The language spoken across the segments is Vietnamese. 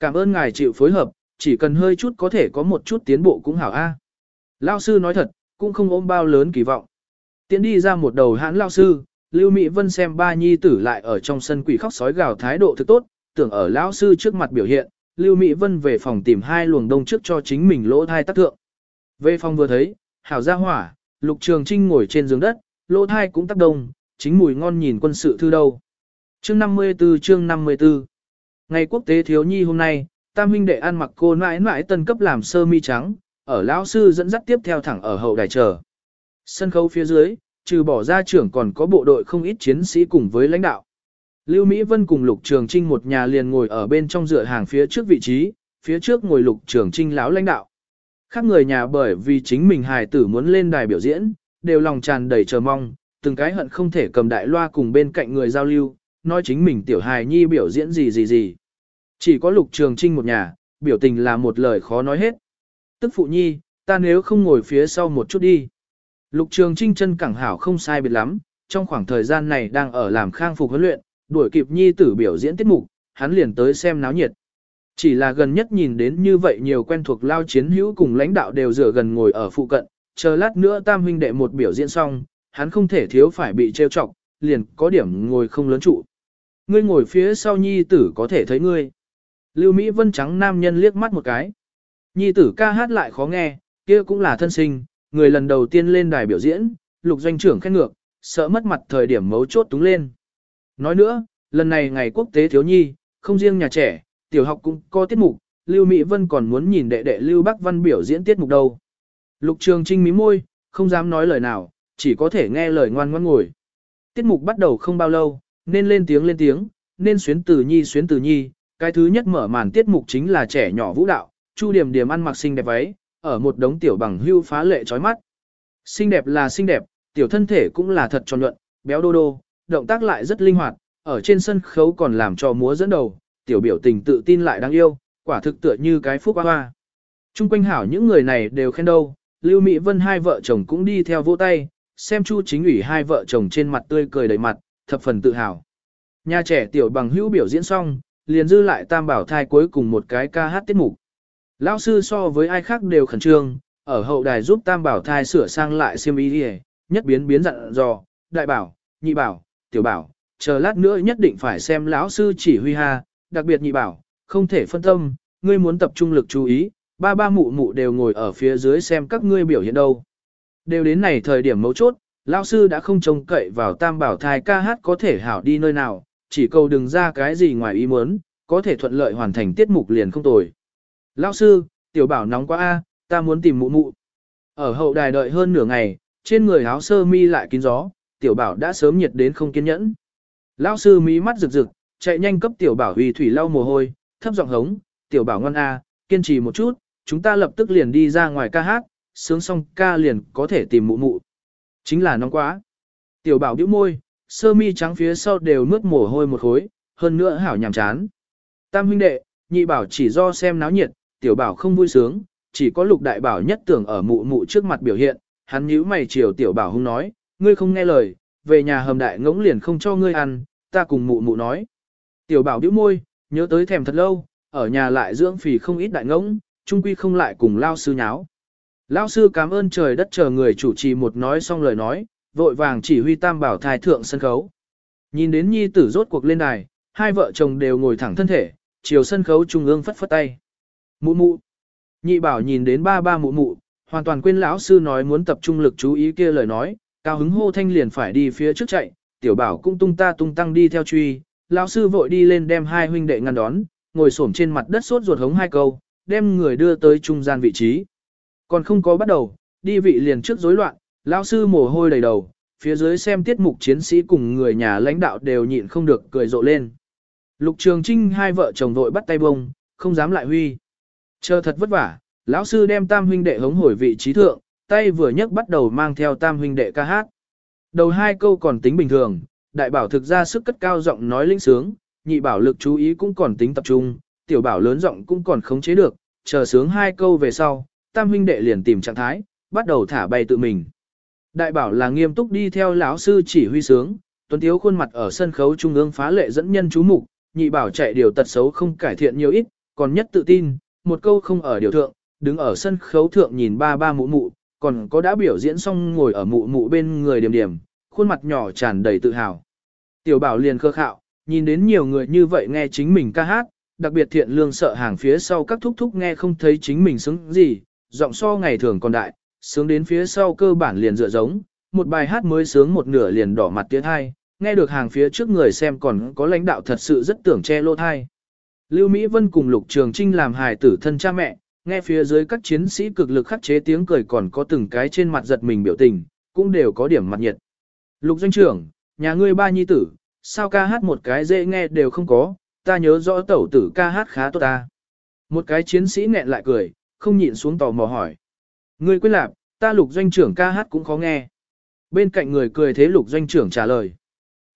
Cảm ơn ngài chịu phối hợp, chỉ cần hơi chút có thể có một chút tiến bộ cũng hảo a. Lao sư nói thật, cũng không ôm bao lớn kỳ vọng. Tiến đi ra một đầu hãn lao sư, Lưu Mỹ Vân xem ba nhi tử lại ở trong sân quỷ khóc sói gào thái độ thực tốt, tưởng ở lão sư trước mặt biểu hiện, Lưu Mỹ Vân về phòng tìm hai luồng đông trước cho chính mình lỗ thai tác thượng. Về phòng vừa thấy, hảo gia hỏa, Lục Trường Trinh ngồi trên giường đất, lỗ thai cũng tác đông, chính mùi ngon nhìn quân sự thư đâu. Chương 54 chương 54 Ngày quốc tế thiếu nhi hôm nay, Tam huynh đệ ăn mặc cô mãi mãi tân cấp làm sơ mi trắng, ở lão sư dẫn dắt tiếp theo thẳng ở hậu đài chờ. Sân khấu phía dưới, trừ bỏ ra trưởng còn có bộ đội không ít chiến sĩ cùng với lãnh đạo. Lưu Mỹ Vân cùng Lục Trường Trinh một nhà liền ngồi ở bên trong dựa hàng phía trước vị trí, phía trước ngồi Lục Trường Trinh lão lãnh đạo. Khác người nhà bởi vì chính mình hài tử muốn lên đài biểu diễn, đều lòng tràn đầy chờ mong, từng cái hận không thể cầm đại loa cùng bên cạnh người giao lưu, nói chính mình tiểu hài nhi biểu diễn gì gì gì. Chỉ có Lục Trường Trinh một nhà, biểu tình là một lời khó nói hết. Tức phụ nhi, ta nếu không ngồi phía sau một chút đi. Lục Trường Trinh chân cẳng hảo không sai biệt lắm, trong khoảng thời gian này đang ở làm khang phục huấn luyện, đuổi kịp nhi tử biểu diễn tiết mục, hắn liền tới xem náo nhiệt. Chỉ là gần nhất nhìn đến như vậy nhiều quen thuộc lao chiến hữu cùng lãnh đạo đều dựa gần ngồi ở phụ cận, chờ lát nữa tam huynh đệ một biểu diễn xong, hắn không thể thiếu phải bị trêu chọc, liền có điểm ngồi không lớn trụ. Ngươi ngồi phía sau nhi tử có thể thấy ngươi. Lưu Mỹ Vân trắng nam nhân liếc mắt một cái. Nhi tử ca hát lại khó nghe, kia cũng là thân sinh, người lần đầu tiên lên đài biểu diễn, lục doanh trưởng khen ngược, sợ mất mặt thời điểm mấu chốt túng lên. Nói nữa, lần này ngày quốc tế thiếu nhi, không riêng nhà trẻ, tiểu học cũng có tiết mục, Lưu Mỹ Vân còn muốn nhìn đệ đệ Lưu Bắc Văn biểu diễn tiết mục đâu. Lục Trường Trinh mí môi, không dám nói lời nào, chỉ có thể nghe lời ngoan ngoãn ngồi. Tiết mục bắt đầu không bao lâu, nên lên tiếng lên tiếng, nên xuyến từ nhi xuyến từ nhi, cái thứ nhất mở màn tiết mục chính là trẻ nhỏ vũ đạo, Chu Điểm Điểm ăn mặc xinh đẹp váy, ở một đống tiểu bằng hưu phá lệ chói mắt. Xinh đẹp là xinh đẹp, tiểu thân thể cũng là thật tròn nhuận, béo đô đô, động tác lại rất linh hoạt, ở trên sân khấu còn làm cho múa dẫn đầu, tiểu biểu tình tự tin lại đáng yêu, quả thực tựa như cái phúc hoa hoa. Trung quanh hảo những người này đều khen đâu, Lưu Mỹ Vân hai vợ chồng cũng đi theo vỗ tay, xem Chu chính ủy hai vợ chồng trên mặt tươi cười đầy mặt, thập phần tự hào. Nhà trẻ tiểu bằng hữu biểu diễn xong, liền dư lại tam bảo thai cuối cùng một cái ca hát tiết mục. Lão sư so với ai khác đều khẩn trương, ở hậu đài giúp tam bảo thai sửa sang lại xiêm y đi nhất biến biến dặn dò, đại bảo, nhị bảo, tiểu bảo, chờ lát nữa nhất định phải xem lão sư chỉ huy ha, đặc biệt nhị bảo, không thể phân tâm, ngươi muốn tập trung lực chú ý, ba ba mụ mụ đều ngồi ở phía dưới xem các ngươi biểu hiện đâu. Đều đến này thời điểm mấu chốt, lão sư đã không trông cậy vào tam bảo thai ca hát có thể hảo đi nơi nào, chỉ cầu đừng ra cái gì ngoài ý muốn, có thể thuận lợi hoàn thành tiết mục liền không tồi. Lão sư, tiểu bảo nóng quá a, ta muốn tìm mụ mụ. Ở hậu đài đợi hơn nửa ngày, trên người áo sơ mi lại kín gió, tiểu bảo đã sớm nhiệt đến không kiên nhẫn. Lão sư mí mắt rực rực, chạy nhanh cấp tiểu bảo uy thủy lau mồ hôi, thấp giọng hống, tiểu bảo ngon a, kiên trì một chút, chúng ta lập tức liền đi ra ngoài ca hát, sướng xong ca liền có thể tìm mụ mụ. Chính là nóng quá. Tiểu bảo bĩu môi, sơ mi trắng phía sau đều mướt mồ hôi một khối, hơn nữa hảo nhàm chán. Tam huynh đệ, nhị bảo chỉ do xem náo nhiệt, tiểu bảo không vui sướng, chỉ có lục đại bảo nhất tưởng ở mụ mụ trước mặt biểu hiện, hắn nhíu mày chiều tiểu bảo hung nói, ngươi không nghe lời, về nhà hầm đại ngỗng liền không cho ngươi ăn, ta cùng mụ mụ nói. Tiểu bảo bĩu môi, nhớ tới thèm thật lâu, ở nhà lại dưỡng phì không ít đại ngỗng, trung quy không lại cùng lao sư nháo. Lao sư cảm ơn trời đất chờ người chủ trì một nói xong lời nói, vội vàng chỉ huy tam bảo thai thượng sân khấu. Nhìn đến nhi tử rốt cuộc lên đài, hai vợ chồng đều ngồi thẳng thân thể, chiều sân khấu trung ương phất phất tay. Mụ mụ. Nhị bảo nhìn đến ba ba mụ mụ, hoàn toàn quên lão sư nói muốn tập trung lực chú ý kia lời nói, cao hứng hô thanh liền phải đi phía trước chạy, tiểu bảo cũng tung ta tung tăng đi theo truy, lão sư vội đi lên đem hai huynh đệ ngăn đón, ngồi xổm trên mặt đất sốt ruột hống hai câu, đem người đưa tới trung gian vị trí. Còn không có bắt đầu, đi vị liền trước rối loạn, lão sư mồ hôi đầy đầu, phía dưới xem tiết mục chiến sĩ cùng người nhà lãnh đạo đều nhịn không được cười rộ lên. Lục Trường Trinh hai vợ chồng vội bắt tay bông, không dám lại huy. Chờ thật vất vả, lão sư đem tam huynh đệ hống hồi vị trí thượng, tay vừa nhấc bắt đầu mang theo tam huynh đệ ca hát. Đầu hai câu còn tính bình thường, đại bảo thực ra sức cất cao giọng nói linh sướng, nhị bảo lực chú ý cũng còn tính tập trung, tiểu bảo lớn giọng cũng còn khống chế được, chờ sướng hai câu về sau, tam huynh đệ liền tìm trạng thái, bắt đầu thả bay tự mình. Đại bảo là nghiêm túc đi theo lão sư chỉ huy sướng, tuấn thiếu khuôn mặt ở sân khấu trung ương phá lệ dẫn nhân chú mục, nhị bảo chạy điều tật xấu không cải thiện nhiều ít, còn nhất tự tin, một câu không ở điều thượng, đứng ở sân khấu thượng nhìn ba ba mụ mụ, còn có đã biểu diễn xong ngồi ở mụ mụ bên người điểm điểm, khuôn mặt nhỏ tràn đầy tự hào. Tiểu bảo liền khơ khạo, nhìn đến nhiều người như vậy nghe chính mình ca hát, đặc biệt thiện lương sợ hàng phía sau các thúc thúc nghe không thấy chính mình xứng gì, giọng so ngày thường còn đại, sướng đến phía sau cơ bản liền dựa giống, một bài hát mới sướng một nửa liền đỏ mặt tiếng hai, nghe được hàng phía trước người xem còn có lãnh đạo thật sự rất tưởng che lô thai. Lưu Mỹ Vân cùng Lục Trường Trinh làm hài tử thân cha mẹ, nghe phía dưới các chiến sĩ cực lực khắc chế tiếng cười còn có từng cái trên mặt giật mình biểu tình, cũng đều có điểm mặt nhiệt. Lục doanh trưởng, nhà ngươi ba nhi tử, sao ca hát một cái dễ nghe đều không có, ta nhớ rõ tẩu tử ca hát khá tốt ta. Một cái chiến sĩ nghẹn lại cười, không nhịn xuống tò mò hỏi. Ngươi quên lạc, ta lục doanh trưởng ca hát cũng khó nghe. Bên cạnh người cười thế lục doanh trưởng trả lời.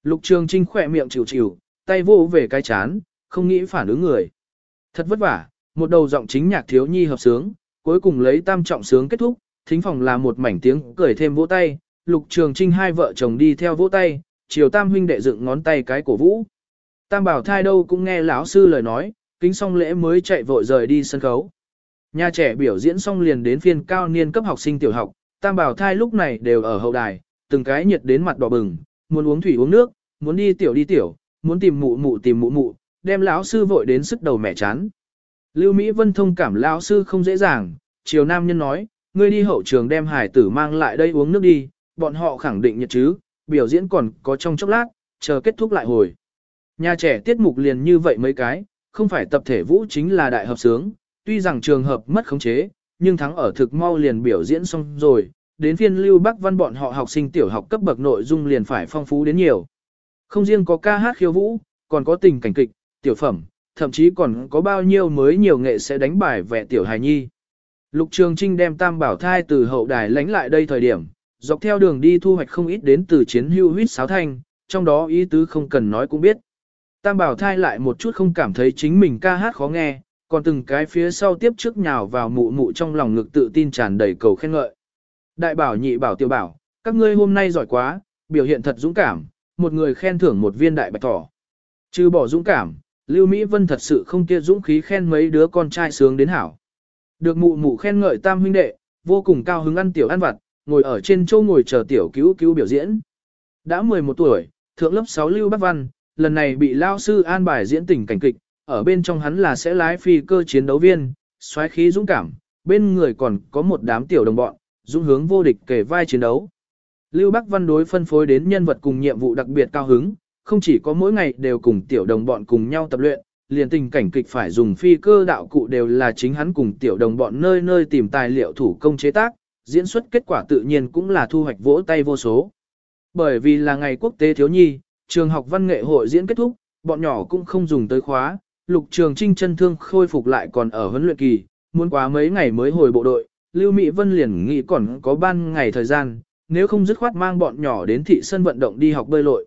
Lục trường trinh khỏe miệng chịu chịu, tay vô về cái chán, không nghĩ phản ứng người. Thật vất vả, một đầu giọng chính nhạc thiếu nhi hợp sướng, cuối cùng lấy tam trọng sướng kết thúc, thính phòng là một mảnh tiếng cười thêm vỗ tay, lục trường trinh hai vợ chồng đi theo vỗ tay, chiều tam huynh đệ dựng ngón tay cái cổ vũ. Tam bảo thai đâu cũng nghe lão sư lời nói, kính xong lễ mới chạy vội rời đi sân khấu. Nhà trẻ biểu diễn xong liền đến phiên cao niên cấp học sinh tiểu học, tam bảo thai lúc này đều ở hậu đài, từng cái nhiệt đến mặt đỏ bừng, muốn uống thủy uống nước, muốn đi tiểu đi tiểu, muốn tìm mụ mụ tìm mụ mụ, đem lão sư vội đến sức đầu mẹ chán. Lưu Mỹ Vân thông cảm lão sư không dễ dàng, chiều nam nhân nói, ngươi đi hậu trường đem hải tử mang lại đây uống nước đi, bọn họ khẳng định nhiệt chứ, biểu diễn còn có trong chốc lát, chờ kết thúc lại hồi. Nhà trẻ tiết mục liền như vậy mấy cái, không phải tập thể vũ chính là đại hợp sướng, tuy rằng trường hợp mất khống chế, nhưng thắng ở thực mau liền biểu diễn xong rồi, đến phiên lưu bắc văn bọn họ học sinh tiểu học cấp bậc nội dung liền phải phong phú đến nhiều. Không riêng có ca hát khiêu vũ, còn có tình cảnh kịch, tiểu phẩm, thậm chí còn có bao nhiêu mới nhiều nghệ sẽ đánh bài vẽ tiểu hài nhi. Lục Trường Trinh đem tam bảo thai từ hậu đài lánh lại đây thời điểm, dọc theo đường đi thu hoạch không ít đến từ chiến hưu huyết sáo thanh, trong đó ý tứ không cần nói cũng biết. Tam bảo thai lại một chút không cảm thấy chính mình ca hát khó nghe, còn từng cái phía sau tiếp trước nhào vào mụ mụ trong lòng ngực tự tin tràn đầy cầu khen ngợi. Đại bảo nhị bảo tiểu bảo, các ngươi hôm nay giỏi quá, biểu hiện thật dũng cảm, một người khen thưởng một viên đại bạch thỏ. Trừ bỏ dũng cảm, Lưu Mỹ Vân thật sự không kia dũng khí khen mấy đứa con trai sướng đến hảo. Được mụ mụ khen ngợi tam huynh đệ, vô cùng cao hứng ăn tiểu ăn vặt, ngồi ở trên châu ngồi chờ tiểu cứu cứu biểu diễn. Đã 11 tuổi, thượng lớp 6 Lưu Bắc Văn, lần này bị lao sư an bài diễn tình cảnh kịch, ở bên trong hắn là sẽ lái phi cơ chiến đấu viên, xoáy khí dũng cảm, bên người còn có một đám tiểu đồng bọn, dũng hướng vô địch kể vai chiến đấu. Lưu Bắc Văn đối phân phối đến nhân vật cùng nhiệm vụ đặc biệt cao hứng, không chỉ có mỗi ngày đều cùng tiểu đồng bọn cùng nhau tập luyện, liền tình cảnh kịch phải dùng phi cơ đạo cụ đều là chính hắn cùng tiểu đồng bọn nơi nơi tìm tài liệu thủ công chế tác, diễn xuất kết quả tự nhiên cũng là thu hoạch vỗ tay vô số. Bởi vì là ngày quốc tế thiếu nhi, trường học văn nghệ hội diễn kết thúc, bọn nhỏ cũng không dùng tới khóa, lục trường trinh chân thương khôi phục lại còn ở huấn luyện kỳ, muốn quá mấy ngày mới hồi bộ đội, Lưu Mỹ Vân liền nghĩ còn có ban ngày thời gian, nếu không dứt khoát mang bọn nhỏ đến thị sân vận động đi học bơi lội.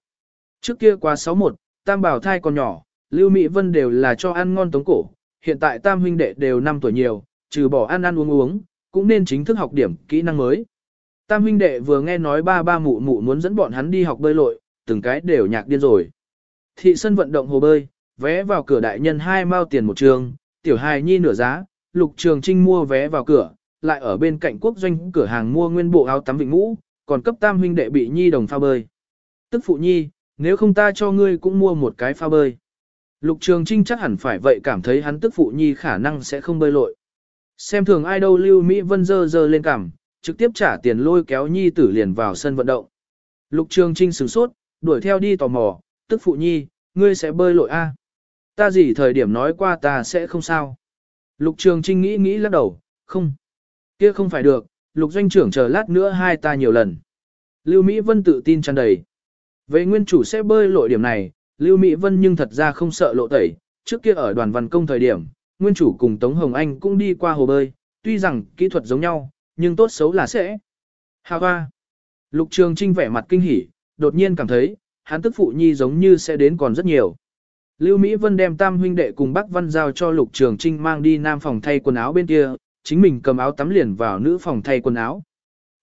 Trước kia qua 61, tam bảo thai còn nhỏ, Lưu Mỹ Vân đều là cho ăn ngon tống cổ, hiện tại tam huynh đệ đều 5 tuổi nhiều, trừ bỏ ăn ăn uống uống, cũng nên chính thức học điểm kỹ năng mới. Tam huynh đệ vừa nghe nói ba ba mụ mụ muốn dẫn bọn hắn đi học bơi lội, từng cái đều nhạc điên rồi. Thị sân vận động hồ bơi, vé vào cửa đại nhân hai mao tiền một trường, tiểu hài nhi nửa giá, lục trường trinh mua vé vào cửa, lại ở bên cạnh quốc doanh cửa hàng mua nguyên bộ áo tắm vịnh mũ, còn cấp tam huynh đệ bị nhi đồng pha bơi. Tức phụ nhi, nếu không ta cho ngươi cũng mua một cái pha bơi. Lục Trường Trinh chắc hẳn phải vậy cảm thấy hắn tức phụ nhi khả năng sẽ không bơi lội. Xem thường ai đâu Lưu Mỹ Vân dơ dơ lên cảm, trực tiếp trả tiền lôi kéo nhi tử liền vào sân vận động. Lục Trường Trinh sửng sốt, đuổi theo đi tò mò, tức phụ nhi, ngươi sẽ bơi lội a? Ta gì thời điểm nói qua ta sẽ không sao. Lục Trường Trinh nghĩ nghĩ lắc đầu, không. Kia không phải được, Lục Doanh trưởng chờ lát nữa hai ta nhiều lần. Lưu Mỹ Vân tự tin tràn đầy. Về nguyên chủ sẽ bơi lội điểm này, Lưu Mỹ Vân nhưng thật ra không sợ lộ tẩy, trước kia ở đoàn văn công thời điểm, nguyên chủ cùng Tống Hồng Anh cũng đi qua hồ bơi, tuy rằng kỹ thuật giống nhau, nhưng tốt xấu là sẽ. Hà hoa. Lục Trường Trinh vẻ mặt kinh hỉ, đột nhiên cảm thấy, hắn tức phụ nhi giống như sẽ đến còn rất nhiều. Lưu Mỹ Vân đem tam huynh đệ cùng Bắc Văn giao cho Lục Trường Trinh mang đi nam phòng thay quần áo bên kia, chính mình cầm áo tắm liền vào nữ phòng thay quần áo.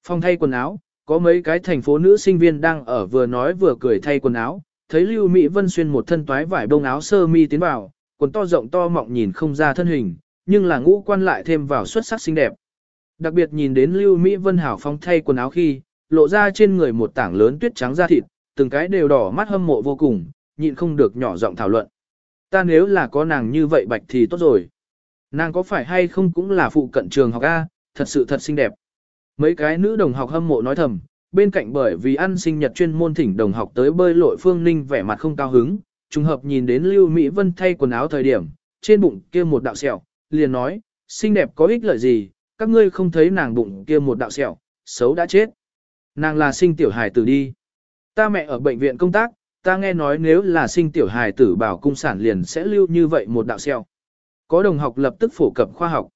Phòng thay quần áo, có mấy cái thành phố nữ sinh viên đang ở vừa nói vừa cười thay quần áo, thấy Lưu Mỹ Vân xuyên một thân toái vải bông áo sơ mi tiến vào, quần to rộng to mọng nhìn không ra thân hình, nhưng là ngũ quan lại thêm vào xuất sắc xinh đẹp. Đặc biệt nhìn đến Lưu Mỹ Vân Hảo phong thay quần áo khi, lộ ra trên người một tảng lớn tuyết trắng da thịt, từng cái đều đỏ mắt hâm mộ vô cùng, nhịn không được nhỏ giọng thảo luận. Ta nếu là có nàng như vậy bạch thì tốt rồi. Nàng có phải hay không cũng là phụ cận trường học A, thật sự thật xinh đẹp. Mấy cái nữ đồng học hâm mộ nói thầm, bên cạnh bởi vì ăn sinh nhật chuyên môn thỉnh đồng học tới bơi lội Phương Ninh vẻ mặt không cao hứng, trùng hợp nhìn đến Lưu Mỹ Vân thay quần áo thời điểm, trên bụng kia một đạo sẹo, liền nói, xinh đẹp có ích lợi gì, các ngươi không thấy nàng bụng kia một đạo sẹo, xấu đã chết. Nàng là sinh tiểu hài tử đi. Ta mẹ ở bệnh viện công tác, ta nghe nói nếu là sinh tiểu hài tử bảo cung sản liền sẽ lưu như vậy một đạo sẹo. Có đồng học lập tức phổ cập khoa học.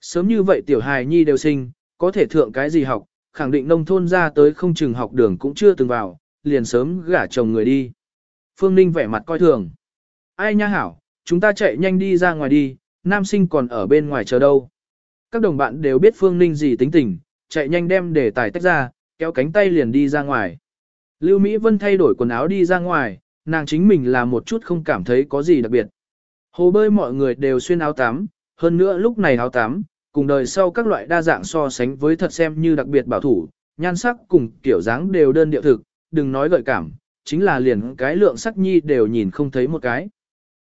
Sớm như vậy tiểu hài nhi đều sinh, có thể thượng cái gì học, khẳng định nông thôn ra tới không chừng học đường cũng chưa từng vào, liền sớm gả chồng người đi. Phương Ninh vẻ mặt coi thường. Ai nha hảo, chúng ta chạy nhanh đi ra ngoài đi, nam sinh còn ở bên ngoài chờ đâu. Các đồng bạn đều biết Phương Ninh gì tính tình, chạy nhanh đem để tài tách ra, kéo cánh tay liền đi ra ngoài. Lưu Mỹ Vân thay đổi quần áo đi ra ngoài, nàng chính mình là một chút không cảm thấy có gì đặc biệt. Hồ bơi mọi người đều xuyên áo tắm, hơn nữa lúc này áo tắm, cùng đời sau các loại đa dạng so sánh với thật xem như đặc biệt bảo thủ, nhan sắc cùng kiểu dáng đều đơn điệu thực, đừng nói gợi cảm, chính là liền cái lượng sắc nhi đều nhìn không thấy một cái.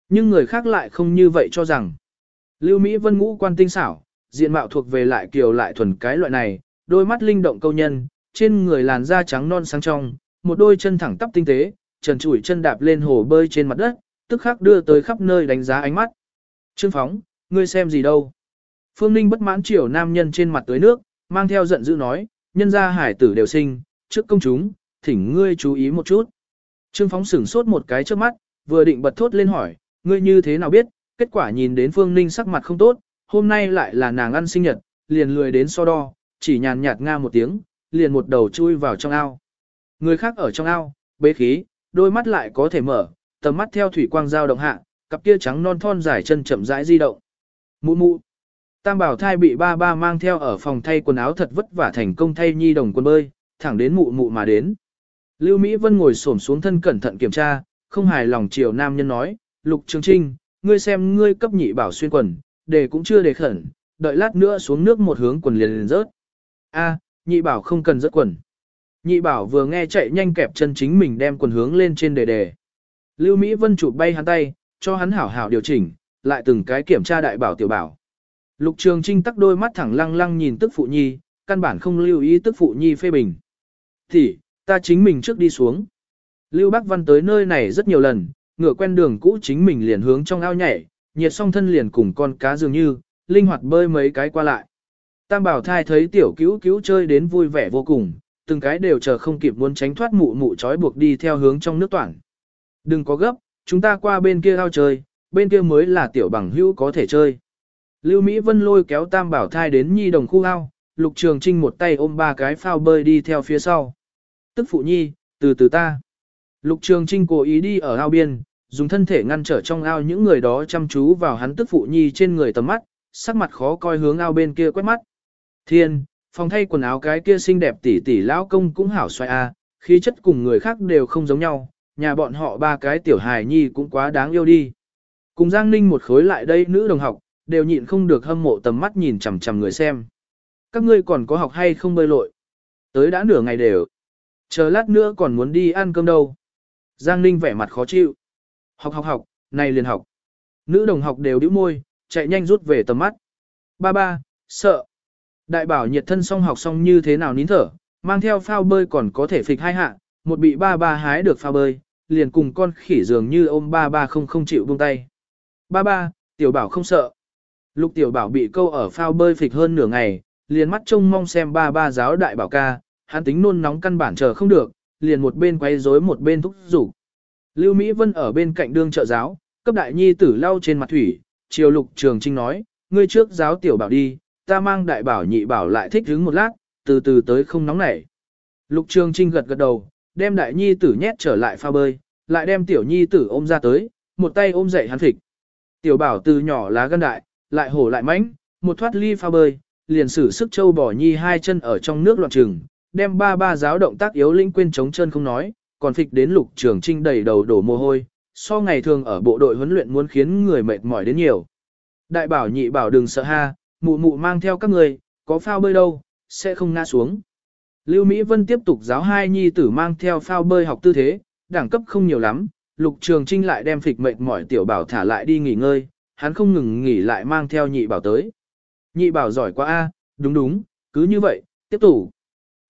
Nhưng người khác lại không như vậy cho rằng. Lưu Mỹ Vân ngũ quan tinh xảo, diện mạo thuộc về lại kiều lại thuần cái loại này, đôi mắt linh động câu nhân, trên người làn da trắng non sáng trong, một đôi chân thẳng tắp tinh tế, trần trụi chân đạp lên hồ bơi trên mặt đất, tức khắc đưa tới khắp nơi đánh giá ánh mắt. Trương Phóng, ngươi xem gì đâu? Phương Ninh bất mãn chiều nam nhân trên mặt tới nước, mang theo giận dữ nói, nhân gia hải tử đều sinh, trước công chúng, thỉnh ngươi chú ý một chút. Trương Phóng sửng sốt một cái trước mắt, vừa định bật thốt lên hỏi, ngươi như thế nào biết, kết quả nhìn đến Phương Ninh sắc mặt không tốt, hôm nay lại là nàng ăn sinh nhật, liền lười đến so đo, chỉ nhàn nhạt nga một tiếng, liền một đầu chui vào trong ao. Người khác ở trong ao, bế khí, đôi mắt lại có thể mở, tầm mắt theo thủy quang dao động hạ, cặp kia trắng non thon dài chân chậm rãi di động. Mụ mụ. Tam bảo thai bị ba ba mang theo ở phòng thay quần áo thật vất vả thành công thay nhi đồng quần bơi, thẳng đến mụ mụ mà đến. Lưu Mỹ Vân ngồi xổm xuống thân cẩn thận kiểm tra, không hài lòng chiều nam nhân nói, Lục Trường Trinh, ngươi xem ngươi cấp nhị bảo xuyên quần, để cũng chưa để khẩn, đợi lát nữa xuống nước một hướng quần liền liền rớt. A, nhị bảo không cần rớt quần. Nhị bảo vừa nghe chạy nhanh kẹp chân chính mình đem quần hướng lên trên đề đề. Lưu Mỹ Vân chụp bay hắn tay, cho hắn hảo hảo điều chỉnh, lại từng cái kiểm tra đại bảo tiểu bảo. Lục Trường Trinh tắc đôi mắt thẳng lăng lăng nhìn tức phụ nhi, căn bản không lưu ý tức phụ nhi phê bình. Thì, ta chính mình trước đi xuống. Lưu Bắc Văn tới nơi này rất nhiều lần, ngựa quen đường cũ chính mình liền hướng trong ao nhảy, nhiệt song thân liền cùng con cá dường như, linh hoạt bơi mấy cái qua lại. Tam bảo thai thấy tiểu cứu cứu chơi đến vui vẻ vô cùng, từng cái đều chờ không kịp muốn tránh thoát mụ mụ trói buộc đi theo hướng trong nước toàn Đừng có gấp, chúng ta qua bên kia ao chơi, bên kia mới là tiểu bằng hữu có thể chơi. Lưu Mỹ Vân lôi kéo tam bảo thai đến nhi đồng khu ao, lục trường trinh một tay ôm ba cái phao bơi đi theo phía sau. Tức phụ nhi, từ từ ta. Lục trường trinh cố ý đi ở ao biên, dùng thân thể ngăn trở trong ao những người đó chăm chú vào hắn tức phụ nhi trên người tầm mắt, sắc mặt khó coi hướng ao bên kia quét mắt. Thiên, phòng thay quần áo cái kia xinh đẹp tỷ tỷ lão công cũng hảo xoay a, khí chất cùng người khác đều không giống nhau, nhà bọn họ ba cái tiểu hài nhi cũng quá đáng yêu đi. Cùng Giang Ninh một khối lại đây nữ đồng học, đều nhịn không được hâm mộ tầm mắt nhìn chằm chằm người xem. Các ngươi còn có học hay không bơi lội? Tới đã nửa ngày đều. Chờ lát nữa còn muốn đi ăn cơm đâu. Giang Ninh vẻ mặt khó chịu. Học học học, này liền học. Nữ đồng học đều đĩu môi, chạy nhanh rút về tầm mắt. Ba ba, sợ. Đại bảo nhiệt thân xong học xong như thế nào nín thở, mang theo phao bơi còn có thể phịch hai hạ, một bị ba ba hái được phao bơi, liền cùng con khỉ dường như ôm ba ba không không chịu buông tay. Ba ba, tiểu bảo không sợ. Lục tiểu bảo bị câu ở phao bơi phịch hơn nửa ngày, liền mắt trông mong xem ba ba giáo đại bảo ca, hắn tính nôn nóng căn bản chờ không được, liền một bên quay rối một bên thúc rủ. Lưu Mỹ Vân ở bên cạnh đương trợ giáo, cấp đại nhi tử lau trên mặt thủy, chiều lục trường trinh nói, ngươi trước giáo tiểu bảo đi, ta mang đại bảo nhị bảo lại thích hứng một lát, từ từ tới không nóng nảy. Lục trường trinh gật gật đầu, đem đại nhi tử nhét trở lại pha bơi, lại đem tiểu nhi tử ôm ra tới, một tay ôm dậy hắn thịt. Tiểu bảo từ nhỏ lá gân đại, lại hổ lại mãnh, một thoát ly pha bơi, liền sử sức châu bỏ nhi hai chân ở trong nước loạn trừng, đem ba ba giáo động tác yếu linh quên chống chân không nói, còn phịch đến lục trường trinh đầy đầu đổ mồ hôi, so ngày thường ở bộ đội huấn luyện muốn khiến người mệt mỏi đến nhiều. Đại bảo nhị bảo đừng sợ ha, mụ mụ mang theo các người, có phao bơi đâu, sẽ không ngã xuống. Lưu Mỹ Vân tiếp tục giáo hai nhi tử mang theo phao bơi học tư thế, đẳng cấp không nhiều lắm, Lục Trường Trinh lại đem phịch mệt mỏi tiểu bảo thả lại đi nghỉ ngơi, hắn không ngừng nghỉ lại mang theo nhị bảo tới. Nhị bảo giỏi quá a, đúng đúng, cứ như vậy, tiếp tục.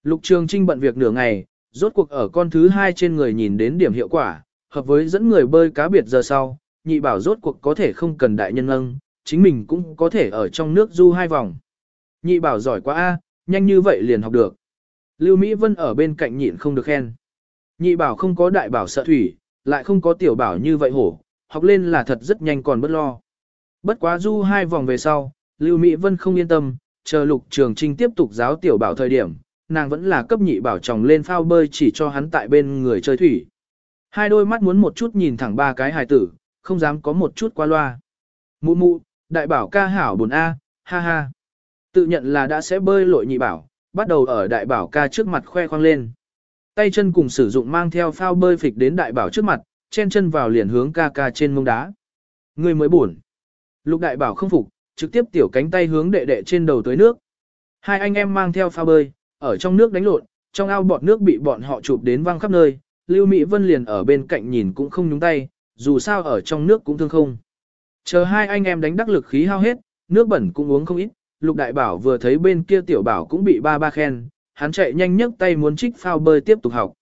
Lục Trường Trinh bận việc nửa ngày, rốt cuộc ở con thứ hai trên người nhìn đến điểm hiệu quả, hợp với dẫn người bơi cá biệt giờ sau, nhị bảo rốt cuộc có thể không cần đại nhân âng, chính mình cũng có thể ở trong nước du hai vòng. Nhị bảo giỏi quá a, nhanh như vậy liền học được. Lưu Mỹ Vân ở bên cạnh nhịn không được khen. Nhị bảo không có đại bảo sợ thủy, lại không có tiểu bảo như vậy hổ, học lên là thật rất nhanh còn bất lo. Bất quá du hai vòng về sau, Lưu Mỹ Vân không yên tâm, chờ lục trường trinh tiếp tục giáo tiểu bảo thời điểm, nàng vẫn là cấp nhị bảo chồng lên phao bơi chỉ cho hắn tại bên người chơi thủy. Hai đôi mắt muốn một chút nhìn thẳng ba cái hài tử, không dám có một chút qua loa. Mụ mụ, đại bảo ca hảo buồn A, ha ha. Tự nhận là đã sẽ bơi lội nhị bảo, bắt đầu ở đại bảo ca trước mặt khoe khoang lên. Tay chân cùng sử dụng mang theo phao bơi phịch đến đại bảo trước mặt, chen chân vào liền hướng ca ca trên mông đá. Người mới buồn. Lục đại bảo không phục, trực tiếp tiểu cánh tay hướng đệ đệ trên đầu tới nước. Hai anh em mang theo phao bơi, ở trong nước đánh lộn, trong ao bọt nước bị bọn họ chụp đến văng khắp nơi, Lưu Mỹ Vân liền ở bên cạnh nhìn cũng không nhúng tay, dù sao ở trong nước cũng thương không. Chờ hai anh em đánh đắc lực khí hao hết, nước bẩn cũng uống không ít, Lục Đại Bảo vừa thấy bên kia tiểu bảo cũng bị ba ba khen, hắn chạy nhanh nhấc tay muốn trích phao bơi tiếp tục học.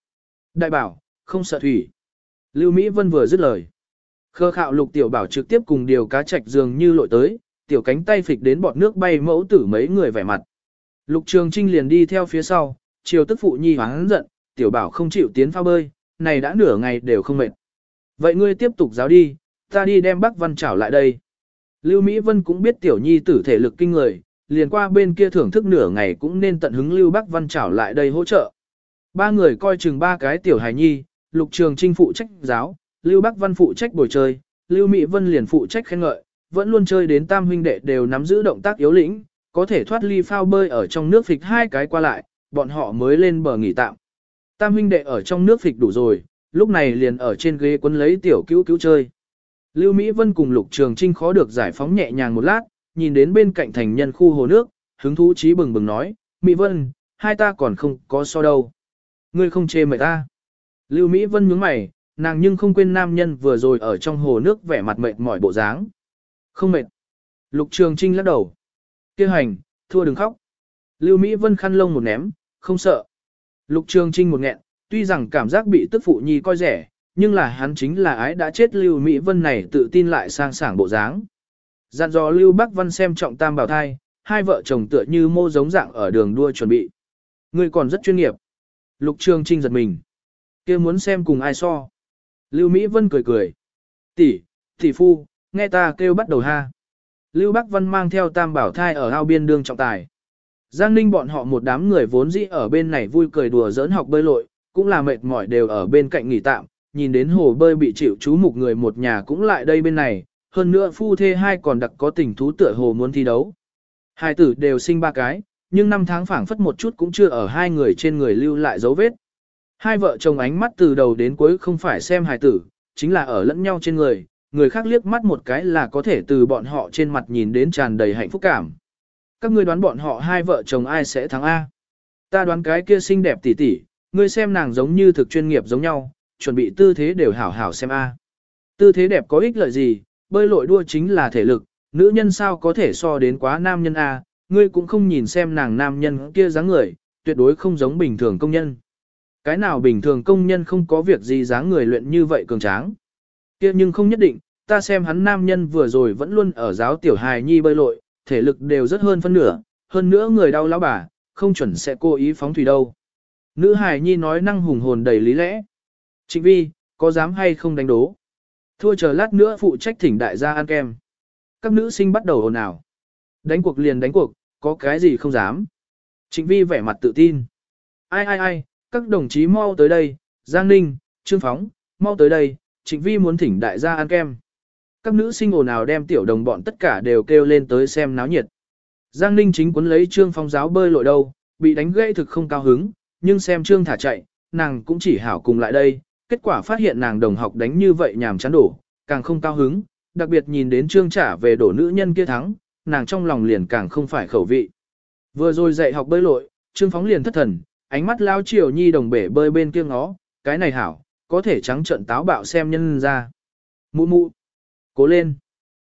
Đại Bảo, không sợ thủy. Lưu Mỹ Vân vừa dứt lời. Khơ khạo Lục Tiểu Bảo trực tiếp cùng điều cá trạch dường như lội tới, tiểu cánh tay phịch đến bọt nước bay mẫu tử mấy người vẻ mặt. Lục Trường Trinh liền đi theo phía sau, chiều tức phụ nhi hoáng giận, Tiểu Bảo không chịu tiến phao bơi, này đã nửa ngày đều không mệt. Vậy ngươi tiếp tục giáo đi, ta đi đem bác văn trảo lại đây. Lưu Mỹ Vân cũng biết tiểu nhi tử thể lực kinh người, liền qua bên kia thưởng thức nửa ngày cũng nên tận hứng Lưu Bắc Văn trảo lại đây hỗ trợ. Ba người coi chừng ba cái tiểu hài nhi, Lục Trường Trinh phụ trách giáo, Lưu Bắc Văn phụ trách bồi chơi, Lưu Mỹ Vân liền phụ trách khen ngợi, vẫn luôn chơi đến tam huynh đệ đều nắm giữ động tác yếu lĩnh, có thể thoát ly phao bơi ở trong nước phịch hai cái qua lại, bọn họ mới lên bờ nghỉ tạm. Tam huynh đệ ở trong nước phịch đủ rồi, lúc này liền ở trên ghế quấn lấy tiểu cứu cứu chơi. Lưu Mỹ Vân cùng Lục Trường Trinh khó được giải phóng nhẹ nhàng một lát, nhìn đến bên cạnh thành nhân khu hồ nước, hứng thú trí bừng bừng nói, Mỹ Vân, hai ta còn không có so đâu. Ngươi không chê mệt ta. Lưu Mỹ Vân nhướng mày, nàng nhưng không quên nam nhân vừa rồi ở trong hồ nước vẻ mặt mệt mỏi bộ dáng. Không mệt. Lục Trường Trinh lắc đầu. Kêu hành, thua đừng khóc. Lưu Mỹ Vân khăn lông một ném, không sợ. Lục Trường Trinh một nghẹn, tuy rằng cảm giác bị tức phụ nhi coi rẻ, nhưng là hắn chính là ái đã chết Lưu Mỹ Vân này tự tin lại sang sảng bộ dáng. Dặn dò Lưu Bắc Văn xem trọng tam bảo thai, hai vợ chồng tựa như mô giống dạng ở đường đua chuẩn bị. Người còn rất chuyên nghiệp. Lục Trường Trinh giật mình. kia muốn xem cùng ai so. Lưu Mỹ Vân cười cười. Tỷ, tỷ phu, nghe ta kêu bắt đầu ha. Lưu Bắc Văn mang theo tam bảo thai ở ao biên đương trọng tài. Giang Ninh bọn họ một đám người vốn dĩ ở bên này vui cười đùa giỡn học bơi lội, cũng là mệt mỏi đều ở bên cạnh nghỉ tạm, nhìn đến hồ bơi bị chịu chú mục người một nhà cũng lại đây bên này, hơn nữa phu thê hai còn đặc có tình thú tựa hồ muốn thi đấu. Hai tử đều sinh ba cái, nhưng năm tháng phảng phất một chút cũng chưa ở hai người trên người lưu lại dấu vết. Hai vợ chồng ánh mắt từ đầu đến cuối không phải xem hài tử, chính là ở lẫn nhau trên người, người khác liếc mắt một cái là có thể từ bọn họ trên mặt nhìn đến tràn đầy hạnh phúc cảm. Các ngươi đoán bọn họ hai vợ chồng ai sẽ thắng A? Ta đoán cái kia xinh đẹp tỉ tỉ, ngươi xem nàng giống như thực chuyên nghiệp giống nhau, chuẩn bị tư thế đều hảo hảo xem A. Tư thế đẹp có ích lợi gì, bơi lội đua chính là thể lực, nữ nhân sao có thể so đến quá nam nhân A, ngươi cũng không nhìn xem nàng nam nhân kia dáng người, tuyệt đối không giống bình thường công nhân. Cái nào bình thường công nhân không có việc gì dáng người luyện như vậy cường tráng. kia nhưng không nhất định, ta xem hắn nam nhân vừa rồi vẫn luôn ở giáo tiểu hài nhi bơi lội, thể lực đều rất hơn phân nửa, hơn nữa người đau lão bà, không chuẩn sẽ cố ý phóng thủy đâu. Nữ hài nhi nói năng hùng hồn đầy lý lẽ. Trịnh vi, có dám hay không đánh đố? Thua chờ lát nữa phụ trách thỉnh đại gia ăn kem. Các nữ sinh bắt đầu ồn ào. Đánh cuộc liền đánh cuộc, có cái gì không dám. Trịnh vi vẻ mặt tự tin. Ai ai ai, các đồng chí mau tới đây, Giang Ninh, Trương Phóng, mau tới đây, Trịnh vi muốn thỉnh đại gia ăn kem. Các nữ sinh ồn ào đem tiểu đồng bọn tất cả đều kêu lên tới xem náo nhiệt. Giang Ninh chính cuốn lấy Trương Phong giáo bơi lội đâu, bị đánh gãy thực không cao hứng, nhưng xem Trương thả chạy, nàng cũng chỉ hảo cùng lại đây, kết quả phát hiện nàng đồng học đánh như vậy nhảm chán đổ, càng không cao hứng, đặc biệt nhìn đến trương trả về đổ nữ nhân kia thắng, nàng trong lòng liền càng không phải khẩu vị. Vừa rồi dạy học bơi lội, trương phóng liền thất thần, ánh mắt lao chiều nhi đồng bể bơi bên kia ngó, cái này hảo, có thể trắng trận táo bạo xem nhân ra. Mụ mụ, cố lên.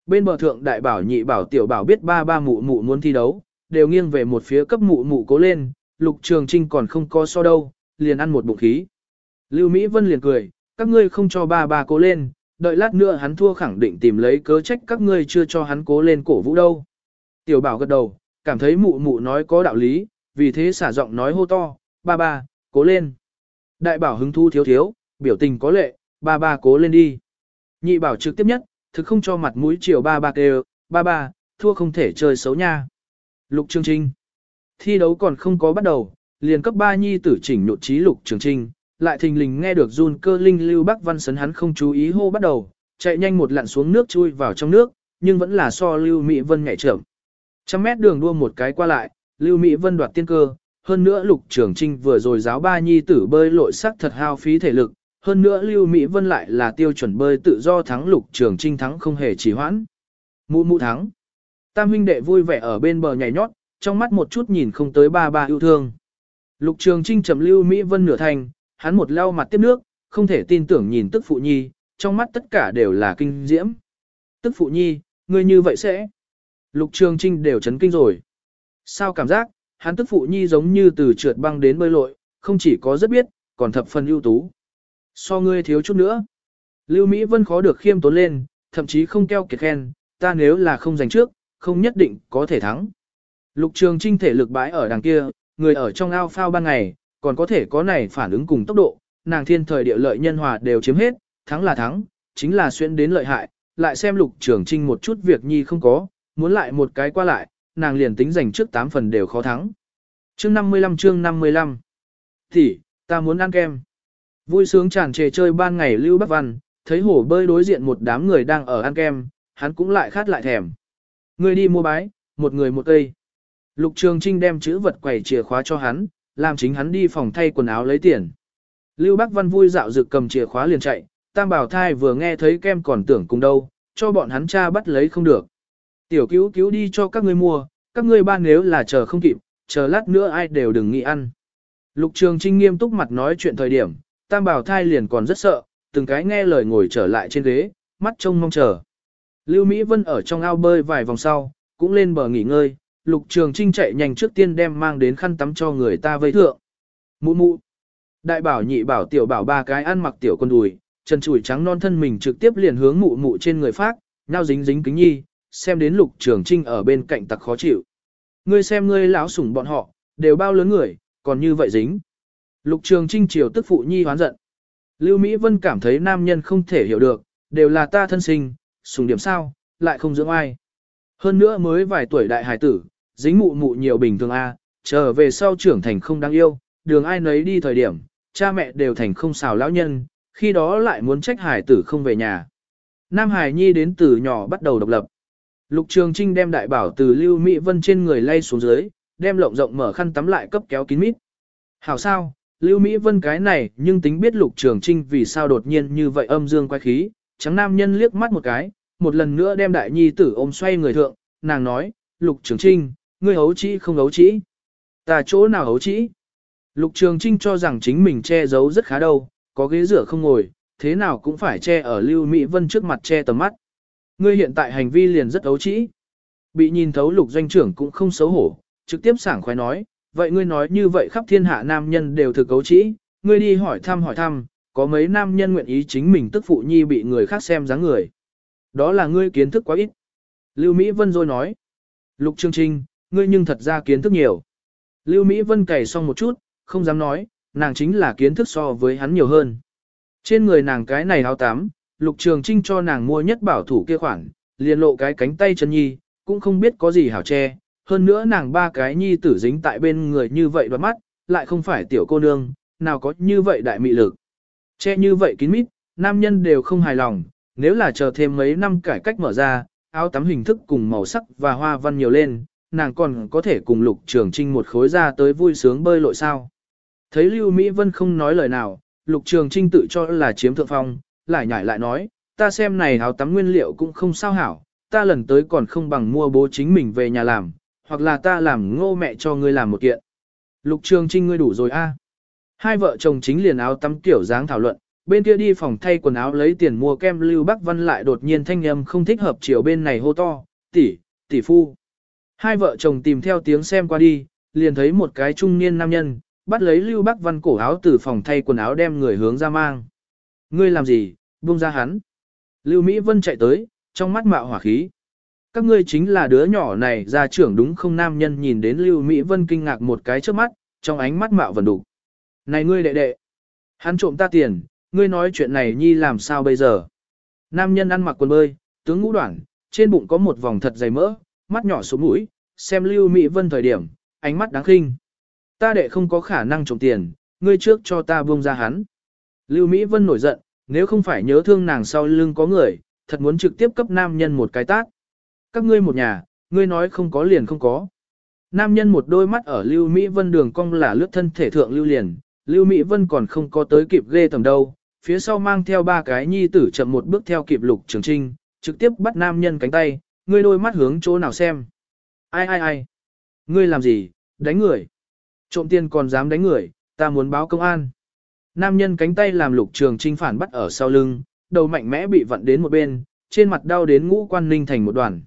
Bên bờ thượng đại bảo nhị bảo tiểu bảo biết ba ba mụ mụ muốn thi đấu, đều nghiêng về một phía cấp mụ mụ cố lên, lục trường trinh còn không có so đâu, liền ăn một bụng khí. Lưu Mỹ Vân liền cười, các ngươi không cho ba ba cố lên, đợi lát nữa hắn thua khẳng định tìm lấy cớ trách các ngươi chưa cho hắn cố lên cổ vũ đâu. Tiểu bảo gật đầu, cảm thấy mụ mụ nói có đạo lý, vì thế xả giọng nói hô to, ba ba, cố lên. Đại bảo hứng thu thiếu thiếu, biểu tình có lệ, ba ba cố lên đi. Nhị bảo trực tiếp nhất, thực không cho mặt mũi chiều ba ba kêu, ba ba, thua không thể chơi xấu nha. Lục Trường Trinh Thi đấu còn không có bắt đầu, liền cấp ba nhi tử chỉnh nhột trí Lục Trường Trinh, lại thình lình nghe được run cơ linh lưu Bắc Văn Sấn hắn không chú ý hô bắt đầu, chạy nhanh một lặn xuống nước chui vào trong nước, nhưng vẫn là so Lưu Mỹ Vân nhảy trưởng. Trăm mét đường đua một cái qua lại, Lưu Mỹ Vân đoạt tiên cơ, hơn nữa Lục Trường Trinh vừa rồi giáo ba nhi tử bơi lội sắc thật hao phí thể lực, hơn nữa Lưu Mỹ Vân lại là tiêu chuẩn bơi tự do thắng Lục Trường Trinh thắng không hề trì hoãn. Mụ mụ thắng. Tam huynh đệ vui vẻ ở bên bờ nhảy nhót, trong mắt một chút nhìn không tới ba ba yêu thương. Lục Trường Trinh trầm Lưu Mỹ Vân nửa thành, hắn một lau mặt tiếp nước, không thể tin tưởng nhìn tức phụ nhi, trong mắt tất cả đều là kinh diễm. Tức phụ nhi, ngươi như vậy sẽ. Lục Trường Trinh đều chấn kinh rồi. Sao cảm giác, hắn tức phụ nhi giống như từ trượt băng đến bơi lội, không chỉ có rất biết, còn thập phần ưu tú. So ngươi thiếu chút nữa. Lưu Mỹ Vân khó được khiêm tốn lên, thậm chí không keo kiệt khen, ta nếu là không giành trước, không nhất định có thể thắng. Lục Trường Trinh thể lực bãi ở đằng kia, người ở trong ao phao ban ngày, còn có thể có này phản ứng cùng tốc độ, nàng thiên thời địa lợi nhân hòa đều chiếm hết, thắng là thắng, chính là xuyên đến lợi hại, lại xem Lục Trường Trinh một chút việc nhi không có, muốn lại một cái qua lại, nàng liền tính giành trước 8 phần đều khó thắng. Chương 55 chương 55 Thì, ta muốn ăn kem. Vui sướng tràn trề chơi ban ngày Lưu Bắc Văn, thấy hồ bơi đối diện một đám người đang ở ăn kem, hắn cũng lại khát lại thèm. Người đi mua bái, một người một cây. Lục Trường Trinh đem chữ vật quẩy chìa khóa cho hắn, làm chính hắn đi phòng thay quần áo lấy tiền. Lưu Bắc Văn vui dạo dực cầm chìa khóa liền chạy, Tam Bảo Thai vừa nghe thấy kem còn tưởng cùng đâu, cho bọn hắn cha bắt lấy không được. Tiểu cứu cứu đi cho các ngươi mua, các ngươi ban nếu là chờ không kịp, chờ lát nữa ai đều đừng nghĩ ăn. Lục Trường Trinh nghiêm túc mặt nói chuyện thời điểm, Tam Bảo Thai liền còn rất sợ, từng cái nghe lời ngồi trở lại trên ghế, mắt trông mong chờ. Lưu Mỹ Vân ở trong ao bơi vài vòng sau, cũng lên bờ nghỉ ngơi, Lục Trường Trinh chạy nhanh trước tiên đem mang đến khăn tắm cho người ta vây thượng. Mụ mụ. Đại bảo nhị bảo tiểu bảo ba cái ăn mặc tiểu con đùi, chân chùi trắng non thân mình trực tiếp liền hướng mụ mụ trên người phát, nhau dính dính kính nhi, xem đến Lục Trường Trinh ở bên cạnh tặc khó chịu. Ngươi xem ngươi lão sủng bọn họ, đều bao lớn người, còn như vậy dính. Lục Trường Trinh chiều tức phụ nhi hoán giận. Lưu Mỹ Vân cảm thấy nam nhân không thể hiểu được, đều là ta thân sinh, sùng điểm sao, lại không dưỡng ai. Hơn nữa mới vài tuổi đại hải tử, dính mụ mụ nhiều bình thường A, trở về sau trưởng thành không đáng yêu, đường ai nấy đi thời điểm, cha mẹ đều thành không xào lão nhân, khi đó lại muốn trách hải tử không về nhà. Nam Hải Nhi đến từ nhỏ bắt đầu độc lập. Lục Trường Trinh đem đại bảo từ Lưu Mỹ Vân trên người lay xuống dưới, đem lộng rộng mở khăn tắm lại cấp kéo kín mít. Hảo sao, Lưu Mỹ Vân cái này nhưng tính biết Lục Trường Trinh vì sao đột nhiên như vậy âm dương quay khí, trắng nam nhân liếc mắt một cái, một lần nữa đem đại nhi tử ôm xoay người thượng, nàng nói, Lục Trường Trinh, ngươi hấu trĩ không hấu trĩ. Ta chỗ nào hấu trĩ? Lục Trường Trinh cho rằng chính mình che giấu rất khá đâu, có ghế rửa không ngồi, thế nào cũng phải che ở Lưu Mỹ Vân trước mặt che tầm mắt. Ngươi hiện tại hành vi liền rất hấu trĩ. Bị nhìn thấu lục doanh trưởng cũng không xấu hổ, trực tiếp sảng khoái nói, vậy ngươi nói như vậy khắp thiên hạ nam nhân đều thực ấu trĩ, ngươi đi hỏi thăm hỏi thăm, có mấy nam nhân nguyện ý chính mình tức phụ nhi bị người khác xem dáng người. Đó là ngươi kiến thức quá ít. Lưu Mỹ Vân rồi nói, Lục Trương Trinh, ngươi nhưng thật ra kiến thức nhiều. Lưu Mỹ Vân cày xong một chút, không dám nói, nàng chính là kiến thức so với hắn nhiều hơn. Trên người nàng cái này áo tám, Lục Trường Trinh cho nàng mua nhất bảo thủ kia khoản, liền lộ cái cánh tay chân nhi, cũng không biết có gì hảo che. Hơn nữa nàng ba cái nhi tử dính tại bên người như vậy đoạt mắt, lại không phải tiểu cô nương, nào có như vậy đại mị lực. Che như vậy kín mít, nam nhân đều không hài lòng, nếu là chờ thêm mấy năm cải cách mở ra, áo tắm hình thức cùng màu sắc và hoa văn nhiều lên, nàng còn có thể cùng lục trường trinh một khối ra tới vui sướng bơi lội sao. Thấy Lưu Mỹ Vân không nói lời nào, Lục Trường Trinh tự cho là chiếm thượng phong, lại nhảy lại nói, ta xem này áo tắm nguyên liệu cũng không sao hảo, ta lần tới còn không bằng mua bố chính mình về nhà làm, hoặc là ta làm ngô mẹ cho ngươi làm một kiện. Lục Trường Trinh ngươi đủ rồi a. Hai vợ chồng chính liền áo tắm kiểu dáng thảo luận, bên kia đi phòng thay quần áo lấy tiền mua kem Lưu Bắc Văn lại đột nhiên thanh âm không thích hợp chiều bên này hô to, tỷ, tỷ phu. Hai vợ chồng tìm theo tiếng xem qua đi, liền thấy một cái trung niên nam nhân, bắt lấy Lưu Bắc Văn cổ áo từ phòng thay quần áo đem người hướng ra mang. Ngươi làm gì, buông ra hắn. Lưu Mỹ Vân chạy tới, trong mắt mạo hỏa khí. Các ngươi chính là đứa nhỏ này ra trưởng đúng không nam nhân nhìn đến Lưu Mỹ Vân kinh ngạc một cái trước mắt, trong ánh mắt mạo vần đủ. Này ngươi đệ đệ, hắn trộm ta tiền, ngươi nói chuyện này nhi làm sao bây giờ. Nam nhân ăn mặc quần bơi, tướng ngũ đoạn, trên bụng có một vòng thật dày mỡ, mắt nhỏ xuống mũi, xem Lưu Mỹ Vân thời điểm, ánh mắt đáng khinh. Ta đệ không có khả năng trộm tiền, ngươi trước cho ta buông ra hắn. Lưu Mỹ Vân nổi giận, nếu không phải nhớ thương nàng sau lưng có người, thật muốn trực tiếp cấp nam nhân một cái tát. Các ngươi một nhà, ngươi nói không có liền không có. Nam nhân một đôi mắt ở Lưu Mỹ Vân đường cong là lướt thân thể thượng Lưu liền, Lưu Mỹ Vân còn không có tới kịp ghê tầm đâu, phía sau mang theo ba cái nhi tử chậm một bước theo kịp lục trường trinh, trực tiếp bắt nam nhân cánh tay, ngươi đôi mắt hướng chỗ nào xem. Ai ai ai? Ngươi làm gì? Đánh người. Trộm tiền còn dám đánh người, ta muốn báo công an. Nam nhân cánh tay làm lục trường trinh phản bắt ở sau lưng, đầu mạnh mẽ bị vặn đến một bên, trên mặt đau đến ngũ quan ninh thành một đoàn.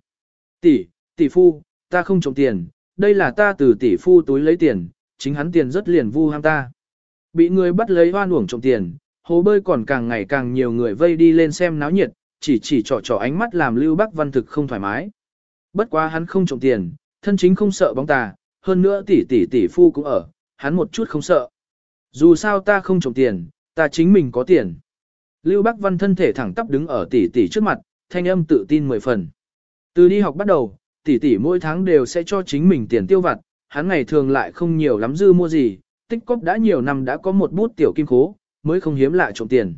Tỷ, tỷ phu, ta không trộm tiền, đây là ta từ tỷ phu túi lấy tiền, chính hắn tiền rất liền vu ham ta. Bị người bắt lấy hoan uổng trộm tiền, hồ bơi còn càng ngày càng nhiều người vây đi lên xem náo nhiệt, chỉ chỉ trỏ trỏ ánh mắt làm Lưu Bắc Văn thực không thoải mái. Bất quá hắn không trộm tiền, thân chính không sợ bóng tà, hơn nữa tỷ tỷ tỷ phu cũng ở, hắn một chút không sợ. Dù sao ta không trộm tiền, ta chính mình có tiền. Lưu Bắc Văn thân thể thẳng tắp đứng ở tỷ tỷ trước mặt, thanh âm tự tin mười phần. Từ đi học bắt đầu, tỷ tỷ mỗi tháng đều sẽ cho chính mình tiền tiêu vặt, hắn ngày thường lại không nhiều lắm dư mua gì, tích cóp đã nhiều năm đã có một bút tiểu kim khố, mới không hiếm lại trộm tiền.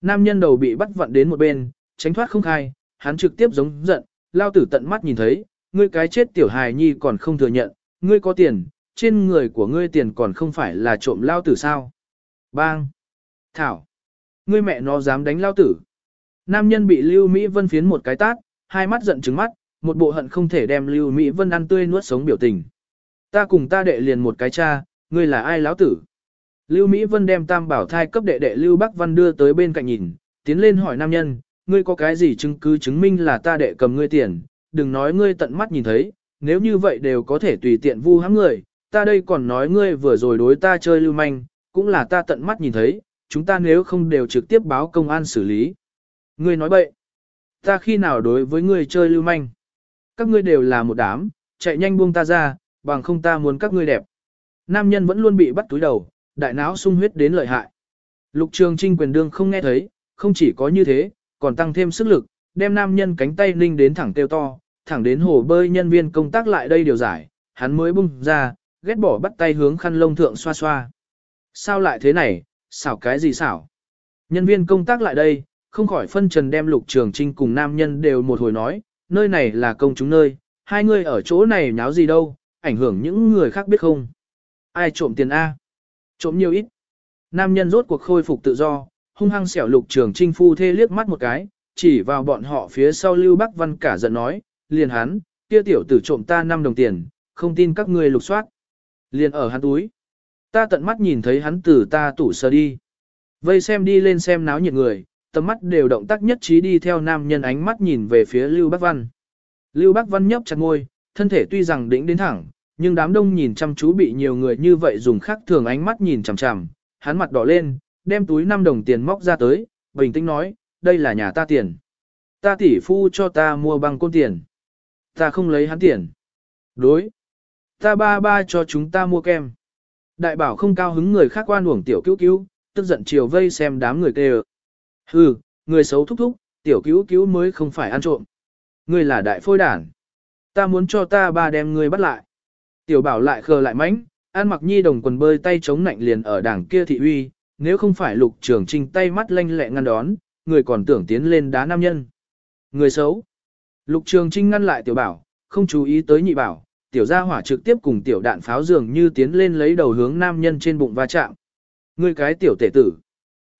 Nam nhân đầu bị bắt vặn đến một bên, tránh thoát không khai, hắn trực tiếp giống giận, lao tử tận mắt nhìn thấy, ngươi cái chết tiểu hài nhi còn không thừa nhận, ngươi có tiền, trên người của ngươi tiền còn không phải là trộm lao tử sao. Bang! Thảo! Ngươi mẹ nó dám đánh lao tử. Nam nhân bị Lưu Mỹ Vân phiến một cái tát, hai mắt giận trứng mắt, một bộ hận không thể đem Lưu Mỹ Vân ăn tươi nuốt sống biểu tình. Ta cùng ta đệ liền một cái cha, ngươi là ai lão tử? Lưu Mỹ Vân đem tam bảo thai cấp đệ đệ Lưu Bắc Văn đưa tới bên cạnh nhìn, tiến lên hỏi nam nhân, ngươi có cái gì chứng cứ chứng minh là ta đệ cầm ngươi tiền, đừng nói ngươi tận mắt nhìn thấy, nếu như vậy đều có thể tùy tiện vu hãm người, ta đây còn nói ngươi vừa rồi đối ta chơi lưu manh, cũng là ta tận mắt nhìn thấy, chúng ta nếu không đều trực tiếp báo công an xử lý. Ngươi nói bậy, ta khi nào đối với ngươi chơi lưu manh, các ngươi đều là một đám, chạy nhanh buông ta ra, bằng không ta muốn các ngươi đẹp. Nam nhân vẫn luôn bị bắt túi đầu, đại não sung huyết đến lợi hại. Lục Trường Trinh quyền đương không nghe thấy, không chỉ có như thế, còn tăng thêm sức lực, đem nam nhân cánh tay ninh đến thẳng tiêu to, thẳng đến hồ bơi nhân viên công tác lại đây điều giải, hắn mới bung ra, ghét bỏ bắt tay hướng khăn lông thượng xoa xoa. Sao lại thế này, xảo cái gì xảo? Nhân viên công tác lại đây, không khỏi phân trần đem lục trường trinh cùng nam nhân đều một hồi nói, nơi này là công chúng nơi, hai người ở chỗ này nháo gì đâu, ảnh hưởng những người khác biết không? Ai trộm tiền A? Trộm nhiều ít. Nam nhân rốt cuộc khôi phục tự do, hung hăng xẻo lục trường trinh phu thê liếc mắt một cái, chỉ vào bọn họ phía sau Lưu Bắc Văn cả giận nói, liền hắn, kia tiểu tử trộm ta 5 đồng tiền, không tin các ngươi lục soát. Liền ở hắn túi. Ta tận mắt nhìn thấy hắn từ ta tủ sơ đi. Vây xem đi lên xem náo nhiệt người, tầm mắt đều động tác nhất trí đi theo nam nhân ánh mắt nhìn về phía Lưu Bắc Văn. Lưu Bắc Văn nhấp chặt ngôi, thân thể tuy rằng đỉnh đến thẳng, nhưng đám đông nhìn chăm chú bị nhiều người như vậy dùng khác thường ánh mắt nhìn chằm chằm, hắn mặt đỏ lên, đem túi 5 đồng tiền móc ra tới, bình tĩnh nói, đây là nhà ta tiền. Ta tỷ phu cho ta mua bằng côn tiền. Ta không lấy hắn tiền. Đối. Ta ba ba cho chúng ta mua kem. Đại bảo không cao hứng người khác quan uổng tiểu cứu cứu, tức giận chiều vây xem đám người kêu. Hừ, người xấu thúc thúc, tiểu cứu cứu mới không phải ăn trộm. Ngươi là đại phôi đản. Ta muốn cho ta ba đem ngươi bắt lại. Tiểu bảo lại khờ lại mánh, An mặc nhi đồng quần bơi tay chống nạnh liền ở đảng kia thị uy, nếu không phải lục trường trinh tay mắt lanh lẹ ngăn đón, người còn tưởng tiến lên đá nam nhân. Người xấu. Lục trường trinh ngăn lại tiểu bảo, không chú ý tới nhị bảo, tiểu gia hỏa trực tiếp cùng tiểu đạn pháo dường như tiến lên lấy đầu hướng nam nhân trên bụng va chạm. Người cái tiểu tể tử.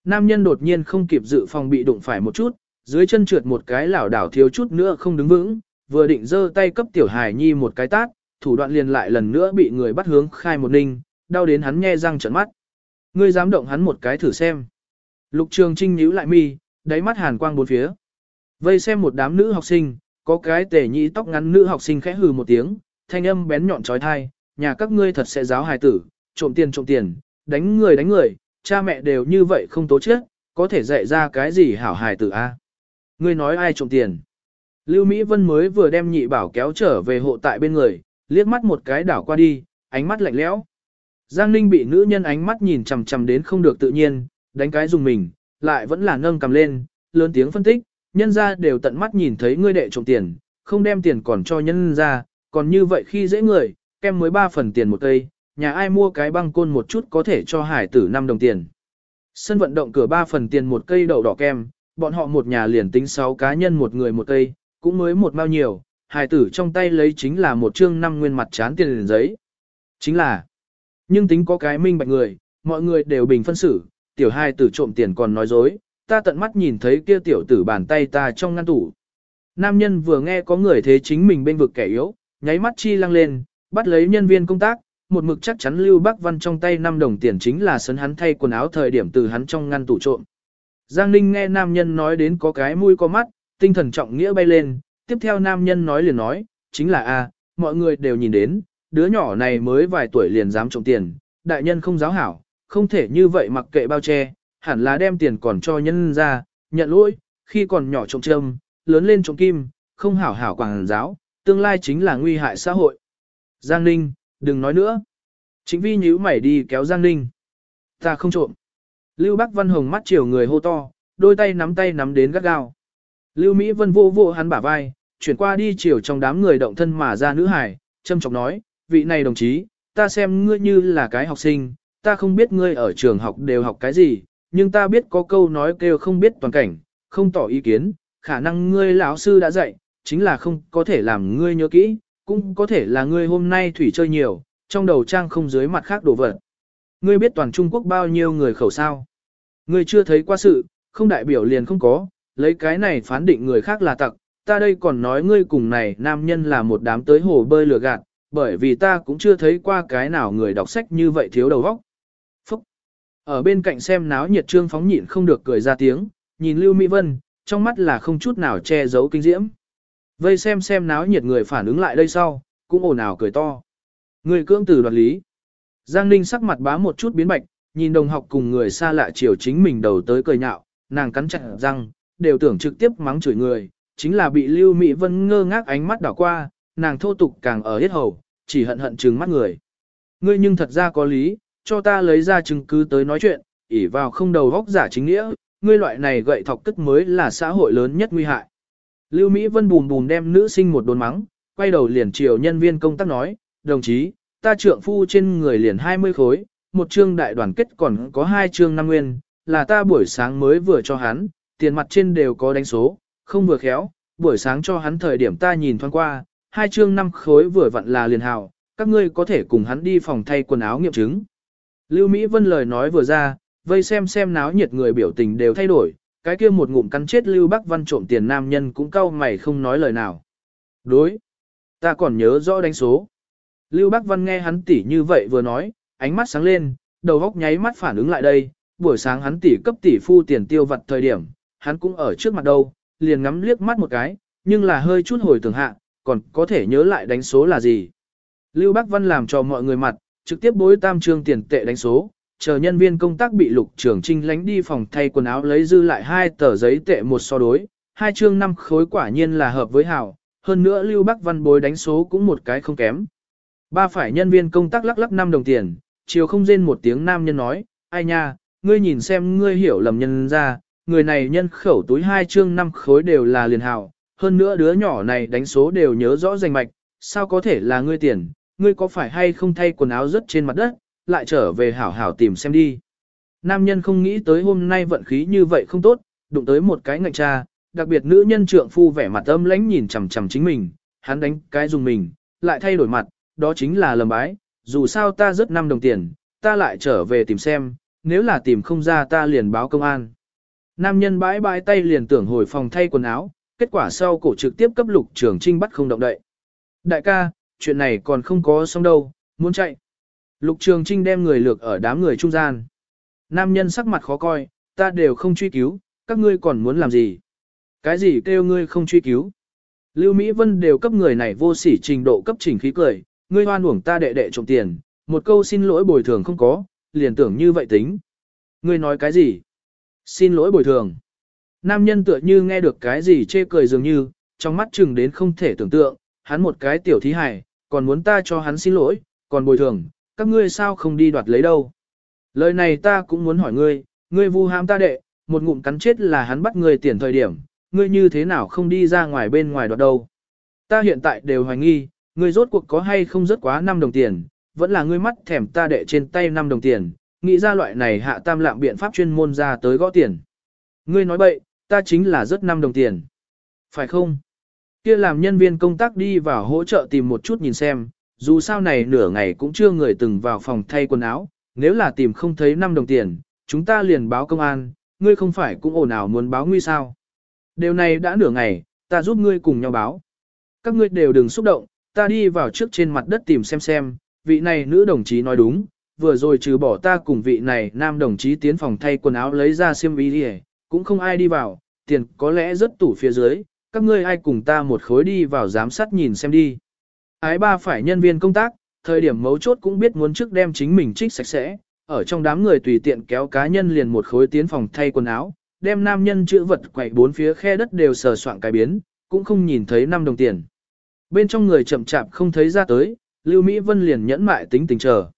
nam nhân đột nhiên không kịp dự phòng bị đụng phải một chút, dưới chân trượt một cái lảo đảo thiếu chút nữa không đứng vững, vừa định giơ tay cấp tiểu hài nhi một cái tát, thủ đoạn liền lại lần nữa bị người bắt hướng khai một ninh, đau đến hắn nghe răng trợn mắt. Ngươi dám động hắn một cái thử xem. Lục Trường Trinh nhíu lại mi, đáy mắt hàn quang bốn phía. Vây xem một đám nữ học sinh, có cái tể nhĩ tóc ngắn nữ học sinh khẽ hừ một tiếng, thanh âm bén nhọn trói thai, nhà các ngươi thật sẽ giáo hài tử, trộm tiền trộm tiền, đánh người đánh người, cha mẹ đều như vậy không tố chết, có thể dạy ra cái gì hảo hài tử a? Ngươi nói ai trộm tiền? Lưu Mỹ Vân mới vừa đem nhị bảo kéo trở về hộ tại bên người, liếc mắt một cái đảo qua đi, ánh mắt lạnh lẽo. Giang Ninh bị nữ nhân ánh mắt nhìn chằm chằm đến không được tự nhiên, đánh cái dùng mình, lại vẫn là nâng cầm lên, lớn tiếng phân tích, nhân ra đều tận mắt nhìn thấy ngươi đệ trộm tiền, không đem tiền còn cho nhân ra, còn như vậy khi dễ người, kem mới 3 phần tiền một cây, nhà ai mua cái băng côn một chút có thể cho hải tử 5 đồng tiền. Sân vận động cửa 3 phần tiền một cây đậu đỏ kem, bọn họ một nhà liền tính 6 cá nhân một người một cây, cũng mới một bao nhiêu, hài tử trong tay lấy chính là một chương năm nguyên mặt chán tiền liền giấy. Chính là, nhưng tính có cái minh bạch người, mọi người đều bình phân xử, tiểu hai tử trộm tiền còn nói dối, ta tận mắt nhìn thấy kia tiểu tử bàn tay ta trong ngăn tủ. Nam nhân vừa nghe có người thế chính mình bên vực kẻ yếu, nháy mắt chi lăng lên, bắt lấy nhân viên công tác, một mực chắc chắn Lưu Bắc Văn trong tay 5 đồng tiền chính là sấn hắn thay quần áo thời điểm từ hắn trong ngăn tủ trộm. Giang Ninh nghe nam nhân nói đến có cái mũi có mắt, tinh thần trọng nghĩa bay lên, tiếp theo nam nhân nói liền nói, chính là a, mọi người đều nhìn đến, đứa nhỏ này mới vài tuổi liền dám trộm tiền, đại nhân không giáo hảo, không thể như vậy mặc kệ bao che, hẳn là đem tiền còn cho nhân ra, nhận lỗi, khi còn nhỏ trộm châm, lớn lên trộm kim, không hảo hảo quảng giáo, tương lai chính là nguy hại xã hội. Giang Ninh, đừng nói nữa. Chính vi nhíu mày đi kéo Giang Ninh. Ta không trộm. Lưu Bắc Văn Hồng mắt chiều người hô to, đôi tay nắm tay nắm đến gắt gao. Lưu Mỹ Vân vô vô hắn bả vai, chuyển qua đi chiều trong đám người động thân mà ra nữ hải, châm chọc nói, vị này đồng chí, ta xem ngươi như là cái học sinh, ta không biết ngươi ở trường học đều học cái gì, nhưng ta biết có câu nói kêu không biết toàn cảnh, không tỏ ý kiến, khả năng ngươi lão sư đã dạy, chính là không có thể làm ngươi nhớ kỹ, cũng có thể là ngươi hôm nay thủy chơi nhiều, trong đầu trang không dưới mặt khác đồ vật. Ngươi biết toàn Trung Quốc bao nhiêu người khẩu sao? Ngươi chưa thấy qua sự, không đại biểu liền không có, lấy cái này phán định người khác là tặc, ta đây còn nói ngươi cùng này nam nhân là một đám tới hồ bơi lừa gạt, bởi vì ta cũng chưa thấy qua cái nào người đọc sách như vậy thiếu đầu óc. Phúc! Ở bên cạnh xem náo nhiệt trương phóng nhịn không được cười ra tiếng, nhìn Lưu Mỹ Vân, trong mắt là không chút nào che giấu kinh diễm. Vây xem xem náo nhiệt người phản ứng lại đây sau, cũng ồn ào cười to. Người cưỡng từ đoạt lý. Giang Ninh sắc mặt bá một chút biến bạch, nhìn đồng học cùng người xa lạ chiều chính mình đầu tới cười nhạo, nàng cắn chặt răng, đều tưởng trực tiếp mắng chửi người, chính là bị Lưu Mỹ Vân ngơ ngác ánh mắt đảo qua, nàng thô tục càng ở hết hầu, chỉ hận hận trừng mắt người. Ngươi nhưng thật ra có lý, cho ta lấy ra chứng cứ tới nói chuyện, ỉ vào không đầu góc giả chính nghĩa, ngươi loại này gậy thọc tức mới là xã hội lớn nhất nguy hại. Lưu Mỹ Vân bùm bùm đem nữ sinh một đồn mắng, quay đầu liền chiều nhân viên công tác nói, đồng chí, ta trượng phu trên người liền 20 khối, một chương đại đoàn kết còn có hai chương năm nguyên, là ta buổi sáng mới vừa cho hắn, tiền mặt trên đều có đánh số, không vừa khéo, buổi sáng cho hắn thời điểm ta nhìn thoáng qua, hai chương năm khối vừa vặn là liền hào, các ngươi có thể cùng hắn đi phòng thay quần áo nghiệm chứng. Lưu Mỹ Vân lời nói vừa ra, vây xem xem náo nhiệt người biểu tình đều thay đổi, cái kia một ngụm cắn chết Lưu Bắc Văn trộm tiền nam nhân cũng cau mày không nói lời nào. Đối, ta còn nhớ rõ đánh số. Lưu Bắc Văn nghe hắn tỉ như vậy vừa nói, ánh mắt sáng lên, đầu góc nháy mắt phản ứng lại đây, buổi sáng hắn tỉ cấp tỷ phu tiền tiêu vặt thời điểm, hắn cũng ở trước mặt đâu, liền ngắm liếc mắt một cái, nhưng là hơi chút hồi tưởng hạ, còn có thể nhớ lại đánh số là gì. Lưu Bắc Văn làm cho mọi người mặt, trực tiếp bối tam trương tiền tệ đánh số, chờ nhân viên công tác bị lục trưởng trinh lánh đi phòng thay quần áo lấy dư lại hai tờ giấy tệ một so đối, hai chương năm khối quả nhiên là hợp với hảo, hơn nữa Lưu Bắc Văn bối đánh số cũng một cái không kém. Ba phải nhân viên công tác lắc lắc năm đồng tiền, chiều không rên một tiếng nam nhân nói, ai nha, ngươi nhìn xem ngươi hiểu lầm nhân ra, người này nhân khẩu túi hai chương năm khối đều là liền hảo, hơn nữa đứa nhỏ này đánh số đều nhớ rõ danh mạch, sao có thể là ngươi tiền, ngươi có phải hay không thay quần áo rớt trên mặt đất, lại trở về hảo hảo tìm xem đi. Nam nhân không nghĩ tới hôm nay vận khí như vậy không tốt, đụng tới một cái ngạnh cha, đặc biệt nữ nhân trượng phu vẻ mặt âm lãnh nhìn chằm chằm chính mình, hắn đánh cái dùng mình, lại thay đổi mặt, đó chính là lầm bái, dù sao ta rớt năm đồng tiền, ta lại trở về tìm xem, nếu là tìm không ra ta liền báo công an. Nam nhân bãi bãi tay liền tưởng hồi phòng thay quần áo, kết quả sau cổ trực tiếp cấp lục trường trinh bắt không động đậy. Đại ca, chuyện này còn không có xong đâu, muốn chạy. Lục trường trinh đem người lược ở đám người trung gian. Nam nhân sắc mặt khó coi, ta đều không truy cứu, các ngươi còn muốn làm gì? Cái gì kêu ngươi không truy cứu? Lưu Mỹ Vân đều cấp người này vô sỉ trình độ cấp chỉnh khí cười, ngươi hoan uổng ta đệ đệ trộm tiền, một câu xin lỗi bồi thường không có, liền tưởng như vậy tính. Ngươi nói cái gì? Xin lỗi bồi thường. Nam nhân tựa như nghe được cái gì chê cười dường như, trong mắt chừng đến không thể tưởng tượng, hắn một cái tiểu thí hài, còn muốn ta cho hắn xin lỗi, còn bồi thường, các ngươi sao không đi đoạt lấy đâu. Lời này ta cũng muốn hỏi ngươi, ngươi vu ham ta đệ, một ngụm cắn chết là hắn bắt ngươi tiền thời điểm, ngươi như thế nào không đi ra ngoài bên ngoài đoạt đâu. Ta hiện tại đều hoài nghi, ngươi rốt cuộc có hay không rất quá 5 đồng tiền, vẫn là ngươi mắt thèm ta đệ trên tay 5 đồng tiền, nghĩ ra loại này hạ tam lạm biện pháp chuyên môn ra tới gõ tiền. Ngươi nói bậy, ta chính là rất 5 đồng tiền. Phải không? Kia làm nhân viên công tác đi vào hỗ trợ tìm một chút nhìn xem, dù sao này nửa ngày cũng chưa người từng vào phòng thay quần áo, nếu là tìm không thấy 5 đồng tiền, chúng ta liền báo công an, ngươi không phải cũng ồn ào muốn báo nguy sao. Điều này đã nửa ngày, ta giúp ngươi cùng nhau báo. Các ngươi đều đừng xúc động, ta đi vào trước trên mặt đất tìm xem xem, vị này nữ đồng chí nói đúng, vừa rồi trừ bỏ ta cùng vị này nam đồng chí tiến phòng thay quần áo lấy ra xiêm y đi cũng không ai đi vào, tiền có lẽ rất tủ phía dưới, các ngươi ai cùng ta một khối đi vào giám sát nhìn xem đi. Ái ba phải nhân viên công tác, thời điểm mấu chốt cũng biết muốn trước đem chính mình trích sạch sẽ, ở trong đám người tùy tiện kéo cá nhân liền một khối tiến phòng thay quần áo, đem nam nhân chữ vật quậy bốn phía khe đất đều sờ soạn cái biến, cũng không nhìn thấy năm đồng tiền. Bên trong người chậm chạp không thấy ra tới, Lưu Mỹ Vân liền nhẫn mại tính tình chờ.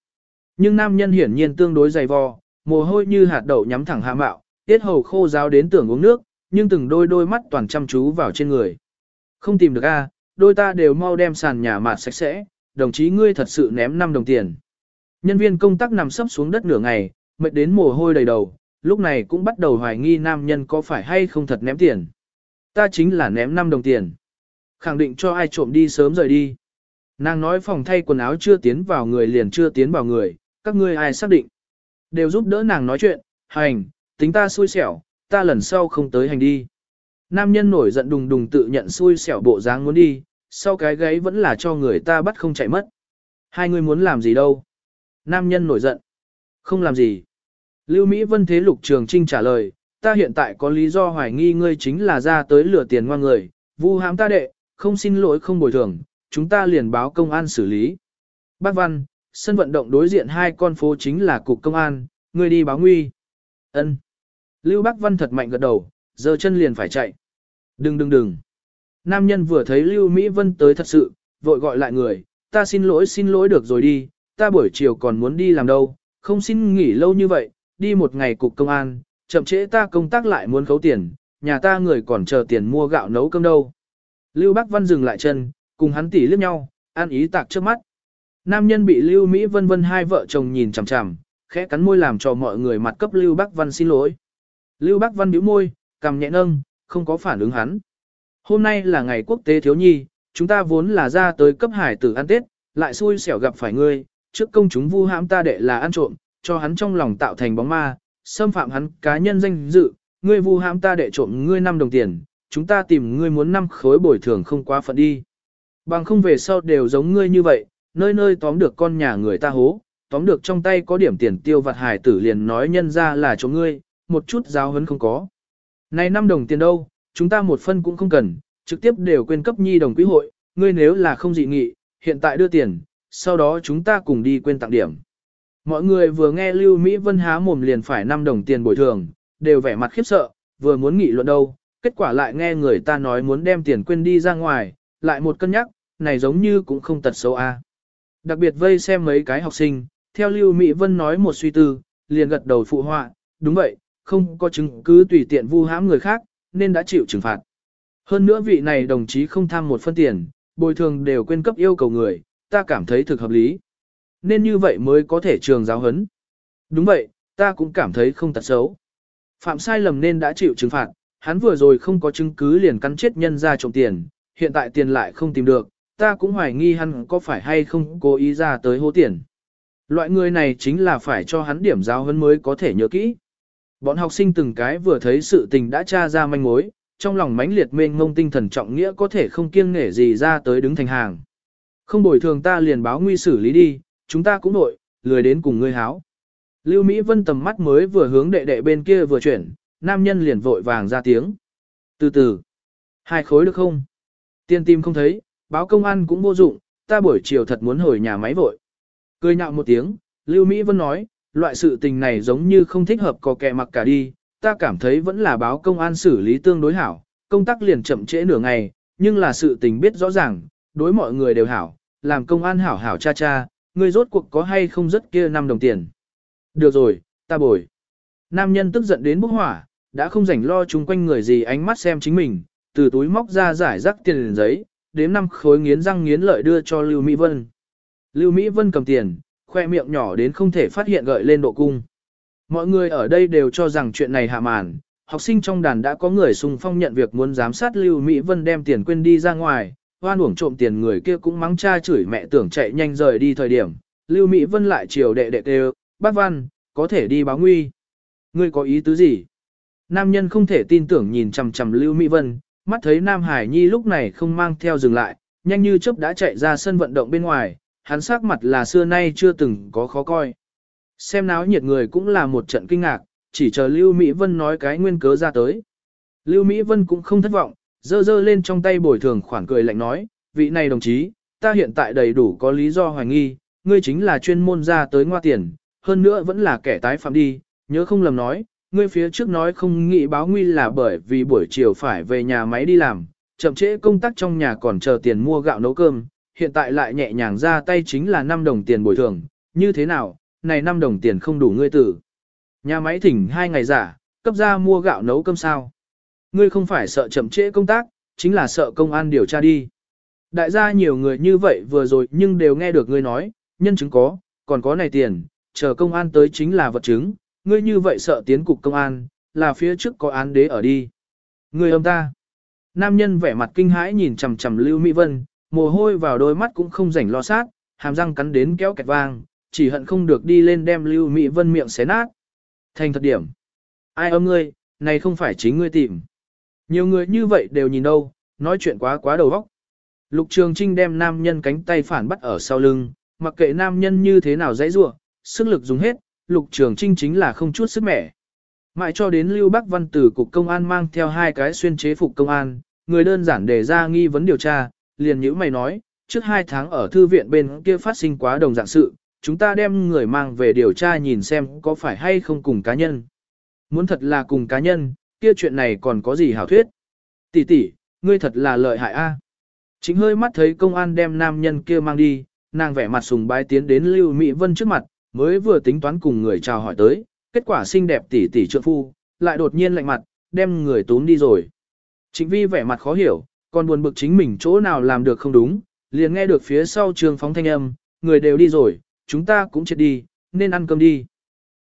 Nhưng nam nhân hiển nhiên tương đối dày vò, mồ hôi như hạt đậu nhắm thẳng hạ mạo, tiết hầu khô ráo đến tưởng uống nước, nhưng từng đôi đôi mắt toàn chăm chú vào trên người. Không tìm được a, đôi ta đều mau đem sàn nhà mạt sạch sẽ, đồng chí ngươi thật sự ném 5 đồng tiền. Nhân viên công tác nằm sấp xuống đất nửa ngày, mệt đến mồ hôi đầy đầu, lúc này cũng bắt đầu hoài nghi nam nhân có phải hay không thật ném tiền. Ta chính là ném 5 đồng tiền. Khẳng định cho ai trộm đi sớm rời đi. Nàng nói phòng thay quần áo chưa tiến vào người liền chưa tiến vào người, các ngươi ai xác định. Đều giúp đỡ nàng nói chuyện, hành, tính ta xui xẻo, ta lần sau không tới hành đi. Nam nhân nổi giận đùng đùng tự nhận xui xẻo bộ dáng muốn đi, sau cái gáy vẫn là cho người ta bắt không chạy mất. Hai người muốn làm gì đâu? Nam nhân nổi giận. Không làm gì. Lưu Mỹ Vân thế lục trường trinh trả lời, ta hiện tại có lý do hoài nghi ngươi chính là ra tới lừa tiền ngoan người, vu hãm ta đệ, không xin lỗi không bồi thường, chúng ta liền báo công an xử lý. Bác Văn, sân vận động đối diện hai con phố chính là cục công an, Người đi báo nguy. Ân. Lưu Bác Văn thật mạnh gật đầu, giờ chân liền phải chạy. Đừng đừng đừng. Nam nhân vừa thấy Lưu Mỹ Vân tới thật sự, vội gọi lại người, ta xin lỗi xin lỗi được rồi đi, ta buổi chiều còn muốn đi làm đâu, không xin nghỉ lâu như vậy, đi một ngày cục công an, chậm trễ ta công tác lại muốn khấu tiền, nhà ta người còn chờ tiền mua gạo nấu cơm đâu. Lưu Bắc Văn dừng lại chân, cùng hắn tỉ liếc nhau, an ý tạc trước mắt. Nam nhân bị Lưu Mỹ Vân Vân hai vợ chồng nhìn chằm chằm, khẽ cắn môi làm cho mọi người mặt cấp Lưu Bắc Văn xin lỗi. Lưu Bắc Văn bĩu môi, cầm nhẹ nâng, không có phản ứng hắn. Hôm nay là ngày quốc tế thiếu nhi, chúng ta vốn là ra tới cấp hải tử ăn Tết, lại xui xẻo gặp phải ngươi, trước công chúng vu hãm ta đệ là ăn trộm, cho hắn trong lòng tạo thành bóng ma, xâm phạm hắn cá nhân danh dự, ngươi vu hãm ta đệ trộm ngươi 5 đồng tiền, chúng ta tìm ngươi muốn 5 khối bồi thường không quá phận đi. Bằng không về sau đều giống ngươi như vậy, nơi nơi tóm được con nhà người ta hố, tóm được trong tay có điểm tiền tiêu vặt hải tử liền nói nhân ra là chỗ ngươi, một chút giáo hấn không có. Này 5 đồng tiền đâu, chúng ta một phân cũng không cần, trực tiếp đều quên cấp nhi đồng quý hội, ngươi nếu là không dị nghị, hiện tại đưa tiền, sau đó chúng ta cùng đi quên tặng điểm. Mọi người vừa nghe Lưu Mỹ Vân há mồm liền phải 5 đồng tiền bồi thường, đều vẻ mặt khiếp sợ, vừa muốn nghị luận đâu, kết quả lại nghe người ta nói muốn đem tiền quên đi ra ngoài, lại một cân nhắc, này giống như cũng không tật xấu a. Đặc biệt vây xem mấy cái học sinh, theo Lưu Mỹ Vân nói một suy tư, liền gật đầu phụ họa, đúng vậy, không có chứng cứ tùy tiện vu hãm người khác, nên đã chịu trừng phạt. Hơn nữa vị này đồng chí không tham một phân tiền, bồi thường đều quên cấp yêu cầu người, ta cảm thấy thực hợp lý. Nên như vậy mới có thể trường giáo hấn. Đúng vậy, ta cũng cảm thấy không tật xấu. Phạm sai lầm nên đã chịu trừng phạt, hắn vừa rồi không có chứng cứ liền cắn chết nhân ra trộm tiền, hiện tại tiền lại không tìm được, ta cũng hoài nghi hắn có phải hay không cố ý ra tới hô tiền. Loại người này chính là phải cho hắn điểm giáo hơn mới có thể nhớ kỹ. Bọn học sinh từng cái vừa thấy sự tình đã tra ra manh mối, trong lòng mãnh liệt mênh ngông tinh thần trọng nghĩa có thể không kiêng nể gì ra tới đứng thành hàng. Không bồi thường ta liền báo nguy xử lý đi, chúng ta cũng nội, lười đến cùng ngươi háo. Lưu Mỹ Vân tầm mắt mới vừa hướng đệ đệ bên kia vừa chuyển, nam nhân liền vội vàng ra tiếng. Từ từ, hai khối được không? Tiên tim không thấy, báo công an cũng vô dụng, ta buổi chiều thật muốn hồi nhà máy vội. Cười nhạo một tiếng, Lưu Mỹ Vân nói, loại sự tình này giống như không thích hợp có kẻ mặc cả đi, ta cảm thấy vẫn là báo công an xử lý tương đối hảo, công tác liền chậm trễ nửa ngày, nhưng là sự tình biết rõ ràng, đối mọi người đều hảo, làm công an hảo hảo cha cha, ngươi rốt cuộc có hay không rất kia năm đồng tiền. Được rồi, ta bồi. Nam nhân tức giận đến bốc hỏa, đã không rảnh lo chung quanh người gì ánh mắt xem chính mình, từ túi móc ra giải rắc tiền giấy, đếm năm khối nghiến răng nghiến lợi đưa cho Lưu Mỹ Vân. Lưu Mỹ Vân cầm tiền, khoe miệng nhỏ đến không thể phát hiện gợi lên độ cung. Mọi người ở đây đều cho rằng chuyện này hạ màn, học sinh trong đàn đã có người xung phong nhận việc muốn giám sát Lưu Mỹ Vân đem tiền quên đi ra ngoài, hoan uổng trộm tiền người kia cũng mắng cha chửi mẹ tưởng chạy nhanh rời đi thời điểm. Lưu Mỹ Vân lại chiều đệ đệ đều, bác văn, có thể đi báo nguy. Ngươi có ý tứ gì? Nam nhân không thể tin tưởng nhìn chằm chằm Lưu Mỹ Vân, mắt thấy Nam Hải Nhi lúc này không mang theo dừng lại, nhanh như chớp đã chạy ra sân vận động bên ngoài, hắn sắc mặt là xưa nay chưa từng có khó coi. Xem náo nhiệt người cũng là một trận kinh ngạc, chỉ chờ Lưu Mỹ Vân nói cái nguyên cớ ra tới. Lưu Mỹ Vân cũng không thất vọng, dơ dơ lên trong tay bồi thường khoản cười lạnh nói, vị này đồng chí, ta hiện tại đầy đủ có lý do hoài nghi, ngươi chính là chuyên môn ra tới ngoa tiền, hơn nữa vẫn là kẻ tái phạm đi, nhớ không lầm nói, ngươi phía trước nói không nghĩ báo nguy là bởi vì buổi chiều phải về nhà máy đi làm, chậm trễ công tác trong nhà còn chờ tiền mua gạo nấu cơm, hiện tại lại nhẹ nhàng ra tay chính là 5 đồng tiền bồi thường, như thế nào, này 5 đồng tiền không đủ ngươi tử. Nhà máy thỉnh hai ngày giả, cấp ra mua gạo nấu cơm sao. Ngươi không phải sợ chậm trễ công tác, chính là sợ công an điều tra đi. Đại gia nhiều người như vậy vừa rồi nhưng đều nghe được ngươi nói, nhân chứng có, còn có này tiền, chờ công an tới chính là vật chứng, ngươi như vậy sợ tiến cục công an, là phía trước có án đế ở đi. Ngươi âm ta. Nam nhân vẻ mặt kinh hãi nhìn chằm chằm Lưu Mỹ Vân, mồ hôi vào đôi mắt cũng không rảnh lo sát, hàm răng cắn đến kéo kẹt vang, chỉ hận không được đi lên đem Lưu Mỹ Vân miệng xé nát. Thành thật điểm. Ai âm ngươi, này không phải chính ngươi tìm. Nhiều người như vậy đều nhìn đâu, nói chuyện quá quá đầu óc. Lục Trường Trinh đem nam nhân cánh tay phản bắt ở sau lưng, mặc kệ nam nhân như thế nào dãy rủa, sức lực dùng hết, Lục Trường Trinh chính là không chút sức mẻ. Mãi cho đến Lưu Bắc Văn từ cục công an mang theo hai cái xuyên chế phục công an, người đơn giản đề ra nghi vấn điều tra, liền nhữ mày nói, trước hai tháng ở thư viện bên kia phát sinh quá đồng dạng sự, chúng ta đem người mang về điều tra nhìn xem có phải hay không cùng cá nhân. Muốn thật là cùng cá nhân, kia chuyện này còn có gì hảo thuyết. Tỷ tỷ, ngươi thật là lợi hại a. Chính hơi mắt thấy công an đem nam nhân kia mang đi, nàng vẻ mặt sùng bái tiến đến Lưu Mỹ Vân trước mặt, mới vừa tính toán cùng người chào hỏi tới, kết quả xinh đẹp tỷ tỷ trượng phu, lại đột nhiên lạnh mặt, đem người tốn đi rồi. Trịnh vi vẻ mặt khó hiểu, còn buồn bực chính mình chỗ nào làm được không đúng, liền nghe được phía sau trường phóng thanh âm, người đều đi rồi, chúng ta cũng chết đi, nên ăn cơm đi.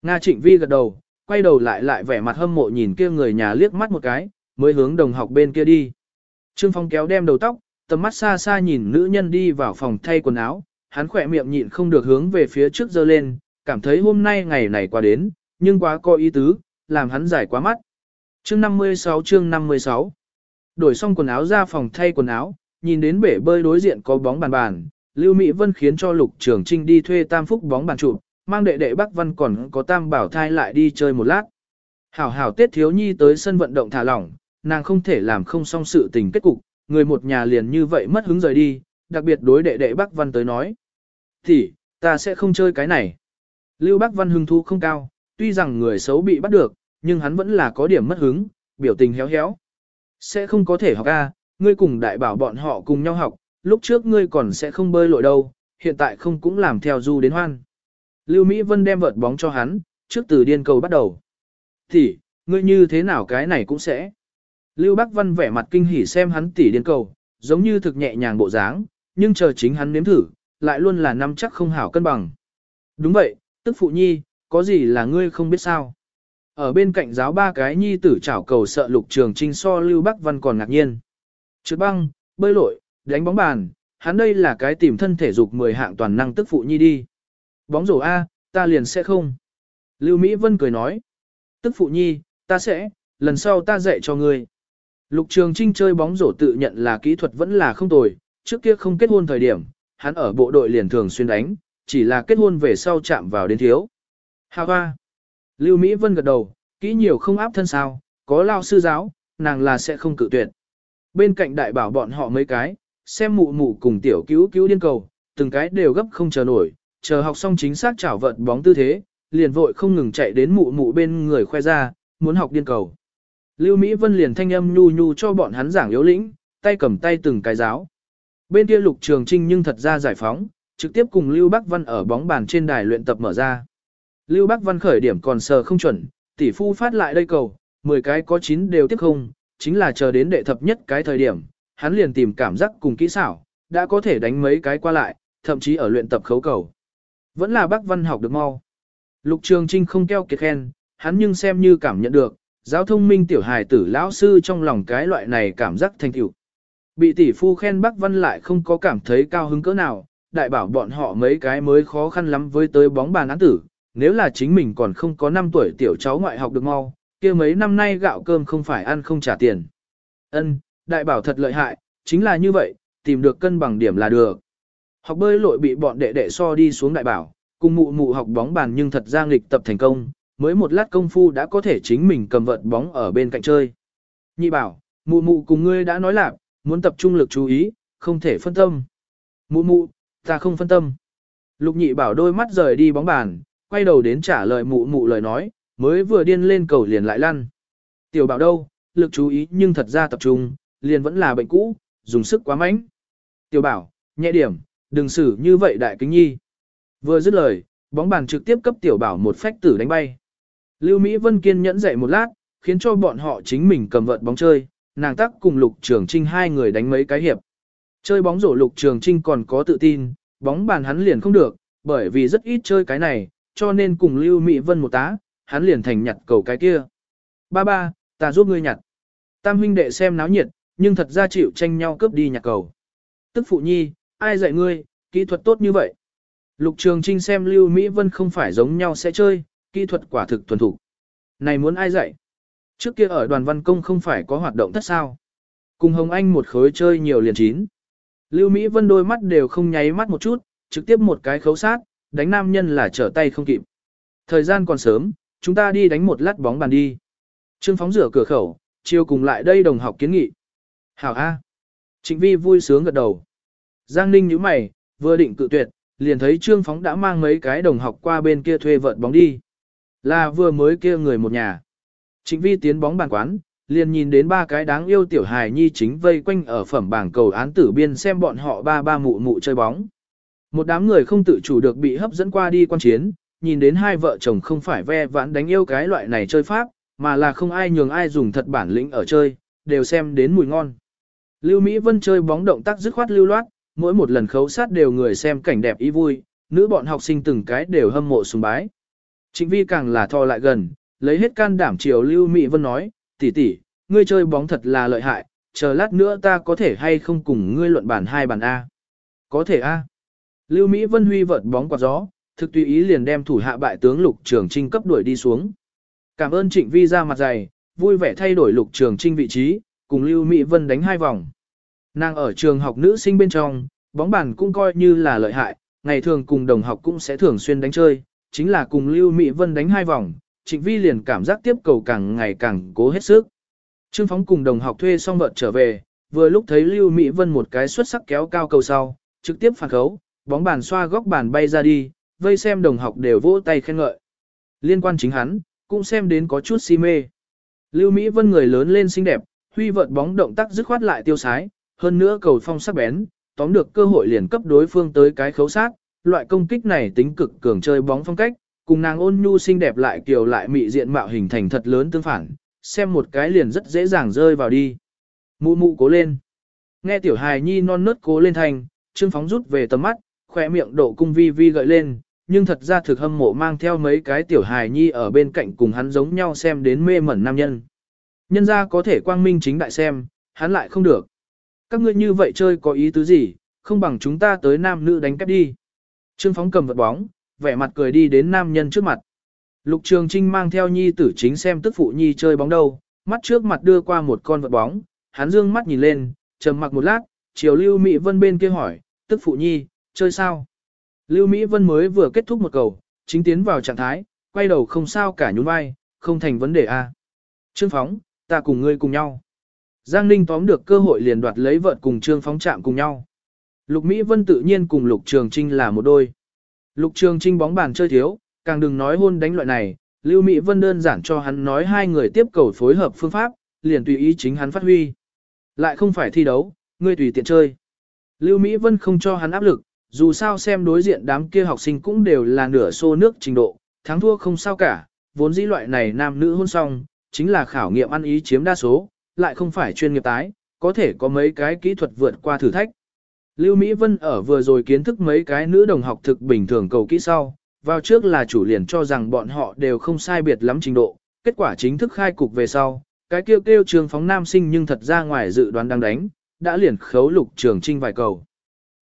Nga trịnh vi gật đầu, quay đầu lại lại vẻ mặt hâm mộ nhìn kia người nhà liếc mắt một cái, mới hướng đồng học bên kia đi. Trương Phong kéo đem đầu tóc, tầm mắt xa xa nhìn nữ nhân đi vào phòng thay quần áo, hắn khỏe miệng nhịn không được hướng về phía trước dơ lên, cảm thấy hôm nay ngày này qua đến, nhưng quá có ý tứ, làm hắn giải quá mắt. Chương 56 chương 56 Đổi xong quần áo ra phòng thay quần áo, nhìn đến bể bơi đối diện có bóng bàn bàn, Lưu Mỹ Vân khiến cho Lục Trường Trinh đi thuê tam phúc bóng bàn chụp, mang đệ đệ Bắc Văn còn có tam bảo thai lại đi chơi một lát. Hảo hảo Tết thiếu nhi tới sân vận động thả lỏng, nàng không thể làm không xong sự tình kết cục, người một nhà liền như vậy mất hứng rời đi, đặc biệt đối đệ đệ Bắc Văn tới nói. Thì, ta sẽ không chơi cái này. Lưu Bắc Văn hứng thú không cao, tuy rằng người xấu bị bắt được, nhưng hắn vẫn là có điểm mất hứng, biểu tình héo héo. Sẽ không có thể học A, ngươi cùng đại bảo bọn họ cùng nhau học, lúc trước ngươi còn sẽ không bơi lội đâu, hiện tại không cũng làm theo du đến hoan. Lưu Mỹ Vân đem vợt bóng cho hắn, trước từ điên cầu bắt đầu. Thì, ngươi như thế nào cái này cũng sẽ. Lưu Bắc Văn vẻ mặt kinh hỉ xem hắn tỉ điên cầu, giống như thực nhẹ nhàng bộ dáng, nhưng chờ chính hắn nếm thử, lại luôn là nắm chắc không hảo cân bằng. Đúng vậy, tức phụ nhi, có gì là ngươi không biết sao. Ở bên cạnh giáo ba cái nhi tử chảo cầu sợ lục trường trinh so Lưu Bắc Văn còn ngạc nhiên. Trượt băng, bơi lội, đánh bóng bàn, hắn đây là cái tìm thân thể dục 10 hạng toàn năng tức phụ nhi đi. Bóng rổ A, ta liền sẽ không. Lưu Mỹ Vân cười nói. Tức phụ nhi, ta sẽ, lần sau ta dạy cho ngươi. Lục Trường Trinh chơi bóng rổ tự nhận là kỹ thuật vẫn là không tồi, trước kia không kết hôn thời điểm, hắn ở bộ đội liền thường xuyên đánh, chỉ là kết hôn về sau chạm vào đến thiếu. Hà hoa. Lưu Mỹ Vân gật đầu, kỹ nhiều không áp thân sao, có lao sư giáo, nàng là sẽ không cự tuyệt. Bên cạnh đại bảo bọn họ mấy cái, xem mụ mụ cùng tiểu cứu cứu điên cầu, từng cái đều gấp không chờ nổi, chờ học xong chính xác chảo vận bóng tư thế, liền vội không ngừng chạy đến mụ mụ bên người khoe ra, muốn học điên cầu. Lưu Mỹ Vân liền thanh âm nhu nhu cho bọn hắn giảng yếu lĩnh, tay cầm tay từng cái giáo. Bên kia Lục Trường Trinh nhưng thật ra giải phóng, trực tiếp cùng Lưu Bắc Văn ở bóng bàn trên đài luyện tập mở ra. Lưu Bắc Văn khởi điểm còn sờ không chuẩn, tỷ phu phát lại đây cầu, 10 cái có 9 đều tiếp không, chính là chờ đến đệ thập nhất cái thời điểm, hắn liền tìm cảm giác cùng kỹ xảo, đã có thể đánh mấy cái qua lại, thậm chí ở luyện tập khấu cầu. Vẫn là bắc văn học được mau. Lục Trường Trinh không keo kiệt khen, hắn nhưng xem như cảm nhận được, giáo thông minh tiểu hài tử lão sư trong lòng cái loại này cảm giác thành tựu. Bị tỷ phu khen bắc văn lại không có cảm thấy cao hứng cỡ nào, đại bảo bọn họ mấy cái mới khó khăn lắm với tới bóng bàn án tử, nếu là chính mình còn không có 5 tuổi tiểu cháu ngoại học được mau, kia mấy năm nay gạo cơm không phải ăn không trả tiền. Ân, đại bảo thật lợi hại, chính là như vậy, tìm được cân bằng điểm là được. Học bơi lội bị bọn đệ đệ so đi xuống đại bảo, cùng mụ mụ học bóng bàn nhưng thật ra nghịch tập thành công, mới một lát công phu đã có thể chính mình cầm vợt bóng ở bên cạnh chơi. Nhị bảo, mụ mụ cùng ngươi đã nói lạc, muốn tập trung lực chú ý, không thể phân tâm. Mụ mụ, ta không phân tâm. Lục nhị bảo đôi mắt rời đi bóng bàn, quay đầu đến trả lời mụ mụ lời nói, mới vừa điên lên cầu liền lại lăn. Tiểu bảo đâu, lực chú ý nhưng thật ra tập trung, liền vẫn là bệnh cũ, dùng sức quá mạnh. Tiểu bảo, nhẹ điểm, đừng xử như vậy đại kính nhi. Vừa dứt lời, bóng bàn trực tiếp cấp tiểu bảo một phách tử đánh bay. Lưu Mỹ Vân kiên nhẫn dậy một lát, khiến cho bọn họ chính mình cầm vợt bóng chơi, nàng tắc cùng Lục Trường Trinh hai người đánh mấy cái hiệp. Chơi bóng rổ Lục Trường Trinh còn có tự tin, bóng bàn hắn liền không được, bởi vì rất ít chơi cái này, cho nên cùng Lưu Mỹ Vân một tá, hắn liền thành nhặt cầu cái kia. Ba ba, ta giúp ngươi nhặt. Tam huynh đệ xem náo nhiệt, nhưng thật ra chịu tranh nhau cướp đi nhặt cầu. Tức phụ nhi, ai dạy ngươi, kỹ thuật tốt như vậy. Lục Trường Trinh xem Lưu Mỹ Vân không phải giống nhau sẽ chơi, kỹ thuật quả thực thuần thủ. Này muốn ai dạy? Trước kia ở đoàn văn công không phải có hoạt động tất sao. Cùng Hồng Anh một khối chơi nhiều liền chín. Lưu Mỹ Vân đôi mắt đều không nháy mắt một chút, trực tiếp một cái khấu sát, đánh nam nhân là trở tay không kịp. Thời gian còn sớm, chúng ta đi đánh một lát bóng bàn đi. Trương phóng rửa cửa khẩu, chiều cùng lại đây đồng học kiến nghị. Hảo A. Trịnh Vi vui sướng gật đầu. Giang Ninh nhíu mày, vừa định cự tuyệt, liền thấy Trương phóng đã mang mấy cái đồng học qua bên kia thuê vợt bóng đi. Là vừa mới kia người một nhà. Trịnh Vi tiến bóng bàn quán, liền nhìn đến ba cái đáng yêu tiểu hài nhi chính vây quanh ở phẩm bảng cầu án tử biên xem bọn họ ba ba mụ mụ chơi bóng. Một đám người không tự chủ được bị hấp dẫn qua đi quan chiến, nhìn đến hai vợ chồng không phải ve vãn đánh yêu cái loại này chơi pháp, mà là không ai nhường ai dùng thật bản lĩnh ở chơi, đều xem đến mùi ngon. Lưu Mỹ Vân chơi bóng động tác dứt khoát lưu loát, mỗi một lần khấu sát đều người xem cảnh đẹp ý vui, nữ bọn học sinh từng cái đều hâm mộ sùng bái. Trịnh Vi càng là thò lại gần, lấy hết can đảm chiều Lưu Mỹ Vân nói, tỷ tỷ, ngươi chơi bóng thật là lợi hại, chờ lát nữa ta có thể hay không cùng ngươi luận bản hai bản A. Có thể A. Lưu Mỹ Vân huy vợt bóng quạt gió, thực tùy ý liền đem thủ hạ bại tướng Lục Trường Trinh cấp đuổi đi xuống. Cảm ơn Trịnh Vi ra mặt dày, vui vẻ thay đổi Lục Trường Trinh vị trí, cùng Lưu Mỹ Vân đánh hai vòng. Nàng ở trường học nữ sinh bên trong, bóng bàn cũng coi như là lợi hại, ngày thường cùng đồng học cũng sẽ thường xuyên đánh chơi, chính là cùng Lưu Mỹ Vân đánh hai vòng, Trịnh Vi liền cảm giác tiếp cầu càng ngày càng cố hết sức. Trương Phóng cùng đồng học thuê xong vợt trở về, vừa lúc thấy Lưu Mỹ Vân một cái xuất sắc kéo cao cầu sau, trực tiếp phản khấu, bóng bàn xoa góc bàn bay ra đi, vây xem đồng học đều vỗ tay khen ngợi. Liên quan chính hắn, cũng xem đến có chút si mê. Lưu Mỹ Vân người lớn lên xinh đẹp, huy vợt bóng động tác dứt khoát lại tiêu sái, hơn nữa cầu phong sắc bén, tóm được cơ hội liền cấp đối phương tới cái khấu sát, loại công kích này tính cực cường chơi bóng phong cách, cùng nàng ôn nhu xinh đẹp lại kiều lại mị diện mạo hình thành thật lớn tương phản, xem một cái liền rất dễ dàng rơi vào đi. Mụ mụ cố lên. Nghe tiểu hài nhi non nớt cố lên thành, trương phóng rút về tầm mắt, khỏe miệng độ cung vi vi gợi lên, nhưng thật ra thực hâm mộ mang theo mấy cái tiểu hài nhi ở bên cạnh cùng hắn giống nhau xem đến mê mẩn nam nhân. Nhân ra có thể quang minh chính đại xem, hắn lại không được. Các ngươi như vậy chơi có ý tứ gì, không bằng chúng ta tới nam nữ đánh cắp đi. Trương phóng cầm vật bóng, vẻ mặt cười đi đến nam nhân trước mặt. Lục Trường Trinh mang theo nhi tử chính xem tức phụ nhi chơi bóng đâu, mắt trước mặt đưa qua một con vật bóng, hắn dương mắt nhìn lên, trầm mặc một lát, chiều Lưu Mỹ Vân bên kia hỏi, tức phụ nhi, chơi sao? Lưu Mỹ Vân mới vừa kết thúc một cầu, chính tiến vào trạng thái, quay đầu không sao cả nhún vai, không thành vấn đề a. Trương Phóng, ta cùng ngươi cùng nhau. Giang Ninh tóm được cơ hội liền đoạt lấy vợt cùng Trương Phóng chạm cùng nhau. Lục Mỹ Vân tự nhiên cùng Lục Trường Trinh là một đôi. Lục Trường Trinh bóng bàn chơi thiếu, càng đừng nói hôn đánh loại này, Lưu Mỹ Vân đơn giản cho hắn nói hai người tiếp cầu phối hợp phương pháp, liền tùy ý chính hắn phát huy. Lại không phải thi đấu, ngươi tùy tiện chơi. Lưu Mỹ Vân không cho hắn áp lực, dù sao xem đối diện đám kia học sinh cũng đều là nửa xô nước trình độ, thắng thua không sao cả, vốn dĩ loại này nam nữ hôn song, chính là khảo nghiệm ăn ý chiếm đa số, lại không phải chuyên nghiệp tái, có thể có mấy cái kỹ thuật vượt qua thử thách. Lưu Mỹ Vân ở vừa rồi kiến thức mấy cái nữ đồng học thực bình thường cầu kỹ sau, vào trước là chủ liền cho rằng bọn họ đều không sai biệt lắm trình độ, kết quả chính thức khai cục về sau, cái kêu kêu trường phóng nam sinh nhưng thật ra ngoài dự đoán đang đánh, đã liền khấu lục trường trinh vài cầu.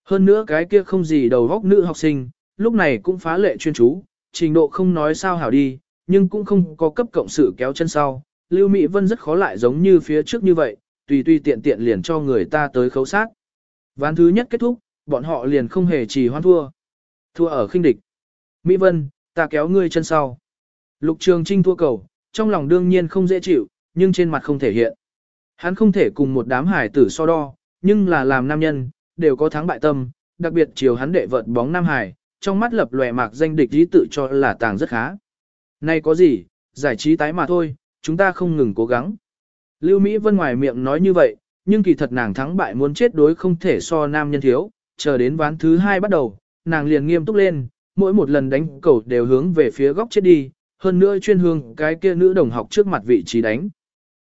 Hơn nữa cái kia không gì đầu góc nữ học sinh, lúc này cũng phá lệ chuyên chú, trình độ không nói sao hảo đi, nhưng cũng không có cấp cộng sự kéo chân sau. Lưu Mỹ Vân rất khó lại giống như phía trước như vậy, tùy tùy tiện tiện liền cho người ta tới khấu sát. Ván thứ nhất kết thúc, bọn họ liền không hề trì hoan thua. Thua ở khinh địch. Mỹ Vân, ta kéo ngươi chân sau. Lục Trường Trinh thua cầu, trong lòng đương nhiên không dễ chịu, nhưng trên mặt không thể hiện. Hắn không thể cùng một đám hải tử so đo, nhưng là làm nam nhân, đều có thắng bại tâm, đặc biệt chiều hắn đệ vợt bóng Nam Hải, trong mắt lập lòe mạc danh địch ý tự cho là tàng rất khá. Này có gì, giải trí tái mà thôi, chúng ta không ngừng cố gắng. Lưu Mỹ Vân ngoài miệng nói như vậy, nhưng kỳ thật nàng thắng bại muốn chết đối không thể so nam nhân thiếu, chờ đến ván thứ hai bắt đầu, nàng liền nghiêm túc lên, mỗi một lần đánh cầu đều hướng về phía góc chết đi, hơn nữa chuyên hương cái kia nữ đồng học trước mặt vị trí đánh.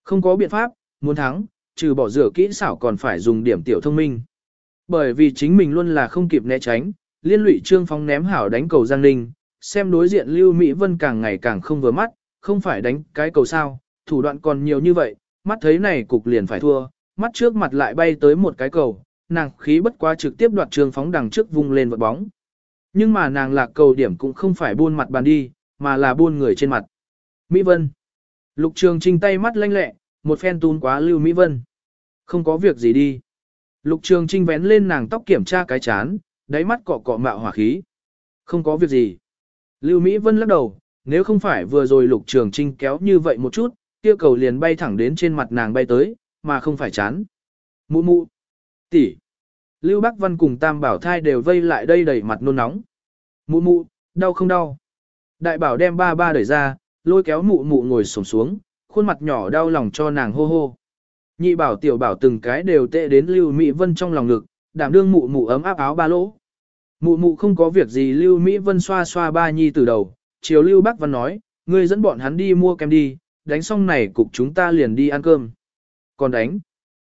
Không có biện pháp, muốn thắng, trừ bỏ rửa kỹ xảo còn phải dùng điểm tiểu thông minh. Bởi vì chính mình luôn là không kịp né tránh, liên lụy Trương Phong ném hảo đánh cầu Giang Ninh, xem đối diện Lưu Mỹ Vân càng ngày càng không vừa mắt, không phải đánh cái cầu sao, thủ đoạn còn nhiều như vậy, mắt thấy này cục liền phải thua, mắt trước mặt lại bay tới một cái cầu, nàng khí bất quá trực tiếp đoạt trường Phóng đằng trước vung lên vật bóng. Nhưng mà nàng lạc cầu điểm cũng không phải buôn mặt bàn đi, mà là buôn người trên mặt. Mỹ Vân. Lục Trường Trinh tay mắt lanh lẹ, một phen tún quá Lưu Mỹ Vân. Không có việc gì đi. Lục Trường Trinh vén lên nàng tóc kiểm tra cái chán, đáy mắt cọ cọ mạo hỏa khí. Không có việc gì. Lưu Mỹ Vân lắc đầu, nếu không phải vừa rồi Lục Trường Trinh kéo như vậy một chút, kia cầu liền bay thẳng đến trên mặt nàng bay tới, mà không phải chán. Mụ mụ. tỷ. Lưu Bắc Văn cùng Tam Bảo Thai đều vây lại đây đầy mặt nôn nóng. Mụ mụ, đau không đau. Đại bảo đem ba ba đẩy ra, lôi kéo mụ mụ ngồi xổm xuống, khuôn mặt nhỏ đau lòng cho nàng hô hô. Nhị bảo tiểu bảo từng cái đều tệ đến Lưu Mỹ Vân trong lòng ngực, đảm đương mụ mụ ấm áp áo ba lỗ. Mụ mụ không có việc gì Lưu Mỹ Vân xoa xoa ba nhi từ đầu, chiều Lưu Bắc Văn nói, ngươi dẫn bọn hắn đi mua kem đi, đánh xong này cục chúng ta liền đi ăn cơm. Còn đánh.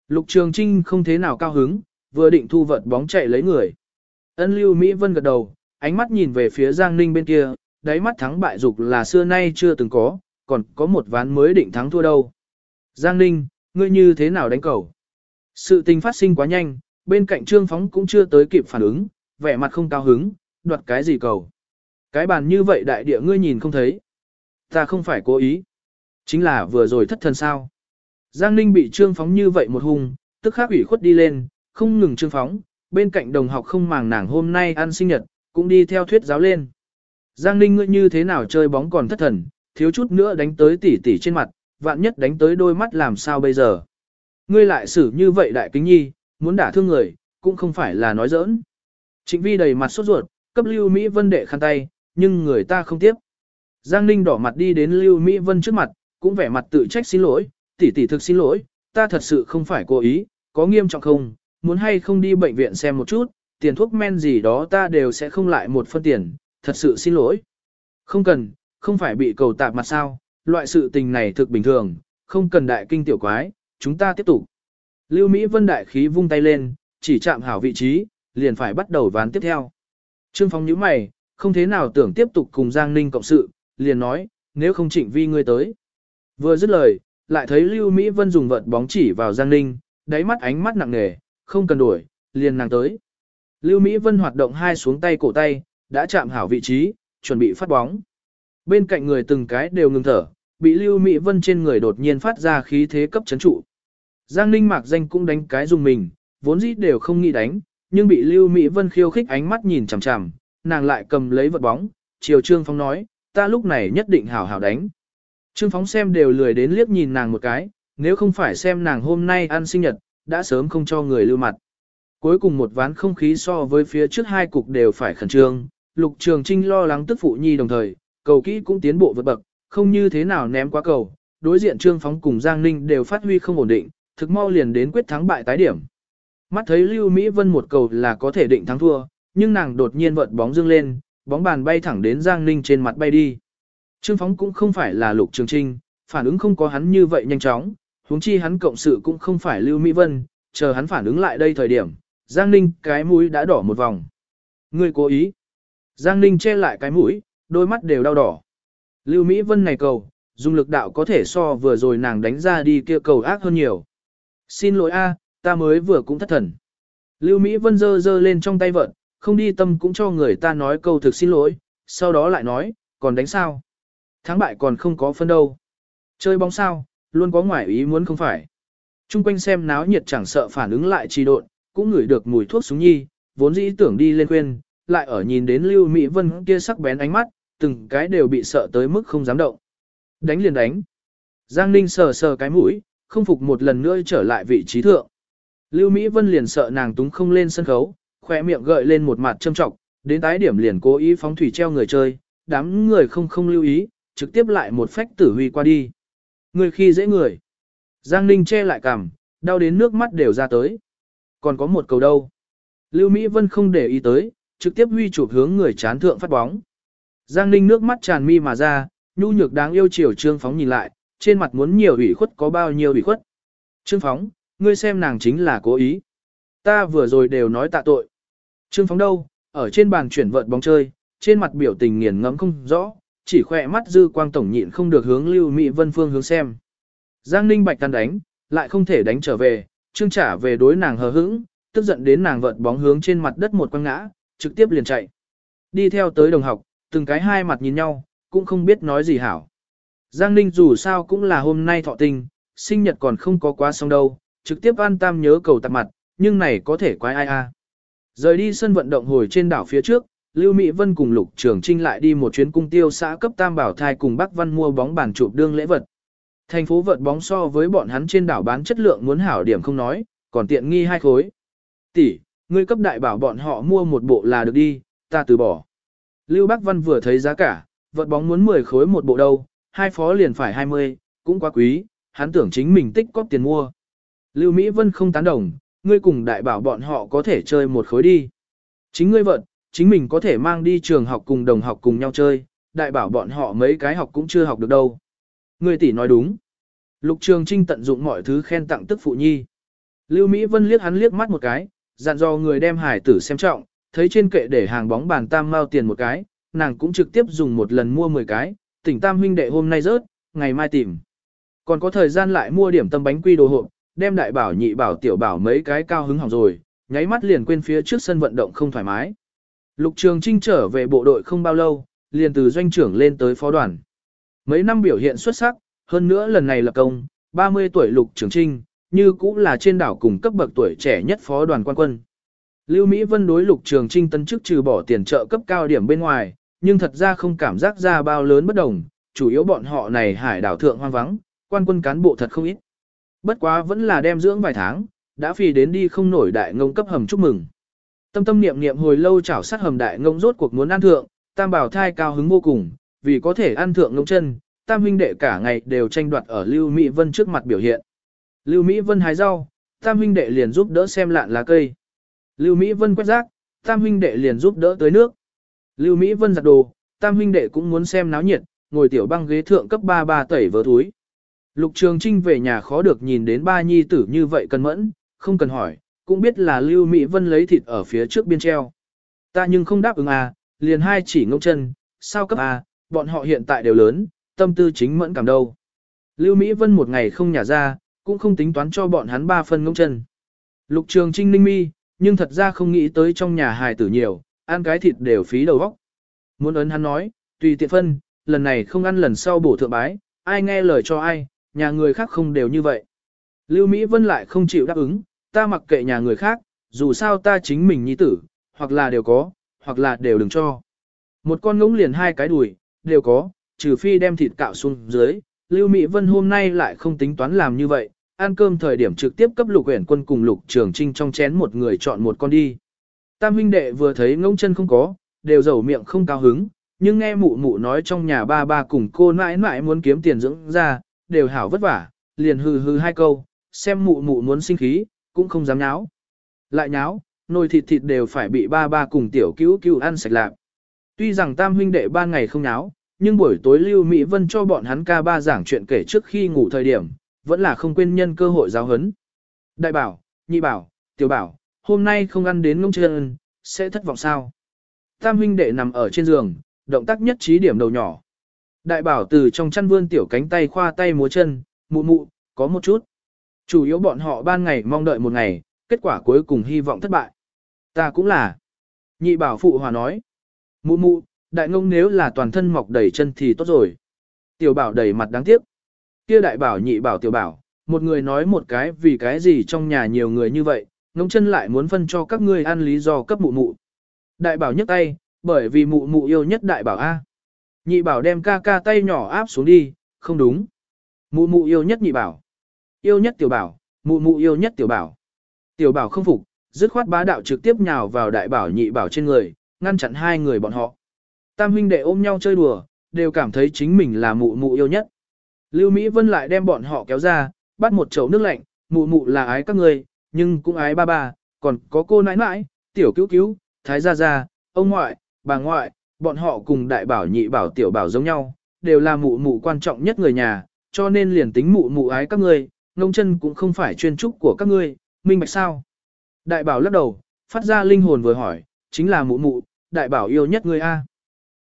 Lục Trường Trinh không thế nào cao hứng, vừa định thu vật bóng chạy lấy người. Ân Lưu Mỹ Vân gật đầu, ánh mắt nhìn về phía Giang Ninh bên kia, đáy mắt thắng bại dục là xưa nay chưa từng có, còn có một ván mới định thắng thua đâu. Giang Ninh, ngươi như thế nào đánh cầu? Sự tình phát sinh quá nhanh, bên cạnh Trương Phóng cũng chưa tới kịp phản ứng, vẻ mặt không cao hứng, đoạt cái gì cầu. Cái bàn như vậy đại địa ngươi nhìn không thấy. Ta không phải cố ý. Chính là vừa rồi thất thần sao. Giang Ninh bị Trương Phóng như vậy một hùng, tức khắc ủy khuất đi lên, không ngừng Trương Phóng, bên cạnh đồng học không màng nàng hôm nay ăn sinh nhật, cũng đi theo thuyết giáo lên. Giang Ninh ngươi như thế nào chơi bóng còn thất thần, thiếu chút nữa đánh tới tỉ tỉ trên mặt, vạn nhất đánh tới đôi mắt làm sao bây giờ. Ngươi lại xử như vậy đại kính nhi, muốn đả thương người, cũng không phải là nói giỡn. Trịnh vi đầy mặt sốt ruột, cấp Lưu Mỹ Vân đệ khăn tay, nhưng người ta không tiếp. Giang Ninh đỏ mặt đi đến Lưu Mỹ Vân trước mặt, cũng vẻ mặt tự trách xin lỗi, tỷ tỷ thực xin lỗi, ta thật sự không phải cố ý, có nghiêm trọng không, muốn hay không đi bệnh viện xem một chút, tiền thuốc men gì đó ta đều sẽ không lại một phân tiền, thật sự xin lỗi. Không cần, không phải bị cầu tạp mặt sao, loại sự tình này thực bình thường, không cần đại kinh tiểu quái, chúng ta tiếp tục. Lưu Mỹ Vân đại khí vung tay lên, chỉ chạm hảo vị trí, liền phải bắt đầu ván tiếp theo. Trương Phong nhíu mày, không thế nào tưởng tiếp tục cùng Giang Ninh cộng sự, liền nói, nếu không chỉnh vi ngươi tới. Vừa dứt lời, lại thấy Lưu Mỹ Vân dùng vợt bóng chỉ vào Giang Ninh, đáy mắt ánh mắt nặng nề, không cần đuổi, liền nàng tới. Lưu Mỹ Vân hoạt động hai xuống tay cổ tay, đã chạm hảo vị trí, chuẩn bị phát bóng. Bên cạnh người từng cái đều ngừng thở, bị Lưu Mỹ Vân trên người đột nhiên phát ra khí thế cấp chấn trụ. Giang Ninh mạc danh cũng đánh cái dùng mình, vốn dĩ đều không nghĩ đánh, nhưng bị Lưu Mỹ Vân khiêu khích ánh mắt nhìn chằm chằm, nàng lại cầm lấy vật bóng, chiều Trương Phong nói, ta lúc này nhất định hảo hảo đánh. Trương Phóng xem đều lười đến liếc nhìn nàng một cái, nếu không phải xem nàng hôm nay ăn sinh nhật, đã sớm không cho người lưu mặt. Cuối cùng một ván không khí so với phía trước hai cục đều phải khẩn trương, Lục Trường Trinh lo lắng tức phụ nhi đồng thời, cầu kỹ cũng tiến bộ vượt bậc, không như thế nào ném quá cầu. Đối diện Trương Phóng cùng Giang Ninh đều phát huy không ổn định, thực mau liền đến quyết thắng bại tái điểm. Mắt thấy Lưu Mỹ Vân một cầu là có thể định thắng thua, nhưng nàng đột nhiên vận bóng dương lên, bóng bàn bay thẳng đến Giang Ninh trên mặt bay đi. Trương Phóng cũng không phải là Lục Trường Trinh, phản ứng không có hắn như vậy nhanh chóng, huống chi hắn cộng sự cũng không phải Lưu Mỹ Vân, chờ hắn phản ứng lại đây thời điểm, Giang Ninh cái mũi đã đỏ một vòng. Người cố ý. Giang Ninh che lại cái mũi, đôi mắt đều đau đỏ. Lưu Mỹ Vân này cầu, dùng lực đạo có thể so vừa rồi nàng đánh ra đi kia cầu ác hơn nhiều. Xin lỗi a, ta mới vừa cũng thất thần. Lưu Mỹ Vân dơ dơ lên trong tay vợt, không đi tâm cũng cho người ta nói câu thực xin lỗi, sau đó lại nói, còn đánh sao? Thắng bại còn không có phân đâu. Chơi bóng sao, luôn có ngoại ý muốn không phải. Trung quanh xem náo nhiệt chẳng sợ phản ứng lại trì độn, cũng ngửi được mùi thuốc súng nhi, vốn dĩ tưởng đi lên khuyên, lại ở nhìn đến Lưu Mỹ Vân kia sắc bén ánh mắt, từng cái đều bị sợ tới mức không dám động. Đánh liền đánh. Giang Ninh sờ sờ cái mũi, không phục một lần nữa trở lại vị trí thượng. Lưu Mỹ Vân liền sợ nàng túng không lên sân khấu, khỏe miệng gợi lên một mặt châm trọng, đến tái điểm liền cố ý phóng thủy treo người chơi, đám người không không lưu ý, trực tiếp lại một phách tử huy qua đi. Người khi dễ người. Giang Ninh che lại cằm, đau đến nước mắt đều ra tới. Còn có một cầu đâu. Lưu Mỹ Vân không để ý tới, trực tiếp huy chụp hướng người chán thượng phát bóng. Giang Ninh nước mắt tràn mi mà ra, nhu nhược đáng yêu chiều Trương Phóng nhìn lại, trên mặt muốn nhiều ủy khuất có bao nhiêu ủy khuất. Trương Phóng, ngươi xem nàng chính là cố ý. Ta vừa rồi đều nói tạ tội. Trương Phóng đâu, ở trên bàn chuyển vợt bóng chơi, trên mặt biểu tình nghiền ngẫm không rõ, chỉ khỏe mắt dư quang tổng nhịn không được hướng Lưu Mỹ Vân phương hướng xem. Giang Ninh bạch tan đánh, lại không thể đánh trở về, Trương trả về đối nàng hờ hững, tức giận đến nàng vợt bóng hướng trên mặt đất một quăng ngã, trực tiếp liền chạy. Đi theo tới đồng học, từng cái hai mặt nhìn nhau, cũng không biết nói gì hảo. Giang Ninh dù sao cũng là hôm nay thọ tình, sinh nhật còn không có quá xong đâu, trực tiếp an tam nhớ cầu tạp mặt, nhưng này có thể quái ai a. Rời đi sân vận động hồi trên đảo phía trước, Lưu Mỹ Vân cùng Lục Trường Trinh lại đi một chuyến cung tiêu xã cấp Tam Bảo Thai cùng Bắc Văn mua bóng bàn chụp đương lễ vật. Thành phố vật bóng so với bọn hắn trên đảo bán chất lượng muốn hảo điểm không nói, còn tiện nghi hai khối. Tỷ, ngươi cấp đại bảo bọn họ mua một bộ là được đi, ta từ bỏ. Lưu Bắc Văn vừa thấy giá cả, vật bóng muốn 10 khối một bộ đâu, hai phó liền phải 20, cũng quá quý, hắn tưởng chính mình tích cóp tiền mua. Lưu Mỹ Vân không tán đồng, ngươi cùng đại bảo bọn họ có thể chơi một khối đi. Chính ngươi vận, chính mình có thể mang đi trường học cùng đồng học cùng nhau chơi, đại bảo bọn họ mấy cái học cũng chưa học được đâu. người tỷ nói đúng. Lục Trường Trinh tận dụng mọi thứ khen tặng tức phụ nhi. Lưu Mỹ Vân liếc hắn liếc mắt một cái, dặn dò người đem hải tử xem trọng, thấy trên kệ để hàng bóng bàn tam mao tiền một cái, nàng cũng trực tiếp dùng một lần mua 10 cái, tỉnh tam huynh đệ hôm nay rớt, ngày mai tìm. Còn có thời gian lại mua điểm tâm bánh quy đồ hộp, đem đại bảo nhị bảo tiểu bảo mấy cái cao hứng hỏng rồi, nháy mắt liền quên phía trước sân vận động không thoải mái. Lục Trường Trinh trở về bộ đội không bao lâu, liền từ doanh trưởng lên tới phó đoàn. Mấy năm biểu hiện xuất sắc, hơn nữa lần này lập công, 30 tuổi Lục Trường Trinh, như cũng là trên đảo cùng cấp bậc tuổi trẻ nhất phó đoàn quan quân. Lưu Mỹ Vân đối Lục Trường Trinh tân chức trừ bỏ tiền trợ cấp cao điểm bên ngoài, nhưng thật ra không cảm giác ra bao lớn bất đồng, chủ yếu bọn họ này hải đảo thượng hoang vắng, quan quân cán bộ thật không ít. Bất quá vẫn là đem dưỡng vài tháng, đã phi đến đi không nổi đại ngông cấp hầm chúc mừng. Tâm tâm niệm niệm hồi lâu chảo sát hầm đại ngông rốt cuộc muốn ăn thượng, tam bảo thai cao hứng vô cùng, vì có thể ăn thượng ngông chân, tam huynh đệ cả ngày đều tranh đoạt ở Lưu Mỹ Vân trước mặt biểu hiện. Lưu Mỹ Vân hái rau, tam huynh đệ liền giúp đỡ xem lạn lá cây. Lưu Mỹ Vân quét rác, tam huynh đệ liền giúp đỡ tới nước. Lưu Mỹ Vân giặt đồ, tam huynh đệ cũng muốn xem náo nhiệt, ngồi tiểu băng ghế thượng cấp ba ba tẩy vớ túi. Lục Trường Trinh về nhà khó được nhìn đến ba nhi tử như vậy cần mẫn, không cần hỏi, cũng biết là Lưu Mỹ Vân lấy thịt ở phía trước biên treo. Ta nhưng không đáp ứng à, liền hai chỉ ngông chân, sao cấp à, bọn họ hiện tại đều lớn, tâm tư chính mẫn cảm đâu. Lưu Mỹ Vân một ngày không nhả ra, cũng không tính toán cho bọn hắn ba phân ngông chân. Lục Trường Trinh ninh mi, nhưng thật ra không nghĩ tới trong nhà hài tử nhiều, ăn cái thịt đều phí đầu óc. Muốn ấn hắn nói, tùy tiện phân, lần này không ăn lần sau bổ thượng bái, ai nghe lời cho ai, nhà người khác không đều như vậy. Lưu Mỹ Vân lại không chịu đáp ứng, ta mặc kệ nhà người khác, dù sao ta chính mình nhi tử, hoặc là đều có, hoặc là đều đừng cho. Một con ngỗng liền hai cái đùi, đều có, trừ phi đem thịt cạo xuống dưới. Lưu Mỹ Vân hôm nay lại không tính toán làm như vậy, ăn cơm thời điểm trực tiếp cấp lục uyển quân cùng lục trường trinh trong chén một người chọn một con đi. Tam huynh đệ vừa thấy ngỗng chân không có, đều dầu miệng không cao hứng, nhưng nghe mụ mụ nói trong nhà ba ba cùng cô mãi mãi muốn kiếm tiền dưỡng ra, đều hảo vất vả, liền hừ hừ hai câu, xem mụ mụ muốn sinh khí, cũng không dám nháo. Lại nháo, nồi thịt thịt đều phải bị ba ba cùng tiểu cứu cứu ăn sạch lạc. Tuy rằng tam huynh đệ ba ngày không nháo, nhưng buổi tối Lưu Mỹ Vân cho bọn hắn ca ba giảng chuyện kể trước khi ngủ thời điểm, vẫn là không quên nhân cơ hội giáo hấn. Đại bảo, nhị bảo, tiểu bảo, hôm nay không ăn đến ngông chân, sẽ thất vọng sao? Tam huynh đệ nằm ở trên giường, động tác nhất trí điểm đầu nhỏ. Đại bảo từ trong chăn vươn tiểu cánh tay khoa tay múa chân, mụ mụ, có một chút. Chủ yếu bọn họ ban ngày mong đợi một ngày, kết quả cuối cùng hy vọng thất bại. Ta cũng là. Nhị bảo phụ hòa nói. Mụ mụ, đại ngông nếu là toàn thân mọc đầy chân thì tốt rồi. Tiểu bảo đầy mặt đáng tiếc. Kia đại bảo nhị bảo tiểu bảo, một người nói một cái vì cái gì trong nhà nhiều người như vậy, ngông chân lại muốn phân cho các ngươi ăn lý do cấp mụ mụ. Đại bảo nhấc tay, bởi vì mụ mụ yêu nhất đại bảo A. Nhị bảo đem ca ca tay nhỏ áp xuống đi, không đúng. Mụ mụ yêu nhất nhị bảo. Yêu nhất tiểu bảo, mụ mụ yêu nhất tiểu bảo. Tiểu bảo không phục, dứt khoát bá đạo trực tiếp nhào vào đại bảo nhị bảo trên người, ngăn chặn hai người bọn họ. Tam huynh đệ ôm nhau chơi đùa, đều cảm thấy chính mình là mụ mụ yêu nhất. Lưu Mỹ Vân lại đem bọn họ kéo ra, bắt một chậu nước lạnh, mụ mụ là ái các người, nhưng cũng ái ba ba, còn có cô nãi nãi, tiểu cứu cứu, thái gia gia, ông ngoại, bà ngoại, bọn họ cùng đại bảo nhị bảo tiểu bảo giống nhau, đều là mụ mụ quan trọng nhất người nhà, cho nên liền tính mụ mụ ái các ngươi, ngông chân cũng không phải chuyên trúc của các ngươi, minh bạch sao. Đại bảo lắc đầu, phát ra linh hồn vừa hỏi, chính là mụ mụ, đại bảo yêu nhất ngươi a.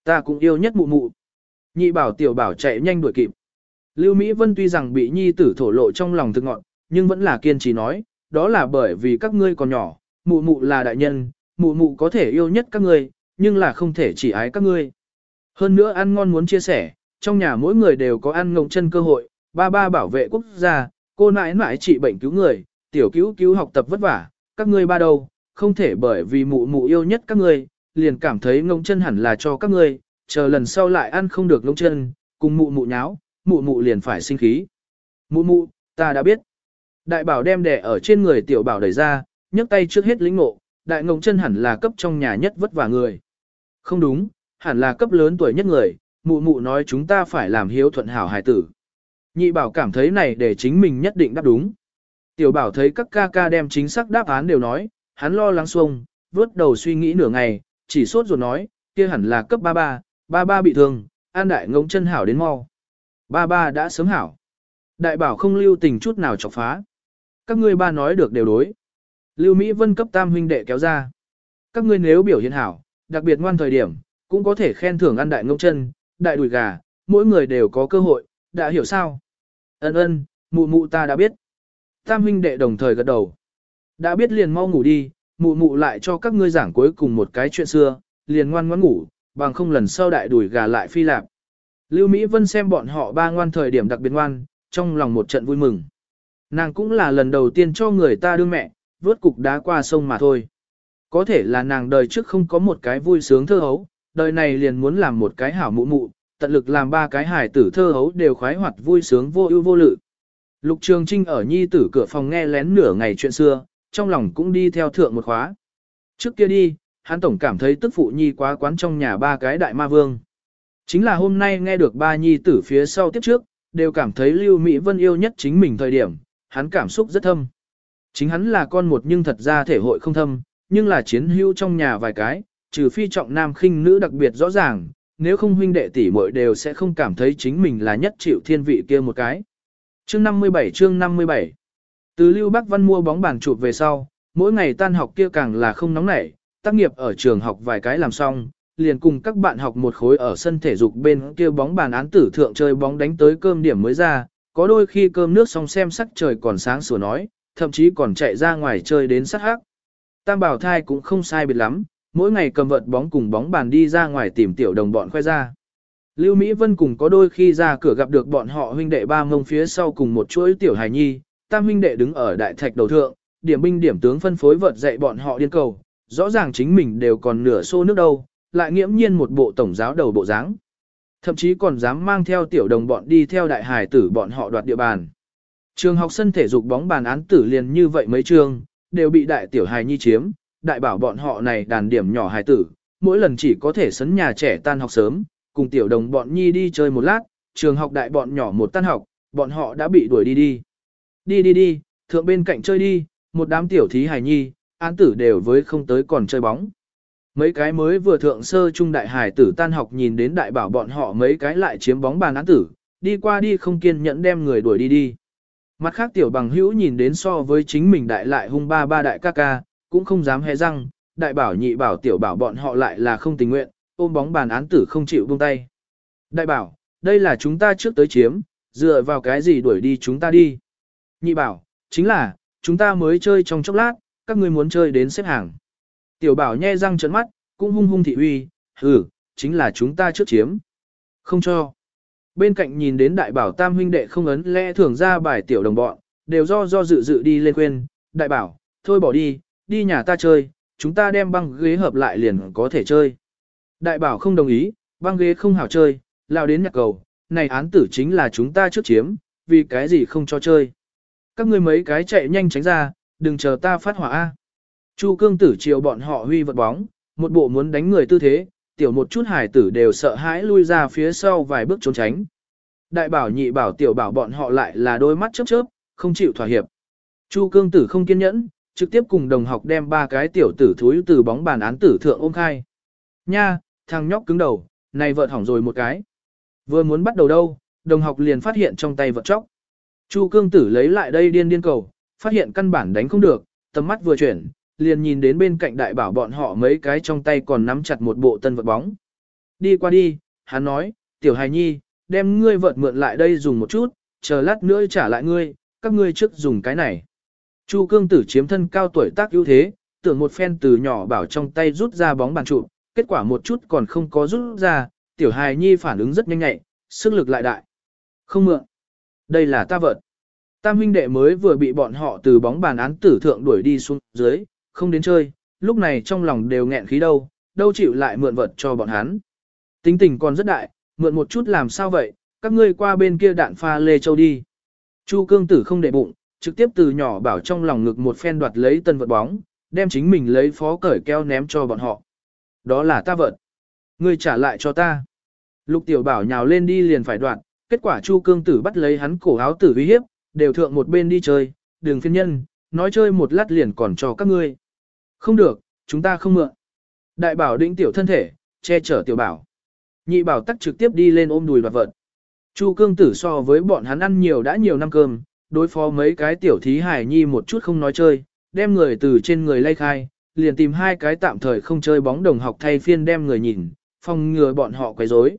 Ta cũng yêu nhất mụ mụ. Nhị bảo tiểu bảo chạy nhanh đuổi kịp. Lưu Mỹ Vân tuy rằng bị nhi tử thổ lộ trong lòng thực ngọn, nhưng vẫn là kiên trì nói, đó là bởi vì các ngươi còn nhỏ, mụ mụ là đại nhân, mụ mụ có thể yêu nhất các ngươi, nhưng là không thể chỉ ái các ngươi. Hơn nữa ăn ngon muốn chia sẻ, trong nhà mỗi người đều có ăn ngộng chân cơ hội, ba ba bảo vệ quốc gia, cô nãi nãi trị bệnh cứu người, tiểu cứu cứu học tập vất vả, các ngươi ba đâu, không thể bởi vì mụ mụ yêu nhất các ngươi, liền cảm thấy ngông chân hẳn là cho các ngươi, chờ lần sau lại ăn không được ngông chân, cùng mụ mụ nháo, mụ mụ liền phải sinh khí. Mụ mụ, ta đã biết. Đại bảo đem đẻ ở trên người tiểu bảo đẩy ra, nhấc tay trước hết lĩnh ngộ, đại ngông chân hẳn là cấp trong nhà nhất vất vả người. Không đúng, hẳn là cấp lớn tuổi nhất người, mụ mụ nói chúng ta phải làm hiếu thuận hảo hài tử. Nhị bảo cảm thấy này để chính mình nhất định đáp đúng. Tiểu bảo thấy các ca ca đem chính xác đáp án đều nói, hắn lo lắng xuông, vớt đầu suy nghĩ nửa ngày, chỉ sốt rồi nói, kia hẳn là cấp ba ba, ba ba bị thương, an đại ngông chân hảo đến mau. Ba ba đã sớm hảo. Đại bảo không lưu tình chút nào chọc phá. Các ngươi ba nói được đều đối. Lưu Mỹ Vân cấp tam huynh đệ kéo ra. Các ngươi nếu biểu hiện hảo, đặc biệt ngoan thời điểm, cũng có thể khen thưởng ăn đại ngông chân, đại đùi gà, mỗi người đều có cơ hội, đã hiểu sao? Ân ân, mụ mụ ta đã biết. Tam huynh đệ đồng thời gật đầu. Đã biết liền mau ngủ đi, mụ mụ lại cho các ngươi giảng cuối cùng một cái chuyện xưa, liền ngoan ngoãn ngủ, bằng không lần sau đại đuổi gà lại phi lạp. Lưu Mỹ Vân xem bọn họ ba ngoan thời điểm đặc biệt ngoan, trong lòng một trận vui mừng. Nàng cũng là lần đầu tiên cho người ta đương mẹ, vớt cục đá qua sông mà thôi. Có thể là nàng đời trước không có một cái vui sướng thơ hấu, đời này liền muốn làm một cái hảo mụ mụ, tận lực làm ba cái hài tử thơ hấu đều khoái hoạt vui sướng vô ưu vô lự. Lục Trường Trinh ở nhi tử cửa phòng nghe lén nửa ngày chuyện xưa, trong lòng cũng đi theo thượng một khóa. Trước kia đi, hắn tổng cảm thấy tức phụ nhi quá quán trong nhà ba cái đại ma vương. Chính là hôm nay nghe được ba nhi tử phía sau tiếp trước, đều cảm thấy Lưu Mỹ Vân yêu nhất chính mình thời điểm, hắn cảm xúc rất thâm. Chính hắn là con một nhưng thật ra thể hội không thâm, nhưng là chiến hữu trong nhà vài cái, trừ phi trọng nam khinh nữ đặc biệt rõ ràng, nếu không huynh đệ tỷ muội đều sẽ không cảm thấy chính mình là nhất chịu thiên vị kia một cái. Chương 57 chương 57 Từ Lưu Bắc Văn mua bóng bàn chụp về sau, mỗi ngày tan học kia càng là không nóng nảy, tác nghiệp ở trường học vài cái làm xong, liền cùng các bạn học một khối ở sân thể dục bên kia bóng bàn án tử thượng chơi bóng đánh tới cơm điểm mới ra, có đôi khi cơm nước xong xem sắc trời còn sáng sủa nói, thậm chí còn chạy ra ngoài chơi đến sát hắc. Tam bảo thai cũng không sai biệt lắm, mỗi ngày cầm vợt bóng cùng bóng bàn đi ra ngoài tìm tiểu đồng bọn khoe ra. Lưu Mỹ Vân cùng có đôi khi ra cửa gặp được bọn họ huynh đệ ba ngông phía sau cùng một chuỗi tiểu hài nhi, tam huynh đệ đứng ở đại thạch đầu thượng, điểm binh điểm tướng phân phối vợt dạy bọn họ điên cầu, rõ ràng chính mình đều còn nửa xô nước đâu, lại nghiễm nhiên một bộ tổng giáo đầu bộ dáng. Thậm chí còn dám mang theo tiểu đồng bọn đi theo đại hải tử bọn họ đoạt địa bàn. Trường học sân thể dục bóng bàn án tử liền như vậy mấy trường, đều bị đại tiểu hài nhi chiếm, đại bảo bọn họ này đàn điểm nhỏ hài tử, mỗi lần chỉ có thể sấn nhà trẻ tan học sớm, cùng tiểu đồng bọn nhi đi chơi một lát, trường học đại bọn nhỏ một tan học, bọn họ đã bị đuổi đi đi. Đi đi đi, thượng bên cạnh chơi đi, một đám tiểu thí hài nhi, án tử đều với không tới còn chơi bóng. Mấy cái mới vừa thượng sơ trung đại hải tử tan học nhìn đến đại bảo bọn họ mấy cái lại chiếm bóng bàn án tử, đi qua đi không kiên nhẫn đem người đuổi đi đi. Mặt khác tiểu bằng hữu nhìn đến so với chính mình đại lại hung ba ba đại ca ca, cũng không dám hé răng, đại bảo nhị bảo tiểu bảo bọn họ lại là không tình nguyện, ôm bóng bàn án tử không chịu buông tay. Đại bảo, đây là chúng ta trước tới chiếm, dựa vào cái gì đuổi đi chúng ta đi. Nhị bảo, chính là, chúng ta mới chơi trong chốc lát, các ngươi muốn chơi đến xếp hàng. Tiểu bảo nhe răng trợn mắt, cũng hung hung thị uy, ừ, chính là chúng ta trước chiếm. Không cho. Bên cạnh nhìn đến đại bảo tam huynh đệ không ấn lẽ thường ra bài tiểu đồng bọn, đều do do dự dự đi lên quên, đại bảo, thôi bỏ đi, đi nhà ta chơi, chúng ta đem băng ghế hợp lại liền có thể chơi. Đại bảo không đồng ý, băng ghế không hảo chơi, lao đến nhạc cầu, này án tử chính là chúng ta trước chiếm, vì cái gì không cho chơi. Các ngươi mấy cái chạy nhanh tránh ra, đừng chờ ta phát hỏa A. Chu cương tử chiều bọn họ huy vật bóng, một bộ muốn đánh người tư thế, tiểu một chút hải tử đều sợ hãi lui ra phía sau vài bước trốn tránh. Đại bảo nhị bảo tiểu bảo bọn họ lại là đôi mắt chớp chớp, không chịu thỏa hiệp. Chu cương tử không kiên nhẫn, trực tiếp cùng đồng học đem ba cái tiểu tử thúi từ bóng bàn án tử thượng ôm khai. Nha, thằng nhóc cứng đầu, này vợt hỏng rồi một cái. Vừa muốn bắt đầu đâu, đồng học liền phát hiện trong tay vợt chóc. Chu cương tử lấy lại đây điên điên cầu, phát hiện căn bản đánh không được, tầm mắt vừa chuyển, liền nhìn đến bên cạnh đại bảo bọn họ mấy cái trong tay còn nắm chặt một bộ tân vật bóng. Đi qua đi, hắn nói, tiểu hài nhi, đem ngươi vợt mượn lại đây dùng một chút, chờ lát nữa trả lại ngươi, các ngươi trước dùng cái này. Chu cương tử chiếm thân cao tuổi tác ưu thế, tưởng một phen từ nhỏ bảo trong tay rút ra bóng bàn trụ, kết quả một chút còn không có rút ra, tiểu hài nhi phản ứng rất nhanh nhạy, sức lực lại đại. Không mượn. Đây là ta vợt. Tam huynh đệ mới vừa bị bọn họ từ bóng bàn án tử thượng đuổi đi xuống dưới, không đến chơi, lúc này trong lòng đều nghẹn khí đâu, đâu chịu lại mượn vật cho bọn hắn. Tính tình còn rất đại, mượn một chút làm sao vậy, các ngươi qua bên kia đạn pha lê châu đi. Chu cương tử không để bụng, trực tiếp từ nhỏ bảo trong lòng ngực một phen đoạt lấy tân vật bóng, đem chính mình lấy phó cởi keo ném cho bọn họ. Đó là ta vật. Ngươi trả lại cho ta. Lục tiểu bảo nhào lên đi liền phải đoạt, kết quả chu cương tử bắt lấy hắn cổ áo tử uy hiếp, đều thượng một bên đi chơi, đường phiên nhân, nói chơi một lát liền còn cho các ngươi. Không được, chúng ta không mượn. Đại bảo định tiểu thân thể, che chở tiểu bảo. Nhị bảo tắc trực tiếp đi lên ôm đùi đoạt vật. Chu cương tử so với bọn hắn ăn nhiều đã nhiều năm cơm, đối phó mấy cái tiểu thí hải nhi một chút không nói chơi, đem người từ trên người lay khai, liền tìm hai cái tạm thời không chơi bóng đồng học thay phiên đem người nhìn, phòng ngừa bọn họ quấy rối.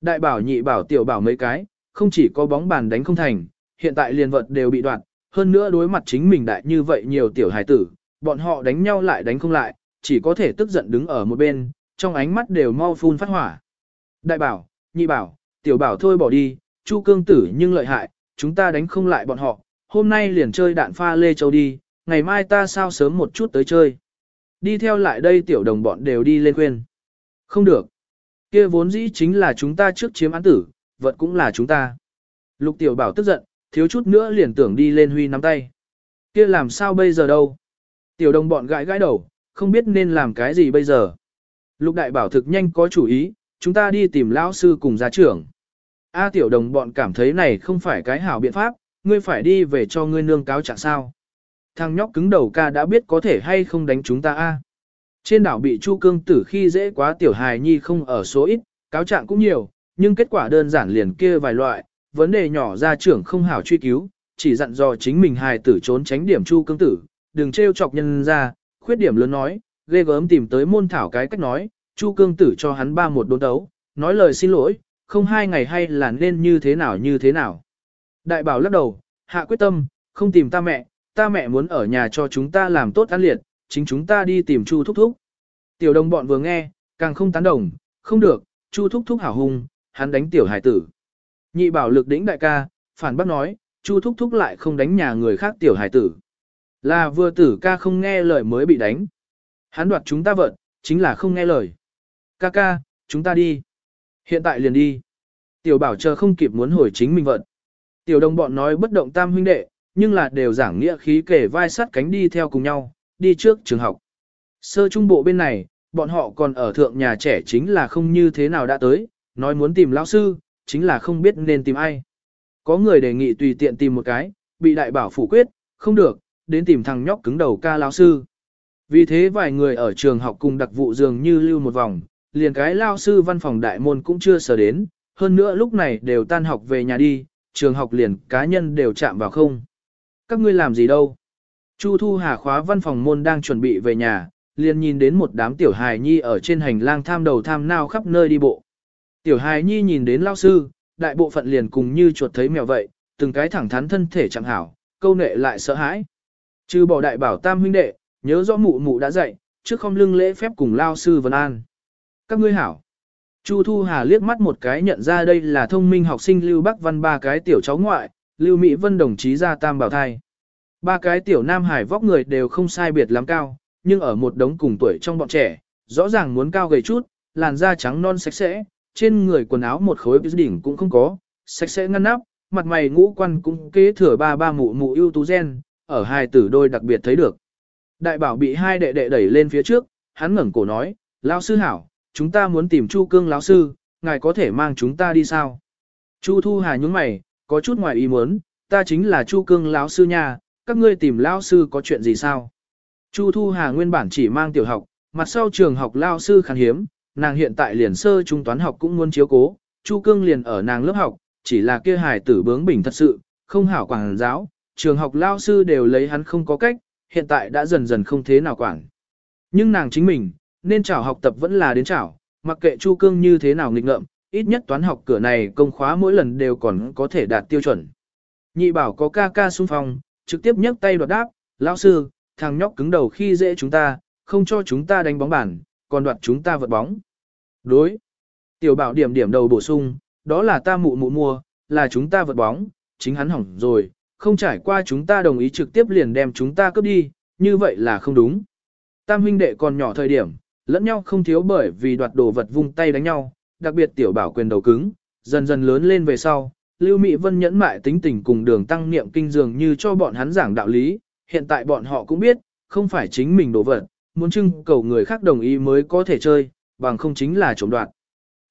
Đại bảo nhị bảo tiểu bảo mấy cái, không chỉ có bóng bàn đánh không thành, hiện tại liền vật đều bị đoạt, hơn nữa đối mặt chính mình đại như vậy nhiều tiểu hài tử, bọn họ đánh nhau lại đánh không lại, chỉ có thể tức giận đứng ở một bên, trong ánh mắt đều mau phun phát hỏa. Đại bảo, nhị bảo, tiểu bảo thôi bỏ đi, chu cương tử nhưng lợi hại, chúng ta đánh không lại bọn họ, hôm nay liền chơi đạn pha lê châu đi, ngày mai ta sao sớm một chút tới chơi. Đi theo lại đây tiểu đồng bọn đều đi lên khuyên. Không được. kia vốn dĩ chính là chúng ta trước chiếm án tử, vật cũng là chúng ta. Lục tiểu bảo tức giận, thiếu chút nữa liền tưởng đi lên huy nắm tay. kia làm sao bây giờ đâu? Tiểu đồng bọn gãi gãi đầu, không biết nên làm cái gì bây giờ. Lục đại bảo thực nhanh có chủ ý, chúng ta đi tìm lão sư cùng gia trưởng. A tiểu đồng bọn cảm thấy này không phải cái hảo biện pháp, ngươi phải đi về cho ngươi nương cáo trạng sao. Thằng nhóc cứng đầu ca đã biết có thể hay không đánh chúng ta a. Trên đảo bị Chu Cương tử khi dễ quá tiểu hài nhi không ở số ít, cáo trạng cũng nhiều, nhưng kết quả đơn giản liền kia vài loại, vấn đề nhỏ gia trưởng không hảo truy cứu, chỉ dặn dò chính mình hài tử trốn tránh điểm Chu Cương tử, đừng trêu chọc nhân ra, khuyết điểm lớn nói, ghê gớm tìm tới môn thảo cái cách nói, Chu Cương tử cho hắn ba một đốn đấu, nói lời xin lỗi, không hai ngày hay là nên như thế nào như thế nào. Đại bảo lắc đầu, hạ quyết tâm, không tìm ta mẹ, ta mẹ muốn ở nhà cho chúng ta làm tốt ăn liệt, chính chúng ta đi tìm Chu thúc thúc. Tiểu đồng bọn vừa nghe, càng không tán đồng, không được, Chu thúc thúc hảo hung, hắn đánh tiểu hải tử. Nhị bảo lực đỉnh đại ca, phản bác nói, Chu thúc thúc lại không đánh nhà người khác tiểu hải tử. Là vừa tử ca không nghe lời mới bị đánh. Hắn đoạt chúng ta vợt, chính là không nghe lời. Ca ca, chúng ta đi. Hiện tại liền đi. Tiểu bảo chờ không kịp muốn hồi chính mình vận. Tiểu đồng bọn nói bất động tam huynh đệ, nhưng là đều giảng nghĩa khí kể vai sắt cánh đi theo cùng nhau, đi trước trường học. Sơ trung bộ bên này, bọn họ còn ở thượng nhà trẻ chính là không như thế nào đã tới, nói muốn tìm lão sư, chính là không biết nên tìm ai. Có người đề nghị tùy tiện tìm một cái, bị đại bảo phủ quyết, không được, đến tìm thằng nhóc cứng đầu ca lão sư. Vì thế vài người ở trường học cùng đặc vụ dường như lưu một vòng, liền cái lao sư văn phòng đại môn cũng chưa sở đến, hơn nữa lúc này đều tan học về nhà đi, trường học liền cá nhân đều chạm vào không. Các ngươi làm gì đâu? Chu Thu Hà khóa văn phòng môn đang chuẩn bị về nhà, liền nhìn đến một đám tiểu hài nhi ở trên hành lang tham đầu tham nao khắp nơi đi bộ. Tiểu hài nhi nhìn đến lao sư, đại bộ phận liền cùng như chuột thấy mèo vậy, từng cái thẳng thắn thân thể chẳng hảo, câu nệ lại sợ hãi. Trừ bỏ đại bảo tam huynh đệ, nhớ rõ mụ mụ đã dạy, trước không lưng lễ phép cùng lao sư Vân An. Các ngươi hảo. Chu Thu Hà liếc mắt một cái nhận ra đây là thông minh học sinh Lưu Bắc Văn ba cái tiểu cháu ngoại, Lưu Mỹ Vân đồng chí ra tam bảo thai. Ba cái tiểu nam hải vóc người đều không sai biệt lắm cao, nhưng ở một đống cùng tuổi trong bọn trẻ, rõ ràng muốn cao gầy chút, làn da trắng non sạch sẽ, trên người quần áo một khối đỉnh cũng không có, sạch sẽ ngăn nắp, mặt mày ngũ quan cũng kế thừa ba ba mụ mụ ưu tú gen, ở hai tử đôi đặc biệt thấy được. Đại bảo bị hai đệ đệ đẩy lên phía trước, hắn ngẩng cổ nói, lão sư hảo, chúng ta muốn tìm Chu Cương lão sư, ngài có thể mang chúng ta đi sao? Chu Thu Hà nhướng mày, có chút ngoài ý muốn, ta chính là Chu Cương lão sư nha, các ngươi tìm lão sư có chuyện gì sao? Chu Thu Hà nguyên bản chỉ mang tiểu học, mặt sau trường học lão sư khan hiếm, nàng hiện tại liền sơ trung toán học cũng muốn chiếu cố, Chu Cương liền ở nàng lớp học, chỉ là kia hài tử bướng bỉnh thật sự, không hảo quảng giáo, trường học lão sư đều lấy hắn không có cách, hiện tại đã dần dần không thế nào quản. Nhưng nàng chính mình, nên chảo học tập vẫn là đến chảo, mặc kệ Chu Cương như thế nào nghịch ngợm, ít nhất toán học cửa này công khóa mỗi lần đều còn có thể đạt tiêu chuẩn. Nhị bảo có ca ca xung phong, trực tiếp nhấc tay đoạt đáp, lão sư, thằng nhóc cứng đầu khi dễ chúng ta, không cho chúng ta đánh bóng bàn, còn đoạt chúng ta vật bóng. Đối. Tiểu bảo điểm điểm đầu bổ sung, đó là ta mụ mụ mua, là chúng ta vật bóng, chính hắn hỏng rồi, không trải qua chúng ta đồng ý trực tiếp liền đem chúng ta cướp đi, như vậy là không đúng. Tam huynh đệ còn nhỏ thời điểm, lẫn nhau không thiếu bởi vì đoạt đồ vật vung tay đánh nhau, đặc biệt tiểu bảo quyền đầu cứng, dần dần lớn lên về sau, Lưu Mỹ Vân nhẫn mại tính tình cùng đường tăng niệm kinh dường như cho bọn hắn giảng đạo lý, hiện tại bọn họ cũng biết, không phải chính mình đồ vật, muốn trưng cầu người khác đồng ý mới có thể chơi, bằng không chính là trộm đoạt.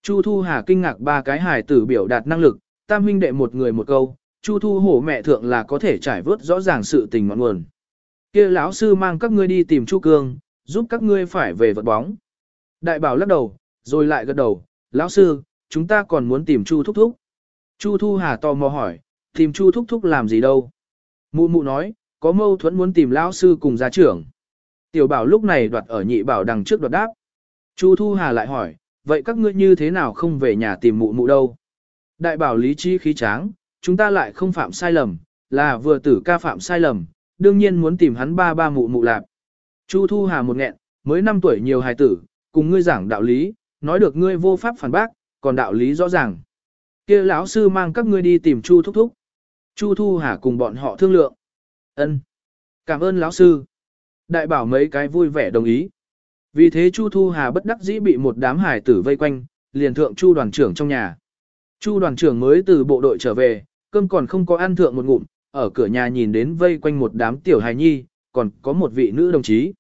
Chu Thu Hà kinh ngạc ba cái hài tử biểu đạt năng lực, tam huynh đệ một người một câu, Chu Thu hổ mẹ thượng là có thể trải vớt rõ ràng sự tình ngọn nguồn. Kia lão sư mang các ngươi đi tìm Chu Cương, giúp các ngươi phải về vật bóng. Đại bảo lắc đầu, rồi lại gật đầu, lão sư, chúng ta còn muốn tìm Chu Thúc Thúc. Chu Thu Hà tò mò hỏi, tìm Chu Thúc Thúc làm gì đâu? Mụ mụ nói, có mâu thuẫn muốn tìm lão sư cùng gia trưởng. Tiểu bảo lúc này đoạt ở nhị bảo đằng trước đoạt đáp. Chu Thu Hà lại hỏi, vậy các ngươi như thế nào không về nhà tìm mụ mụ đâu? Đại bảo lý trí khí tráng, chúng ta lại không phạm sai lầm, là vừa tử ca phạm sai lầm, đương nhiên muốn tìm hắn ba ba mụ mụ lạp. Chu Thu Hà một nghẹn, mới 5 tuổi nhiều hài tử, cùng ngươi giảng đạo lý, nói được ngươi vô pháp phản bác, còn đạo lý rõ ràng. Kia lão sư mang các ngươi đi tìm Chu thúc thúc. Chu Thu Hà cùng bọn họ thương lượng. Ân, Cảm ơn lão sư. Đại bảo mấy cái vui vẻ đồng ý. Vì thế Chu Thu Hà bất đắc dĩ bị một đám hài tử vây quanh, liền thượng Chu đoàn trưởng trong nhà. Chu đoàn trưởng mới từ bộ đội trở về, cơm còn không có ăn thượng một ngụm, ở cửa nhà nhìn đến vây quanh một đám tiểu hài nhi, còn có một vị nữ đồng chí.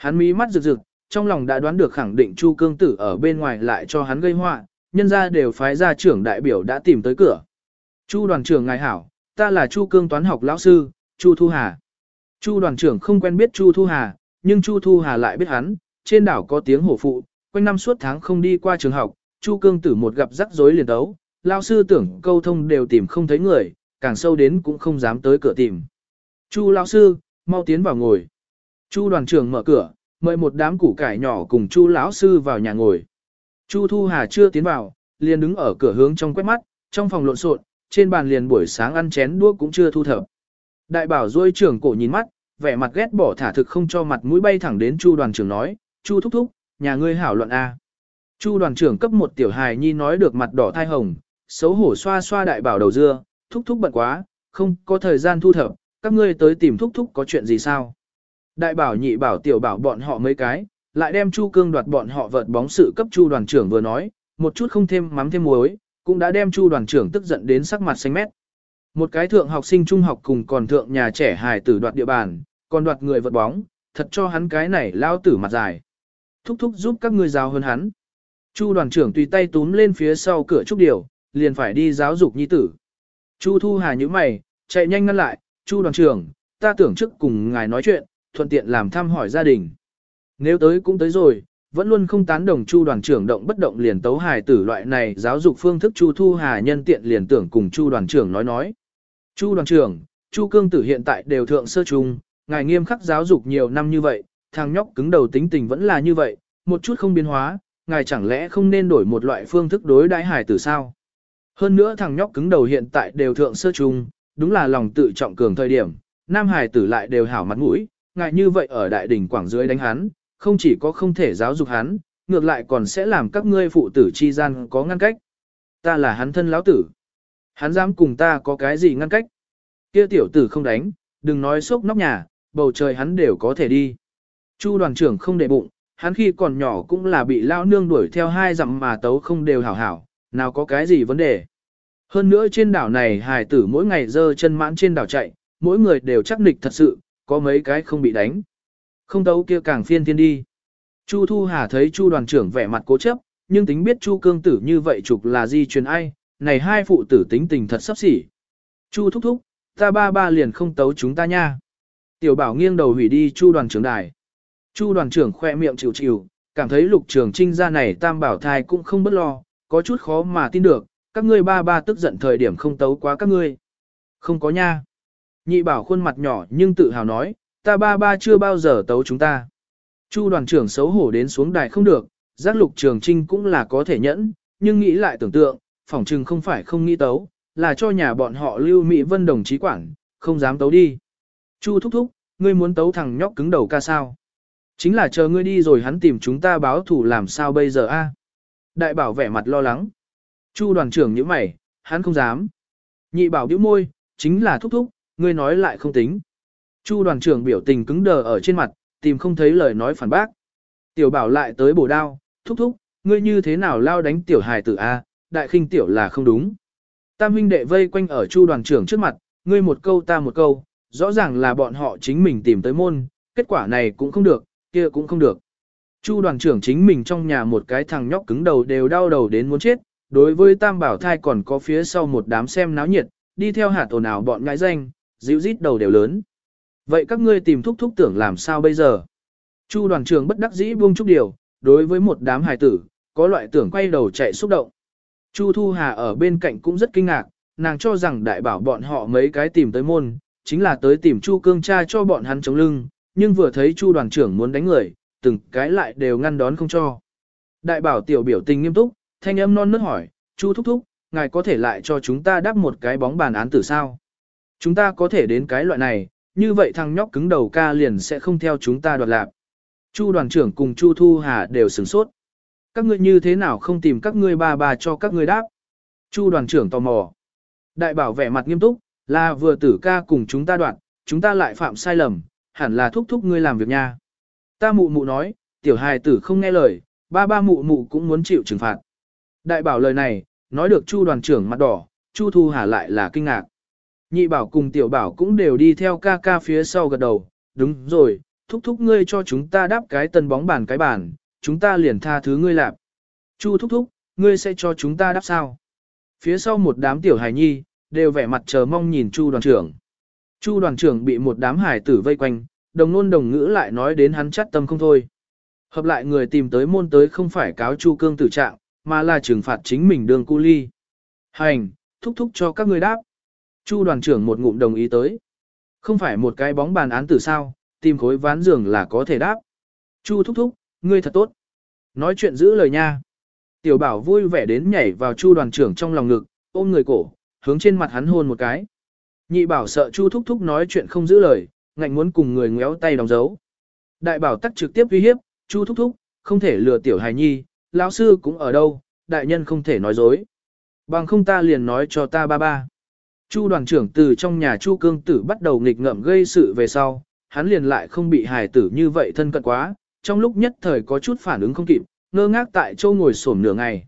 Hắn mí mắt rực rực, trong lòng đã đoán được khẳng định Chu Cương Tử ở bên ngoài lại cho hắn gây họa, nhân ra đều phái ra trưởng đại biểu đã tìm tới cửa. Chu đoàn trưởng ngài hảo, ta là Chu Cương toán học lão sư, Chu Thu Hà. Chu đoàn trưởng không quen biết Chu Thu Hà, nhưng Chu Thu Hà lại biết hắn, trên đảo có tiếng hổ phụ, quanh năm suốt tháng không đi qua trường học, Chu Cương Tử một gặp rắc rối liền đấu, lão sư tưởng câu thông đều tìm không thấy người, càng sâu đến cũng không dám tới cửa tìm. Chu lão sư, mau tiến vào ngồi. Chu đoàn trưởng mở cửa, mời một đám củ cải nhỏ cùng Chu lão sư vào nhà ngồi. Chu Thu Hà chưa tiến vào, liền đứng ở cửa hướng trong quét mắt, trong phòng lộn xộn, trên bàn liền buổi sáng ăn chén đũa cũng chưa thu thập. Đại bảo duỗi trưởng cổ nhìn mắt, vẻ mặt ghét bỏ thả thực không cho mặt mũi bay thẳng đến Chu đoàn trưởng nói, Chu thúc thúc, nhà ngươi hảo luận A. Chu đoàn trưởng cấp một tiểu hài nhi nói được mặt đỏ thai hồng, xấu hổ xoa xoa đại bảo đầu dưa, thúc thúc bận quá, không có thời gian thu thập, các ngươi tới tìm thúc thúc có chuyện gì sao? Đại bảo nhị bảo tiểu bảo bọn họ mấy cái, lại đem Chu Cương đoạt bọn họ vợt bóng sự cấp Chu đoàn trưởng vừa nói, một chút không thêm mắm thêm muối, cũng đã đem Chu đoàn trưởng tức giận đến sắc mặt xanh mét. Một cái thượng học sinh trung học cùng còn thượng nhà trẻ hài tử đoạt địa bàn, còn đoạt người vợt bóng, thật cho hắn cái này lao tử mặt dài. Thúc thúc giúp các ngươi giáo hơn hắn. Chu đoàn trưởng tùy tay túm lên phía sau cửa trúc điều, liền phải đi giáo dục nhi tử. Chu Thu Hà như mày, chạy nhanh ngăn lại, Chu đoàn trưởng, ta tưởng trước cùng ngài nói chuyện, thuận tiện làm thăm hỏi gia đình. Nếu tới cũng tới rồi, vẫn luôn không tán đồng Chu đoàn trưởng động bất động liền tấu hài tử loại này giáo dục phương thức Chu Thu Hà nhân tiện liền tưởng cùng Chu đoàn trưởng nói nói. Chu đoàn trưởng, Chu cương tử hiện tại đều thượng sơ trung, ngài nghiêm khắc giáo dục nhiều năm như vậy, thằng nhóc cứng đầu tính tình vẫn là như vậy, một chút không biến hóa, ngài chẳng lẽ không nên đổi một loại phương thức đối đãi hài tử sao? Hơn nữa thằng nhóc cứng đầu hiện tại đều thượng sơ trung, đúng là lòng tự trọng cường thời điểm, nam hài tử lại đều hảo mặt mũi, ngài như vậy ở đại đỉnh quảng dưới đánh hắn, không chỉ có không thể giáo dục hắn, ngược lại còn sẽ làm các ngươi phụ tử chi gian có ngăn cách. Ta là hắn thân lão tử. Hắn dám cùng ta có cái gì ngăn cách? Kia tiểu tử không đánh, đừng nói sốc nóc nhà, bầu trời hắn đều có thể đi. Chu đoàn trưởng không để bụng, hắn khi còn nhỏ cũng là bị lao nương đuổi theo hai dặm mà tấu không đều hảo hảo, nào có cái gì vấn đề. Hơn nữa trên đảo này hài tử mỗi ngày dơ chân mãn trên đảo chạy, mỗi người đều chắc nịch thật sự, có mấy cái không bị đánh. Không tấu kia càng phiên thiên đi. Chu Thu Hà thấy Chu đoàn trưởng vẻ mặt cố chấp, nhưng tính biết Chu cương tử như vậy trục là di truyền ai, này hai phụ tử tính tình thật sắp xỉ. Chu thúc thúc, ta ba ba liền không tấu chúng ta nha. Tiểu bảo nghiêng đầu hủy đi Chu đoàn trưởng đài. Chu đoàn trưởng khoe miệng chịu chịu, cảm thấy lục trường trinh ra này tam bảo thai cũng không bất lo, có chút khó mà tin được, các ngươi ba ba tức giận thời điểm không tấu quá các ngươi. Không có nha. Nhị bảo khuôn mặt nhỏ nhưng tự hào nói, ta ba ba chưa bao giờ tấu chúng ta. Chu đoàn trưởng xấu hổ đến xuống đài không được, giác lục trường trinh cũng là có thể nhẫn, nhưng nghĩ lại tưởng tượng, phỏng chừng không phải không nghĩ tấu, là cho nhà bọn họ lưu Mỹ Vân đồng chí quản, không dám tấu đi. Chu thúc thúc, ngươi muốn tấu thằng nhóc cứng đầu ca sao? Chính là chờ ngươi đi rồi hắn tìm chúng ta báo thủ làm sao bây giờ a? Đại bảo vẻ mặt lo lắng. Chu đoàn trưởng như mày, hắn không dám. Nhị bảo điếu môi, chính là thúc thúc, ngươi nói lại không tính. Chu đoàn trưởng biểu tình cứng đờ ở trên mặt, tìm không thấy lời nói phản bác. Tiểu bảo lại tới bổ đao, thúc thúc, ngươi như thế nào lao đánh tiểu hài tử A, đại khinh tiểu là không đúng. Tam huynh đệ vây quanh ở chu đoàn trưởng trước mặt, ngươi một câu ta một câu, rõ ràng là bọn họ chính mình tìm tới môn, kết quả này cũng không được, kia cũng không được. Chu đoàn trưởng chính mình trong nhà một cái thằng nhóc cứng đầu đều đau đầu đến muốn chết, đối với tam bảo thai còn có phía sau một đám xem náo nhiệt, đi theo hạt ồn ào bọn ngãi danh, dịu rít đầu đều lớn. Vậy các ngươi tìm thúc thúc tưởng làm sao bây giờ? Chu đoàn trưởng bất đắc dĩ buông chút điều, đối với một đám hài tử, có loại tưởng quay đầu chạy xúc động. Chu Thu Hà ở bên cạnh cũng rất kinh ngạc, nàng cho rằng đại bảo bọn họ mấy cái tìm tới môn, chính là tới tìm Chu Cương cha cho bọn hắn chống lưng, nhưng vừa thấy Chu đoàn trưởng muốn đánh người, từng cái lại đều ngăn đón không cho. Đại bảo tiểu biểu tình nghiêm túc, thanh âm non nớt hỏi, Chu thúc thúc, ngài có thể lại cho chúng ta đắp một cái bóng bàn án tử sao? Chúng ta có thể đến cái loại này, như vậy thằng nhóc cứng đầu ca liền sẽ không theo chúng ta đoạt lạc Chu đoàn trưởng cùng Chu Thu Hà đều sửng sốt. Các ngươi như thế nào không tìm các ngươi ba bà cho các ngươi đáp? Chu đoàn trưởng tò mò. Đại bảo vẻ mặt nghiêm túc, là vừa tử ca cùng chúng ta đoạn, chúng ta lại phạm sai lầm, hẳn là thúc thúc ngươi làm việc nha. Ta mụ mụ nói, tiểu hài tử không nghe lời, ba ba mụ mụ cũng muốn chịu trừng phạt. Đại bảo lời này, nói được Chu đoàn trưởng mặt đỏ, Chu Thu Hà lại là kinh ngạc. Nhị bảo cùng tiểu bảo cũng đều đi theo ca ca phía sau gật đầu, đúng rồi, thúc thúc ngươi cho chúng ta đáp cái tân bóng bàn cái bàn, chúng ta liền tha thứ ngươi lạp. Chu thúc thúc, ngươi sẽ cho chúng ta đáp sao? Phía sau một đám tiểu hài nhi, đều vẻ mặt chờ mong nhìn Chu đoàn trưởng. Chu đoàn trưởng bị một đám hải tử vây quanh, đồng nôn đồng ngữ lại nói đến hắn chắt tâm không thôi. Hợp lại người tìm tới môn tới không phải cáo Chu cương tử trạng, mà là trừng phạt chính mình đường cu ly. Hành, thúc thúc cho các ngươi đáp. Chu đoàn trưởng một ngụm đồng ý tới. Không phải một cái bóng bàn án tử sao, tìm khối ván giường là có thể đáp. Chu thúc thúc, ngươi thật tốt. Nói chuyện giữ lời nha. Tiểu bảo vui vẻ đến nhảy vào chu đoàn trưởng trong lòng ngực, ôm người cổ, hướng trên mặt hắn hôn một cái. Nhị bảo sợ chu thúc thúc nói chuyện không giữ lời, ngạnh muốn cùng người ngéo tay đóng dấu. Đại bảo tắc trực tiếp uy hiếp, chu thúc thúc, không thể lừa tiểu hài nhi, lão sư cũng ở đâu, đại nhân không thể nói dối. Bằng không ta liền nói cho ta ba ba. Chu đoàn trưởng từ trong nhà Chu cương tử bắt đầu nghịch ngợm gây sự về sau, hắn liền lại không bị hài tử như vậy thân cận quá, trong lúc nhất thời có chút phản ứng không kịp, ngơ ngác tại châu ngồi xổm nửa ngày.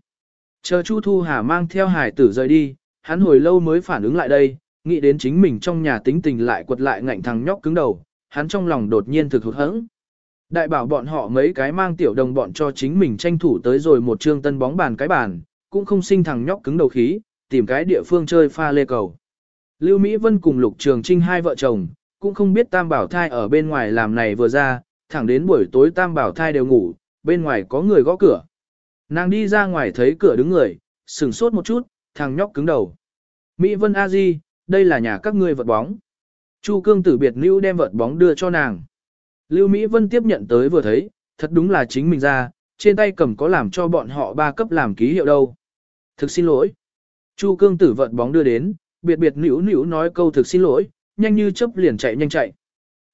Chờ Chu Thu Hà mang theo hài tử rời đi, hắn hồi lâu mới phản ứng lại đây, nghĩ đến chính mình trong nhà tính tình lại quật lại ngạnh thằng nhóc cứng đầu, hắn trong lòng đột nhiên thực hụt hẫng. Đại bảo bọn họ mấy cái mang tiểu đồng bọn cho chính mình tranh thủ tới rồi một trương tân bóng bàn cái bàn, cũng không sinh thằng nhóc cứng đầu khí, tìm cái địa phương chơi pha lê cầu. Lưu Mỹ Vân cùng Lục Trường Trinh hai vợ chồng, cũng không biết Tam Bảo Thai ở bên ngoài làm này vừa ra, thẳng đến buổi tối Tam Bảo Thai đều ngủ, bên ngoài có người gõ cửa. Nàng đi ra ngoài thấy cửa đứng người, sừng sốt một chút, thằng nhóc cứng đầu. Mỹ Vân A Di, đây là nhà các ngươi vật bóng. Chu cương tử biệt lưu đem vật bóng đưa cho nàng. Lưu Mỹ Vân tiếp nhận tới vừa thấy, thật đúng là chính mình ra, trên tay cầm có làm cho bọn họ ba cấp làm ký hiệu đâu. Thực xin lỗi. Chu cương tử vận bóng đưa đến, biệt biệt nữu nữu nói câu thực xin lỗi, nhanh như chớp liền chạy nhanh chạy.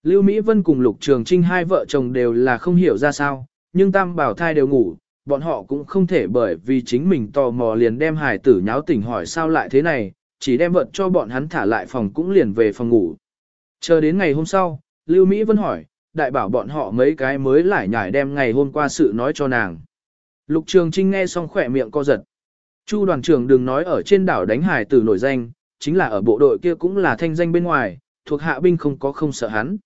Lưu Mỹ Vân cùng Lục Trường Trinh hai vợ chồng đều là không hiểu ra sao, nhưng tam bảo thai đều ngủ, bọn họ cũng không thể bởi vì chính mình tò mò liền đem hải tử nháo tỉnh hỏi sao lại thế này, chỉ đem vật cho bọn hắn thả lại phòng cũng liền về phòng ngủ. Chờ đến ngày hôm sau, Lưu Mỹ Vân hỏi, đại bảo bọn họ mấy cái mới lại nhải đem ngày hôm qua sự nói cho nàng. Lục Trường Trinh nghe xong khỏe miệng co giật. Chu đoàn trưởng đừng nói ở trên đảo đánh hải tử nổi danh, chính là ở bộ đội kia cũng là thanh danh bên ngoài, thuộc hạ binh không có không sợ hắn.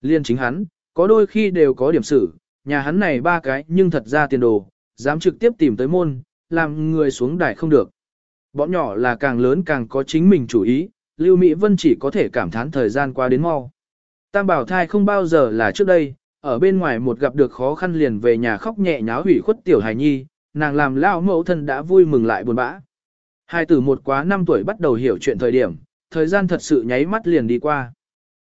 Liên chính hắn, có đôi khi đều có điểm xử nhà hắn này ba cái nhưng thật ra tiền đồ, dám trực tiếp tìm tới môn, làm người xuống đài không được. Bọn nhỏ là càng lớn càng có chính mình chủ ý, Lưu Mỹ Vân chỉ có thể cảm thán thời gian qua đến mau. Tam bảo thai không bao giờ là trước đây, ở bên ngoài một gặp được khó khăn liền về nhà khóc nhẹ nháo hủy khuất tiểu hài nhi, nàng làm lao mẫu thân đã vui mừng lại buồn bã. Hai tử một quá 5 tuổi bắt đầu hiểu chuyện thời điểm, thời gian thật sự nháy mắt liền đi qua.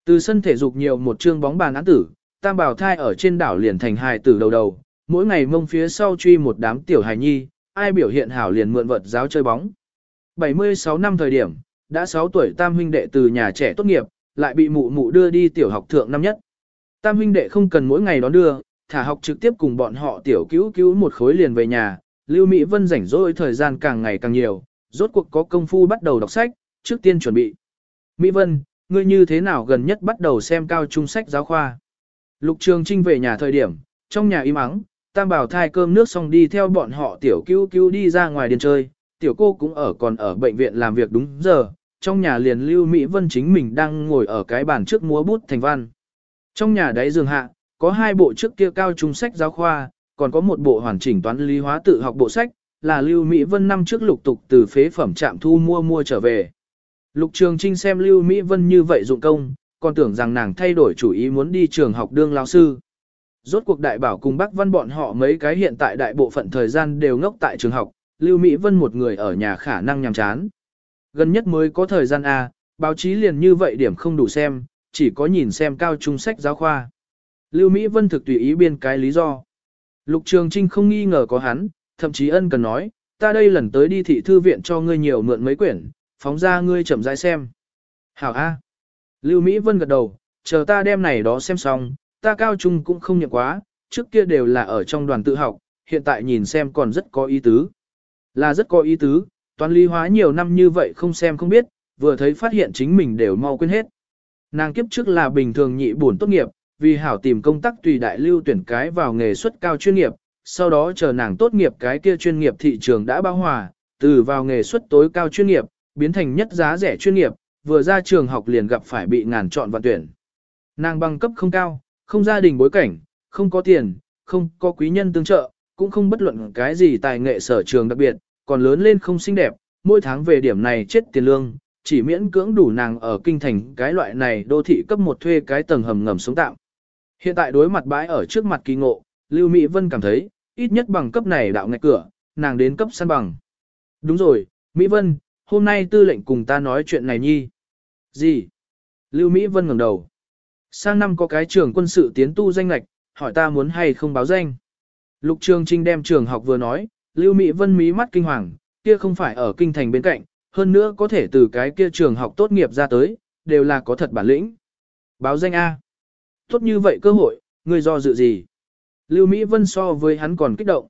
Từ sân thể dục nhiều một chương bóng bàn án tử, tam bảo thai ở trên đảo liền thành hài tử đầu đầu, mỗi ngày mông phía sau truy một đám tiểu hài nhi, ai biểu hiện hảo liền mượn vật giáo chơi bóng. 76 năm thời điểm, đã 6 tuổi tam huynh đệ từ nhà trẻ tốt nghiệp, lại bị mụ mụ đưa đi tiểu học thượng năm nhất. Tam huynh đệ không cần mỗi ngày đón đưa, thả học trực tiếp cùng bọn họ tiểu cứu cứu một khối liền về nhà, Lưu Mỹ Vân rảnh rỗi thời gian càng ngày càng nhiều, rốt cuộc có công phu bắt đầu đọc sách, trước tiên chuẩn bị. Mỹ Vân, ngươi như thế nào gần nhất bắt đầu xem cao trung sách giáo khoa? Lục Trường Trinh về nhà thời điểm, trong nhà im ắng, Tam Bảo thai cơm nước xong đi theo bọn họ tiểu cứu cứu đi ra ngoài điền chơi, tiểu cô cũng ở còn ở bệnh viện làm việc đúng giờ, trong nhà liền Lưu Mỹ Vân chính mình đang ngồi ở cái bàn trước múa bút thành văn. Trong nhà đáy giường hạ, có hai bộ trước kia cao trung sách giáo khoa, còn có một bộ hoàn chỉnh toán lý hóa tự học bộ sách, là Lưu Mỹ Vân năm trước lục tục từ phế phẩm trạm thu mua mua trở về. Lục Trường Trinh xem Lưu Mỹ Vân như vậy dụng công, còn tưởng rằng nàng thay đổi chủ ý muốn đi trường học đương lao sư. Rốt cuộc đại bảo cùng bác văn bọn họ mấy cái hiện tại đại bộ phận thời gian đều ngốc tại trường học, Lưu Mỹ Vân một người ở nhà khả năng nhằm chán. Gần nhất mới có thời gian A, báo chí liền như vậy điểm không đủ xem, chỉ có nhìn xem cao trung sách giáo khoa. Lưu Mỹ Vân thực tùy ý biên cái lý do. Lục Trường Trinh không nghi ngờ có hắn, thậm chí ân cần nói, ta đây lần tới đi thị thư viện cho ngươi nhiều mượn mấy quyển, phóng ra ngươi chậm rãi xem. Hảo A. Lưu Mỹ Vân gật đầu, chờ ta đem này đó xem xong, ta cao trung cũng không nhận quá, trước kia đều là ở trong đoàn tự học, hiện tại nhìn xem còn rất có ý tứ. Là rất có ý tứ, toàn lý hóa nhiều năm như vậy không xem không biết, vừa thấy phát hiện chính mình đều mau quên hết. Nàng kiếp trước là bình thường nhị buồn tốt nghiệp, vì hảo tìm công tác tùy đại lưu tuyển cái vào nghề xuất cao chuyên nghiệp, sau đó chờ nàng tốt nghiệp cái kia chuyên nghiệp thị trường đã bao hòa, từ vào nghề xuất tối cao chuyên nghiệp, biến thành nhất giá rẻ chuyên nghiệp, vừa ra trường học liền gặp phải bị ngàn chọn và tuyển. Nàng bằng cấp không cao, không gia đình bối cảnh, không có tiền, không có quý nhân tương trợ, cũng không bất luận cái gì tài nghệ sở trường đặc biệt, còn lớn lên không xinh đẹp, mỗi tháng về điểm này chết tiền lương, chỉ miễn cưỡng đủ nàng ở kinh thành cái loại này đô thị cấp một thuê cái tầng hầm ngầm sống tạm. Hiện tại đối mặt bãi ở trước mặt kỳ ngộ, Lưu Mỹ Vân cảm thấy, ít nhất bằng cấp này đạo ngạch cửa, nàng đến cấp săn bằng. Đúng rồi, Mỹ Vân, hôm nay tư lệnh cùng ta nói chuyện này nhi. Gì? Lưu Mỹ Vân ngẩng đầu. Sang năm có cái trường quân sự tiến tu danh ngạch, hỏi ta muốn hay không báo danh. Lục Trường Trinh đem trường học vừa nói, Lưu Mỹ Vân mí mắt kinh hoàng, kia không phải ở kinh thành bên cạnh, hơn nữa có thể từ cái kia trường học tốt nghiệp ra tới, đều là có thật bản lĩnh. Báo danh A. Tốt như vậy cơ hội, ngươi do dự gì? Lưu Mỹ Vân so với hắn còn kích động.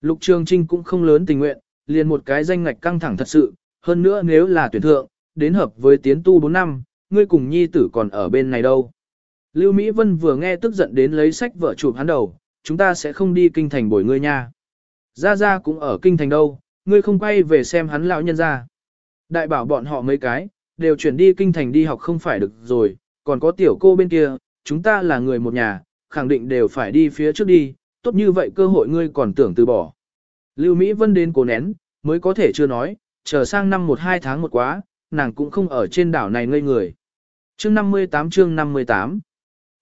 Lục Trường Trinh cũng không lớn tình nguyện, liền một cái danh ngạch căng thẳng thật sự, hơn nữa nếu là tuyển thượng, đến hợp với tiến tu 4 năm, ngươi cùng nhi tử còn ở bên này đâu. Lưu Mỹ Vân vừa nghe tức giận đến lấy sách vợ chụp hắn đầu, chúng ta sẽ không đi kinh thành bồi ngươi nha. Gia Gia cũng ở kinh thành đâu, ngươi không quay về xem hắn lão nhân ra. Đại bảo bọn họ mấy cái, đều chuyển đi kinh thành đi học không phải được rồi, còn có tiểu cô bên kia, chúng ta là người một nhà, khẳng định đều phải đi phía trước đi, tốt như vậy cơ hội ngươi còn tưởng từ bỏ. Lưu Mỹ Vân đến cố nén, mới có thể chưa nói, chờ sang năm một hai tháng một quá, nàng cũng không ở trên đảo này ngây người. Chương 58 chương 58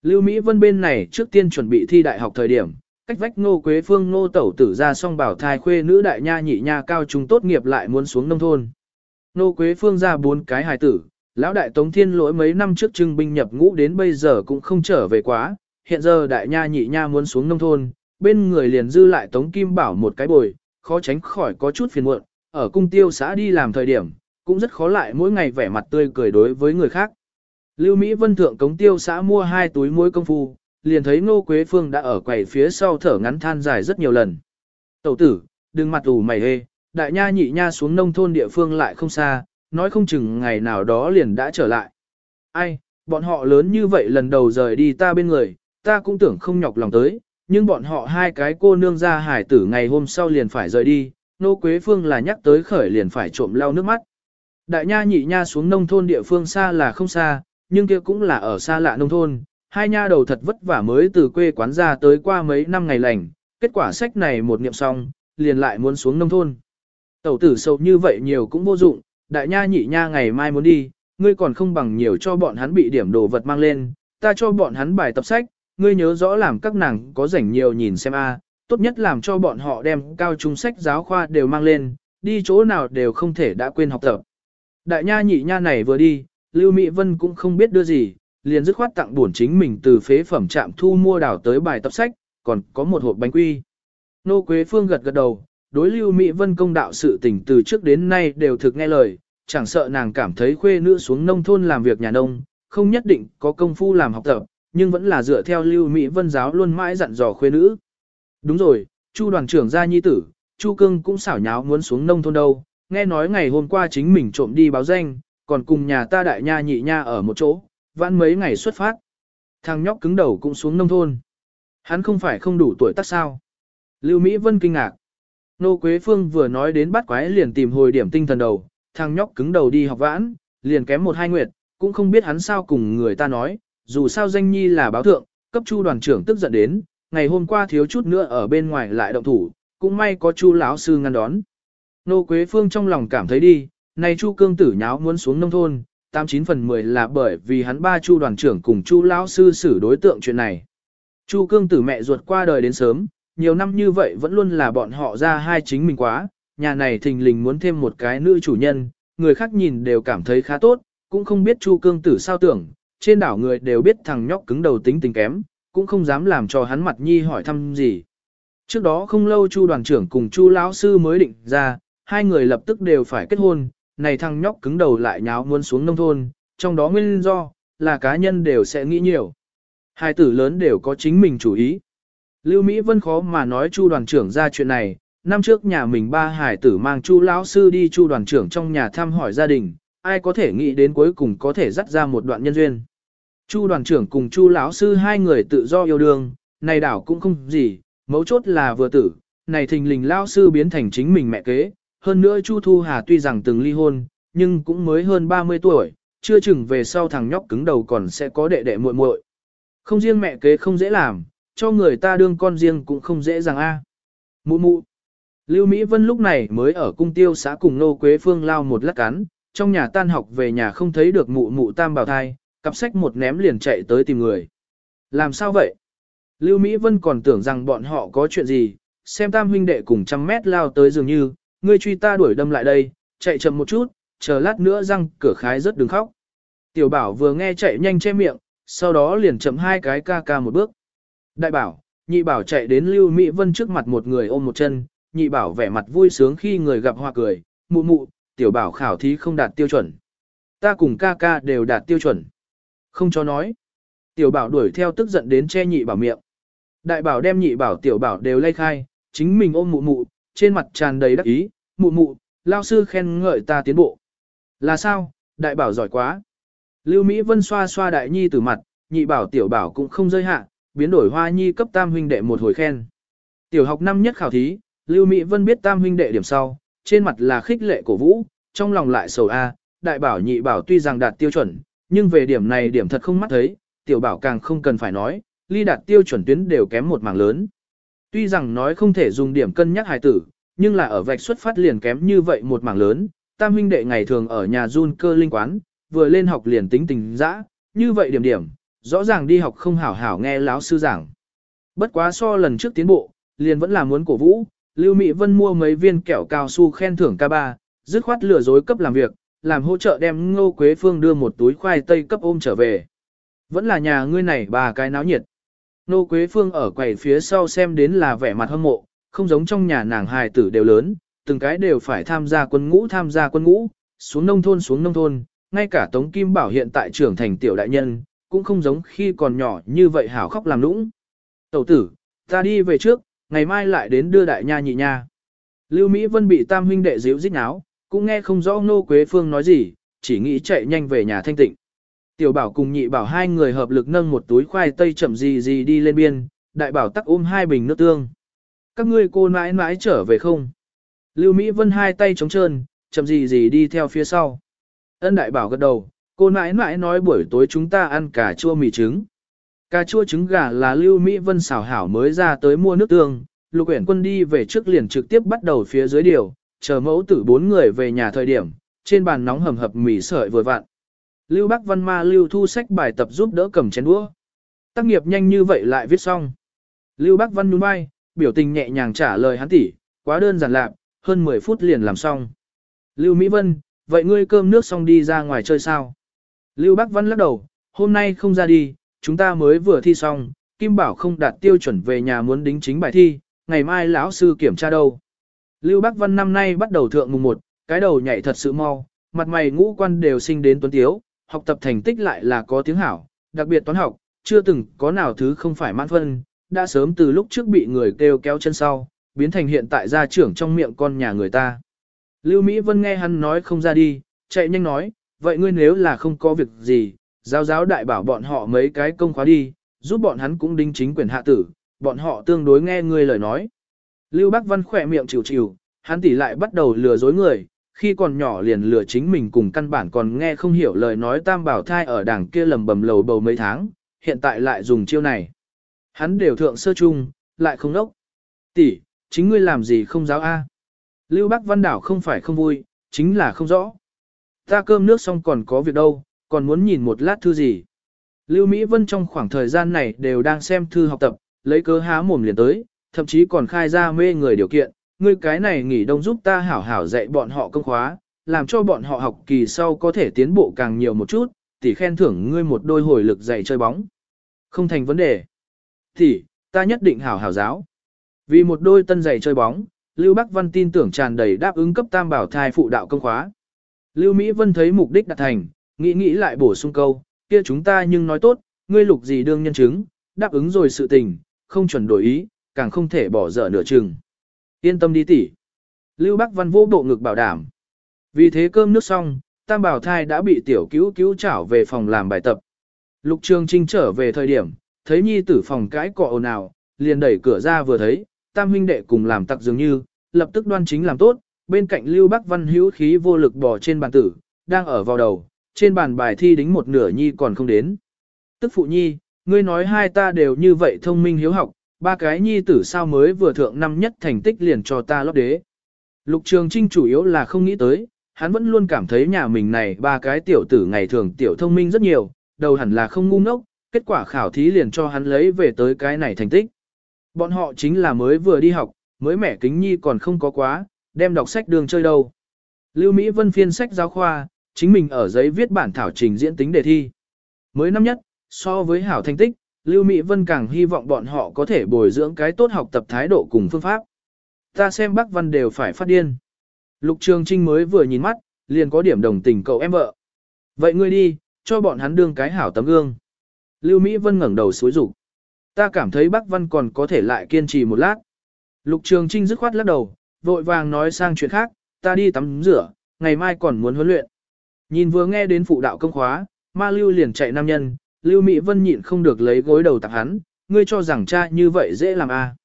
Lưu Mỹ Vân bên này trước tiên chuẩn bị thi đại học thời điểm, cách vách Ngô Quế Phương Ngô Tẩu tử ra xong bảo thai khuê nữ đại nha nhị nha cao trung tốt nghiệp lại muốn xuống nông thôn. Ngô Quế Phương ra bốn cái hài tử, lão đại Tống Thiên lỗi mấy năm trước trưng binh nhập ngũ đến bây giờ cũng không trở về quá, hiện giờ đại nha nhị nha muốn xuống nông thôn, bên người liền dư lại Tống Kim Bảo một cái bồi, khó tránh khỏi có chút phiền muộn, ở cung tiêu xã đi làm thời điểm, cũng rất khó lại mỗi ngày vẻ mặt tươi cười đối với người khác. Lưu Mỹ Vân thượng cống tiêu xã mua hai túi muối công phu, liền thấy Ngô Quế Phương đã ở quầy phía sau thở ngắn than dài rất nhiều lần. Tẩu tử, đừng mặt ủ mày hê, đại nha nhị nha xuống nông thôn địa phương lại không xa, nói không chừng ngày nào đó liền đã trở lại. Ai, bọn họ lớn như vậy lần đầu rời đi ta bên người, ta cũng tưởng không nhọc lòng tới, nhưng bọn họ hai cái cô nương ra hải tử ngày hôm sau liền phải rời đi, Nô Quế Phương là nhắc tới khởi liền phải trộm lau nước mắt. Đại nha nhị nha xuống nông thôn địa phương xa là không xa, nhưng kia cũng là ở xa lạ nông thôn, hai nha đầu thật vất vả mới từ quê quán ra tới qua mấy năm ngày lành, kết quả sách này một niệm xong, liền lại muốn xuống nông thôn. Tẩu tử sâu như vậy nhiều cũng vô dụng, đại nha nhị nha ngày mai muốn đi, ngươi còn không bằng nhiều cho bọn hắn bị điểm đồ vật mang lên, ta cho bọn hắn bài tập sách, ngươi nhớ rõ làm các nàng có rảnh nhiều nhìn xem a, tốt nhất làm cho bọn họ đem cao trung sách giáo khoa đều mang lên, đi chỗ nào đều không thể đã quên học tập. Đại nha nhị nha này vừa đi, Lưu Mỹ Vân cũng không biết đưa gì, liền dứt khoát tặng bổn chính mình từ phế phẩm trạm thu mua đảo tới bài tập sách, còn có một hộp bánh quy. Nô Quế Phương gật gật đầu, đối Lưu Mỹ Vân công đạo sự tình từ trước đến nay đều thực nghe lời, chẳng sợ nàng cảm thấy khuê nữ xuống nông thôn làm việc nhà nông, không nhất định có công phu làm học tập, nhưng vẫn là dựa theo Lưu Mỹ Vân giáo luôn mãi dặn dò khuê nữ. Đúng rồi, Chu đoàn trưởng gia nhi tử, Chu Cưng cũng xảo nháo muốn xuống nông thôn đâu, nghe nói ngày hôm qua chính mình trộm đi báo danh, còn cùng nhà ta đại nha nhị nha ở một chỗ, vãn mấy ngày xuất phát. Thằng nhóc cứng đầu cũng xuống nông thôn. Hắn không phải không đủ tuổi tác sao. Lưu Mỹ Vân kinh ngạc. Nô Quế Phương vừa nói đến bắt quái liền tìm hồi điểm tinh thần đầu, thằng nhóc cứng đầu đi học vãn, liền kém một hai nguyệt, cũng không biết hắn sao cùng người ta nói, dù sao danh nhi là báo thượng, cấp chu đoàn trưởng tức giận đến, ngày hôm qua thiếu chút nữa ở bên ngoài lại động thủ, cũng may có chu lão sư ngăn đón. Nô Quế Phương trong lòng cảm thấy đi, này chu cương tử nháo muốn xuống nông thôn, 89 phần 10 là bởi vì hắn ba chu đoàn trưởng cùng chu lão sư xử đối tượng chuyện này. Chu cương tử mẹ ruột qua đời đến sớm, nhiều năm như vậy vẫn luôn là bọn họ ra hai chính mình quá, nhà này thình lình muốn thêm một cái nữ chủ nhân, người khác nhìn đều cảm thấy khá tốt, cũng không biết chu cương tử sao tưởng, trên đảo người đều biết thằng nhóc cứng đầu tính tình kém, cũng không dám làm cho hắn mặt nhi hỏi thăm gì. Trước đó không lâu Chu đoàn trưởng cùng Chu lão sư mới định ra, hai người lập tức đều phải kết hôn, này thằng nhóc cứng đầu lại nháo muốn xuống nông thôn, trong đó nguyên do là cá nhân đều sẽ nghĩ nhiều. Hai tử lớn đều có chính mình chủ ý. Lưu Mỹ Vân khó mà nói Chu đoàn trưởng ra chuyện này, năm trước nhà mình ba hải tử mang Chu lão sư đi Chu đoàn trưởng trong nhà thăm hỏi gia đình, ai có thể nghĩ đến cuối cùng có thể dắt ra một đoạn nhân duyên. Chu đoàn trưởng cùng Chu lão sư hai người tự do yêu đương, này đảo cũng không gì, mấu chốt là vừa tử, này thình lình lão sư biến thành chính mình mẹ kế, hơn nữa Chu Thu Hà tuy rằng từng ly hôn, nhưng cũng mới hơn 30 tuổi, chưa chừng về sau thằng nhóc cứng đầu còn sẽ có đệ đệ muội muội. Không riêng mẹ kế không dễ làm, cho người ta đương con riêng cũng không dễ dàng a. Mụ mụ. Lưu Mỹ Vân lúc này mới ở cung tiêu xã cùng Nô Quế Phương lao một lát cắn, trong nhà tan học về nhà không thấy được mụ mụ tam bảo thai, cặp sách một ném liền chạy tới tìm người. Làm sao vậy? Lưu Mỹ Vân còn tưởng rằng bọn họ có chuyện gì, xem tam huynh đệ cùng trăm mét lao tới dường như, ngươi truy ta đuổi đâm lại đây, chạy chậm một chút, chờ lát nữa răng cửa khái rất đừng khóc. Tiểu bảo vừa nghe chạy nhanh che miệng, sau đó liền chậm hai cái ca ca một bước. Đại bảo, nhị bảo chạy đến Lưu Mỹ Vân trước mặt một người ôm một chân, nhị bảo vẻ mặt vui sướng khi người gặp hoa cười, mụ mụ, tiểu bảo khảo thí không đạt tiêu chuẩn. Ta cùng ca ca đều đạt tiêu chuẩn. Không cho nói. Tiểu bảo đuổi theo tức giận đến che nhị bảo miệng. Đại bảo đem nhị bảo tiểu bảo đều lay khai, chính mình ôm mụ mụ, trên mặt tràn đầy đắc ý, mụ mụ, lao sư khen ngợi ta tiến bộ. Là sao, đại bảo giỏi quá. Lưu Mỹ Vân xoa xoa đại nhi từ mặt, nhị bảo tiểu bảo cũng không rơi hạ, biến đổi hoa nhi cấp tam huynh đệ một hồi khen. Tiểu học năm nhất khảo thí, Lưu Mỹ Vân biết tam huynh đệ điểm sau, trên mặt là khích lệ cổ vũ, trong lòng lại sầu a, đại bảo nhị bảo tuy rằng đạt tiêu chuẩn, nhưng về điểm này điểm thật không mắt thấy, tiểu bảo càng không cần phải nói, ly đạt tiêu chuẩn tuyến đều kém một mảng lớn. Tuy rằng nói không thể dùng điểm cân nhắc hài tử, nhưng là ở vạch xuất phát liền kém như vậy một mảng lớn, tam huynh đệ ngày thường ở nhà run cơ linh quán, vừa lên học liền tính tình dã, như vậy điểm điểm, rõ ràng đi học không hảo hảo nghe láo sư giảng. Bất quá so lần trước tiến bộ, liền vẫn là muốn cổ vũ, Lưu Mỹ Vân mua mấy viên kẹo cao su khen thưởng ca ba, dứt khoát lừa dối cấp làm việc, làm hỗ trợ đem Ngô Quế Phương đưa một túi khoai tây cấp ôm trở về. Vẫn là nhà ngươi này bà cái náo nhiệt. Ngô Quế Phương ở quầy phía sau xem đến là vẻ mặt hâm mộ, không giống trong nhà nàng hài tử đều lớn, từng cái đều phải tham gia quân ngũ tham gia quân ngũ, xuống nông thôn xuống nông thôn, ngay cả Tống Kim Bảo hiện tại trưởng thành tiểu đại nhân, cũng không giống khi còn nhỏ như vậy hảo khóc làm nũng. Tẩu tử, ta đi về trước, ngày mai lại đến đưa đại nha nhị nha. Lưu Mỹ Vân bị tam huynh đệ díu dít náo, cũng nghe không rõ Nô Quế Phương nói gì, chỉ nghĩ chạy nhanh về nhà thanh tịnh. Tiểu bảo cùng nhị bảo hai người hợp lực nâng một túi khoai tây chậm gì gì đi lên biên, đại bảo tắc ôm hai bình nước tương. Các ngươi cô mãi mãi trở về không? Lưu Mỹ Vân hai tay trống trơn, chậm gì gì đi theo phía sau. Ân đại bảo gật đầu, cô mãi mãi nói buổi tối chúng ta ăn cà chua mì trứng. Cà chua trứng gà là Lưu Mỹ Vân xảo hảo mới ra tới mua nước tương, Lục Uyển Quân đi về trước liền trực tiếp bắt đầu phía dưới điều, chờ mẫu tử bốn người về nhà thời điểm, trên bàn nóng hầm hập mì sợi vừa vặn. Lưu Bắc Văn Ma Lưu thu sách bài tập giúp đỡ cầm chén đũa. Tác nghiệp nhanh như vậy lại viết xong. Lưu Bắc Văn nhún vai, biểu tình nhẹ nhàng trả lời hắn tỷ, quá đơn giản lạc, hơn 10 phút liền làm xong. Lưu Mỹ Vân, vậy ngươi cơm nước xong đi ra ngoài chơi sao? Lưu Bắc Văn lắc đầu, hôm nay không ra đi, chúng ta mới vừa thi xong, Kim Bảo không đạt tiêu chuẩn về nhà muốn đính chính bài thi, ngày mai lão sư kiểm tra đâu. Lưu Bắc Văn năm nay bắt đầu thượng mùng 1, cái đầu nhảy thật sự mau, mặt mày ngũ quan đều sinh đến tuấn tiếu, học tập thành tích lại là có tiếng hảo, đặc biệt toán học, chưa từng có nào thứ không phải mãn phân, đã sớm từ lúc trước bị người kêu kéo chân sau, biến thành hiện tại gia trưởng trong miệng con nhà người ta. Lưu Mỹ Vân nghe hắn nói không ra đi, chạy nhanh nói, vậy ngươi nếu là không có việc gì, giáo giáo đại bảo bọn họ mấy cái công khóa đi, giúp bọn hắn cũng đính chính quyền hạ tử, bọn họ tương đối nghe ngươi lời nói. Lưu Bắc Văn khỏe miệng chịu chịu, hắn tỉ lại bắt đầu lừa dối người, khi còn nhỏ liền lừa chính mình cùng căn bản còn nghe không hiểu lời nói tam bảo thai ở đảng kia lầm bầm lầu bầu mấy tháng, hiện tại lại dùng chiêu này. Hắn đều thượng sơ chung, lại không đốc. Tỷ, chính ngươi làm gì không giáo A. Lưu Bắc Văn Đảo không phải không vui, chính là không rõ. Ta cơm nước xong còn có việc đâu, còn muốn nhìn một lát thư gì. Lưu Mỹ Vân trong khoảng thời gian này đều đang xem thư học tập, lấy cớ há mồm liền tới, thậm chí còn khai ra mê người điều kiện, ngươi cái này nghỉ đông giúp ta hảo hảo dạy bọn họ công khóa, làm cho bọn họ học kỳ sau có thể tiến bộ càng nhiều một chút, tỷ khen thưởng ngươi một đôi hồi lực dạy chơi bóng. Không thành vấn đề. Tỷ, ta nhất định hảo hảo giáo. Vì một đôi tân giày chơi bóng, Lưu Bắc Văn tin tưởng tràn đầy đáp ứng cấp tam bảo thai phụ đạo công khóa. Lưu Mỹ Vân thấy mục đích đạt thành, nghĩ nghĩ lại bổ sung câu, kia chúng ta nhưng nói tốt, ngươi lục gì đương nhân chứng, đáp ứng rồi sự tình, không chuẩn đổi ý, càng không thể bỏ dở nửa chừng. Yên tâm đi tỷ. Lưu Bắc Văn vô bộ ngực bảo đảm. Vì thế cơm nước xong, tam bảo thai đã bị tiểu cứu cứu chảo về phòng làm bài tập. Lục Trường Trinh trở về thời điểm, thấy nhi tử phòng cãi cọ ồn ào, liền đẩy cửa ra vừa thấy, tam huynh đệ cùng làm tặc dường như, lập tức đoan chính làm tốt, bên cạnh Lưu Bắc Văn hữu khí vô lực bỏ trên bàn tử, đang ở vào đầu, trên bàn bài thi đính một nửa nhi còn không đến. Tức phụ nhi, ngươi nói hai ta đều như vậy thông minh hiếu học, ba cái nhi tử sao mới vừa thượng năm nhất thành tích liền cho ta lót đế. Lục Trường Trinh chủ yếu là không nghĩ tới, hắn vẫn luôn cảm thấy nhà mình này ba cái tiểu tử ngày thường tiểu thông minh rất nhiều, đầu hẳn là không ngu ngốc, kết quả khảo thí liền cho hắn lấy về tới cái này thành tích. Bọn họ chính là mới vừa đi học, mới mẻ kính nhi còn không có quá, đem đọc sách đường chơi đâu. Lưu Mỹ Vân phiên sách giáo khoa, chính mình ở giấy viết bản thảo trình diễn tính đề thi. Mới năm nhất, so với hảo thành tích, Lưu Mỹ Vân càng hy vọng bọn họ có thể bồi dưỡng cái tốt học tập thái độ cùng phương pháp. Ta xem bác văn đều phải phát điên. Lục Trường Trinh mới vừa nhìn mắt, liền có điểm đồng tình cậu em vợ. Vậy ngươi đi, cho bọn hắn đương cái hảo tấm gương. Lưu Mỹ Vân ngẩng đầu xối rủ. Ta cảm thấy bác văn còn có thể lại kiên trì một lát. Lục Trường Trinh dứt khoát lắc đầu, vội vàng nói sang chuyện khác, ta đi tắm rửa, ngày mai còn muốn huấn luyện. Nhìn vừa nghe đến phụ đạo công khóa, ma lưu liền chạy nam nhân, Lưu Mỹ Vân nhịn không được lấy gối đầu tạp hắn, ngươi cho rằng cha như vậy dễ làm à.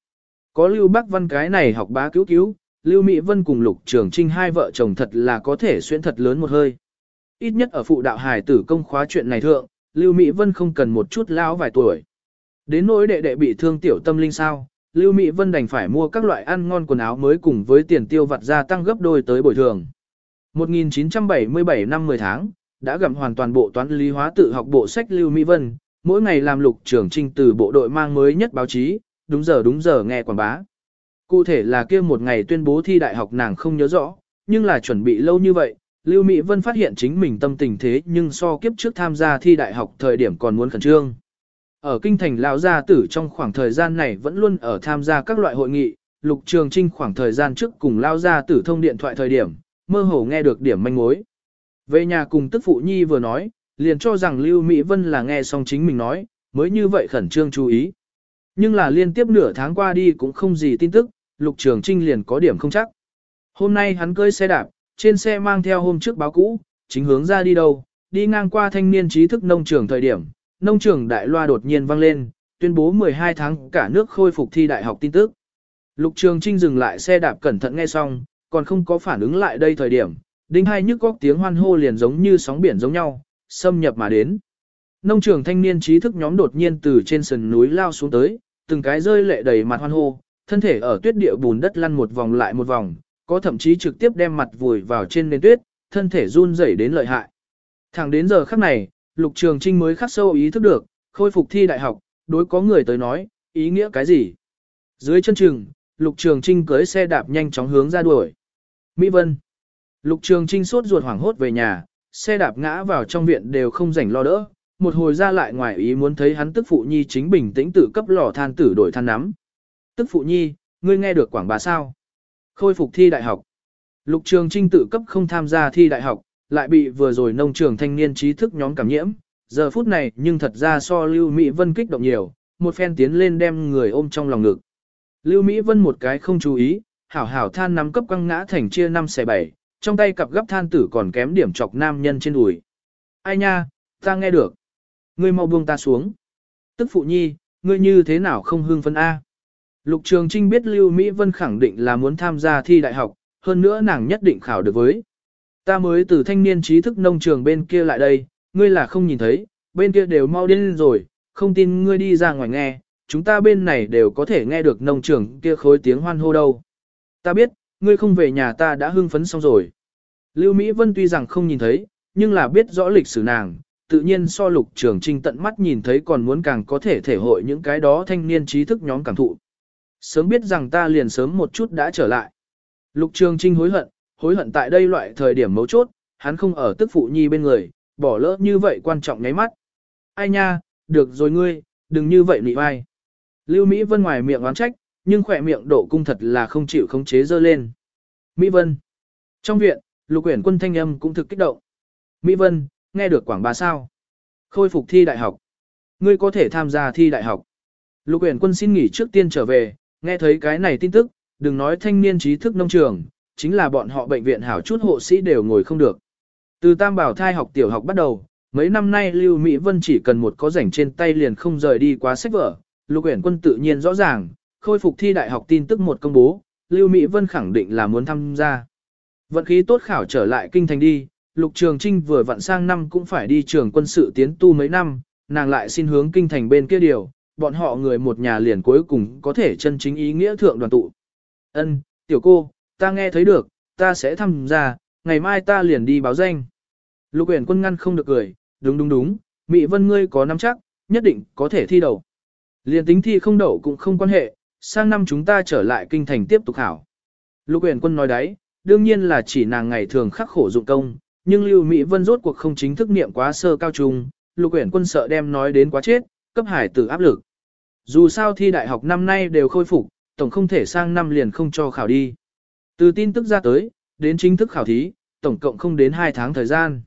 Có Lưu Bắc Văn cái này học bá cứu cứu, Lưu Mỹ Vân cùng Lục Trường Trinh hai vợ chồng thật là có thể xuyên thật lớn một hơi. Ít nhất ở phụ đạo hài tử công khóa chuyện này thượng, Lưu Mỹ Vân không cần một chút lão vài tuổi. Đến nỗi đệ đệ bị thương tiểu tâm linh sao, Lưu Mỹ Vân đành phải mua các loại ăn ngon quần áo mới cùng với tiền tiêu vặt gia tăng gấp đôi tới bồi thường. 1977 năm 10 tháng, đã gặm hoàn toàn bộ toán lý hóa tự học bộ sách Lưu Mỹ Vân, mỗi ngày làm lục trưởng trinh từ bộ đội mang mới nhất báo chí, đúng giờ đúng giờ nghe quảng bá. Cụ thể là kia một ngày tuyên bố thi đại học nàng không nhớ rõ, nhưng là chuẩn bị lâu như vậy, Lưu Mỹ Vân phát hiện chính mình tâm tình thế nhưng so kiếp trước tham gia thi đại học thời điểm còn muốn khẩn trương. Ở kinh thành lão gia tử trong khoảng thời gian này vẫn luôn ở tham gia các loại hội nghị, Lục Trường Trinh khoảng thời gian trước cùng lão gia tử thông điện thoại thời điểm, mơ hồ nghe được điểm manh mối. Về nhà cùng tức phụ nhi vừa nói, liền cho rằng Lưu Mỹ Vân là nghe xong chính mình nói, mới như vậy khẩn trương chú ý. Nhưng là liên tiếp nửa tháng qua đi cũng không gì tin tức, Lục Trường Trinh liền có điểm không chắc. Hôm nay hắn cưỡi xe đạp, trên xe mang theo hôm trước báo cũ, chính hướng ra đi đâu, đi ngang qua thanh niên trí thức nông trường thời điểm, nông trường đại loa đột nhiên vang lên, tuyên bố 12 tháng cả nước khôi phục thi đại học tin tức. Lục Trường Trinh dừng lại xe đạp cẩn thận nghe xong, còn không có phản ứng lại đây thời điểm, đinh hai nhức góc tiếng hoan hô liền giống như sóng biển giống nhau, xâm nhập mà đến. Nông trường thanh niên trí thức nhóm đột nhiên từ trên sườn núi lao xuống tới, từng cái rơi lệ đầy mặt hoan hô, thân thể ở tuyết địa bùn đất lăn một vòng lại một vòng, có thậm chí trực tiếp đem mặt vùi vào trên nền tuyết, thân thể run rẩy đến lợi hại. Thẳng đến giờ khắc này, Lục Trường Trinh mới khắc sâu ý thức được, khôi phục thi đại học, đối có người tới nói, ý nghĩa cái gì? Dưới chân trường, Lục Trường Trinh cưới xe đạp nhanh chóng hướng ra đuổi. Mỹ Vân. Lục Trường Trinh sốt ruột hoảng hốt về nhà, xe đạp ngã vào trong viện đều không rảnh lo đỡ, một hồi ra lại ngoài ý muốn thấy hắn tức phụ nhi chính bình tĩnh tự cấp lò than tử đổi than nắm. Tức phụ nhi, ngươi nghe được quảng bà sao? Khôi phục thi đại học. Lục Trường Trinh tự cấp không tham gia thi đại học, lại bị vừa rồi nông trường thanh niên trí thức nhóm cảm nhiễm, giờ phút này nhưng thật ra so Lưu Mỹ Vân kích động nhiều, một phen tiến lên đem người ôm trong lòng ngực. Lưu Mỹ Vân một cái không chú ý, hảo hảo than nắm cấp quăng ngã thành chia năm xẻ bảy, trong tay cặp gấp than tử còn kém điểm chọc nam nhân trên đùi. Ai nha, ta nghe được. Ngươi mau buông ta xuống. Tức phụ nhi, ngươi như thế nào không hương phấn A. Lục Trường Trinh biết Lưu Mỹ Vân khẳng định là muốn tham gia thi đại học, hơn nữa nàng nhất định khảo được với. Ta mới từ thanh niên trí thức nông trường bên kia lại đây, ngươi là không nhìn thấy, bên kia đều mau điên rồi, không tin ngươi đi ra ngoài nghe, chúng ta bên này đều có thể nghe được nông trường kia khối tiếng hoan hô đâu. Ta biết, ngươi không về nhà ta đã hưng phấn xong rồi. Lưu Mỹ Vân tuy rằng không nhìn thấy, nhưng là biết rõ lịch sử nàng, tự nhiên so lục trường trinh tận mắt nhìn thấy còn muốn càng có thể thể hội những cái đó thanh niên trí thức nhóm cảm thụ. Sớm biết rằng ta liền sớm một chút đã trở lại. Lục trường trinh hối hận, hối hận tại đây loại thời điểm mấu chốt, hắn không ở tức phụ nhi bên người, bỏ lỡ như vậy quan trọng nháy mắt. Ai nha, được rồi ngươi, đừng như vậy nị vai. Lưu Mỹ Vân ngoài miệng oán trách, nhưng khỏe miệng độ cung thật là không chịu khống chế dơ lên. Mỹ Vân. Trong viện, lục quyển quân thanh âm cũng thực kích động. Mỹ Vân, nghe được quảng bà sao? Khôi phục thi đại học. Ngươi có thể tham gia thi đại học. Lục quyển quân xin nghỉ trước tiên trở về, nghe thấy cái này tin tức, đừng nói thanh niên trí thức nông trường, chính là bọn họ bệnh viện hảo chút hộ sĩ đều ngồi không được. Từ tam bảo thai học tiểu học bắt đầu, mấy năm nay Lưu Mỹ Vân chỉ cần một có rảnh trên tay liền không rời đi quá sách vở. Lục Uyển Quân tự nhiên rõ ràng, khôi phục thi đại học tin tức một công bố, Lưu Mỹ Vân khẳng định là muốn tham gia. Vận khí tốt khảo trở lại kinh thành đi, Lục Trường Trinh vừa vặn sang năm cũng phải đi trường quân sự tiến tu mấy năm, nàng lại xin hướng kinh thành bên kia điều, bọn họ người một nhà liền cuối cùng có thể chân chính ý nghĩa thượng đoàn tụ. Ân, tiểu cô, ta nghe thấy được, ta sẽ tham gia, ngày mai ta liền đi báo danh. Lục uyển quân ngăn không được cười, đúng đúng đúng, Mỹ Vân ngươi có nắm chắc, nhất định có thể thi đậu. Liền tính thi không đậu cũng không quan hệ, sang năm chúng ta trở lại kinh thành tiếp tục hảo. Lục uyển quân nói đấy, đương nhiên là chỉ nàng ngày thường khắc khổ dụng công, nhưng Lưu Mỹ Vân rốt cuộc không chính thức niệm quá sơ cao trung, Lục uyển quân sợ đem nói đến quá chết, cấp hải tử áp lực. Dù sao thi đại học năm nay đều khôi phục, tổng không thể sang năm liền không cho khảo đi. Từ tin tức ra tới, đến chính thức khảo thí, tổng cộng không đến 2 tháng thời gian.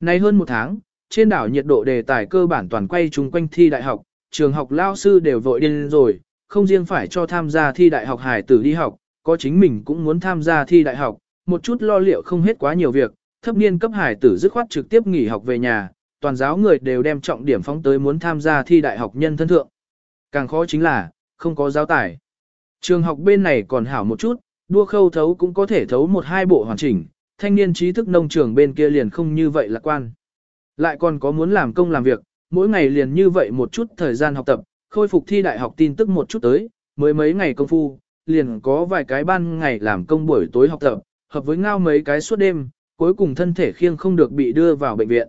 Nay hơn một tháng, trên đảo nhiệt độ đề tài cơ bản toàn quay chung quanh thi đại học, trường học lao sư đều vội điên rồi, không riêng phải cho tham gia thi đại học hải tử đi học, có chính mình cũng muốn tham gia thi đại học, một chút lo liệu không hết quá nhiều việc, thấp niên cấp hải tử dứt khoát trực tiếp nghỉ học về nhà, toàn giáo người đều đem trọng điểm phóng tới muốn tham gia thi đại học nhân thân thượng. Càng khó chính là, không có giáo tải. Trường học bên này còn hảo một chút, đua khâu thấu cũng có thể thấu một hai bộ hoàn chỉnh, thanh niên trí thức nông trường bên kia liền không như vậy lạc quan. Lại còn có muốn làm công làm việc, mỗi ngày liền như vậy một chút thời gian học tập, khôi phục thi đại học tin tức một chút tới, mới mấy ngày công phu, liền có vài cái ban ngày làm công buổi tối học tập, hợp với ngao mấy cái suốt đêm, cuối cùng thân thể khiêng không được bị đưa vào bệnh viện.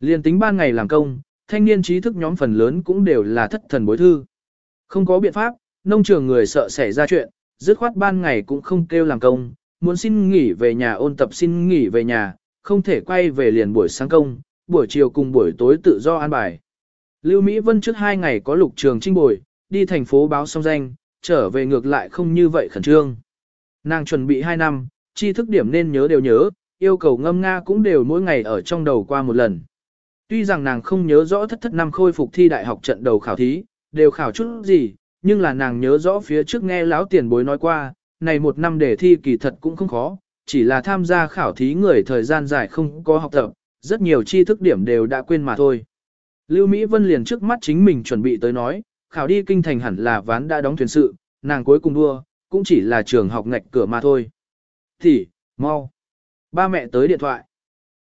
Liền tính ban ngày làm công, thanh niên trí thức nhóm phần lớn cũng đều là thất thần bối thư. Không có biện pháp, nông trường người sợ xảy ra chuyện, dứt khoát ban ngày cũng không kêu làm công, muốn xin nghỉ về nhà ôn tập xin nghỉ về nhà, không thể quay về liền buổi sáng công, buổi chiều cùng buổi tối tự do an bài. Lưu Mỹ Vân trước hai ngày có lục trường trinh bồi, đi thành phố báo xong danh, trở về ngược lại không như vậy khẩn trương. Nàng chuẩn bị hai năm, tri thức điểm nên nhớ đều nhớ, yêu cầu ngâm nga cũng đều mỗi ngày ở trong đầu qua một lần. Tuy rằng nàng không nhớ rõ thất thất năm khôi phục thi đại học trận đầu khảo thí, đều khảo chút gì, nhưng là nàng nhớ rõ phía trước nghe lão tiền bối nói qua, này một năm để thi kỳ thật cũng không khó, chỉ là tham gia khảo thí người thời gian dài không có học tập, rất nhiều tri thức điểm đều đã quên mà thôi. Lưu Mỹ Vân liền trước mắt chính mình chuẩn bị tới nói, khảo đi kinh thành hẳn là ván đã đóng thuyền sự, nàng cuối cùng đua, cũng chỉ là trường học ngạch cửa mà thôi. Thì, mau. Ba mẹ tới điện thoại.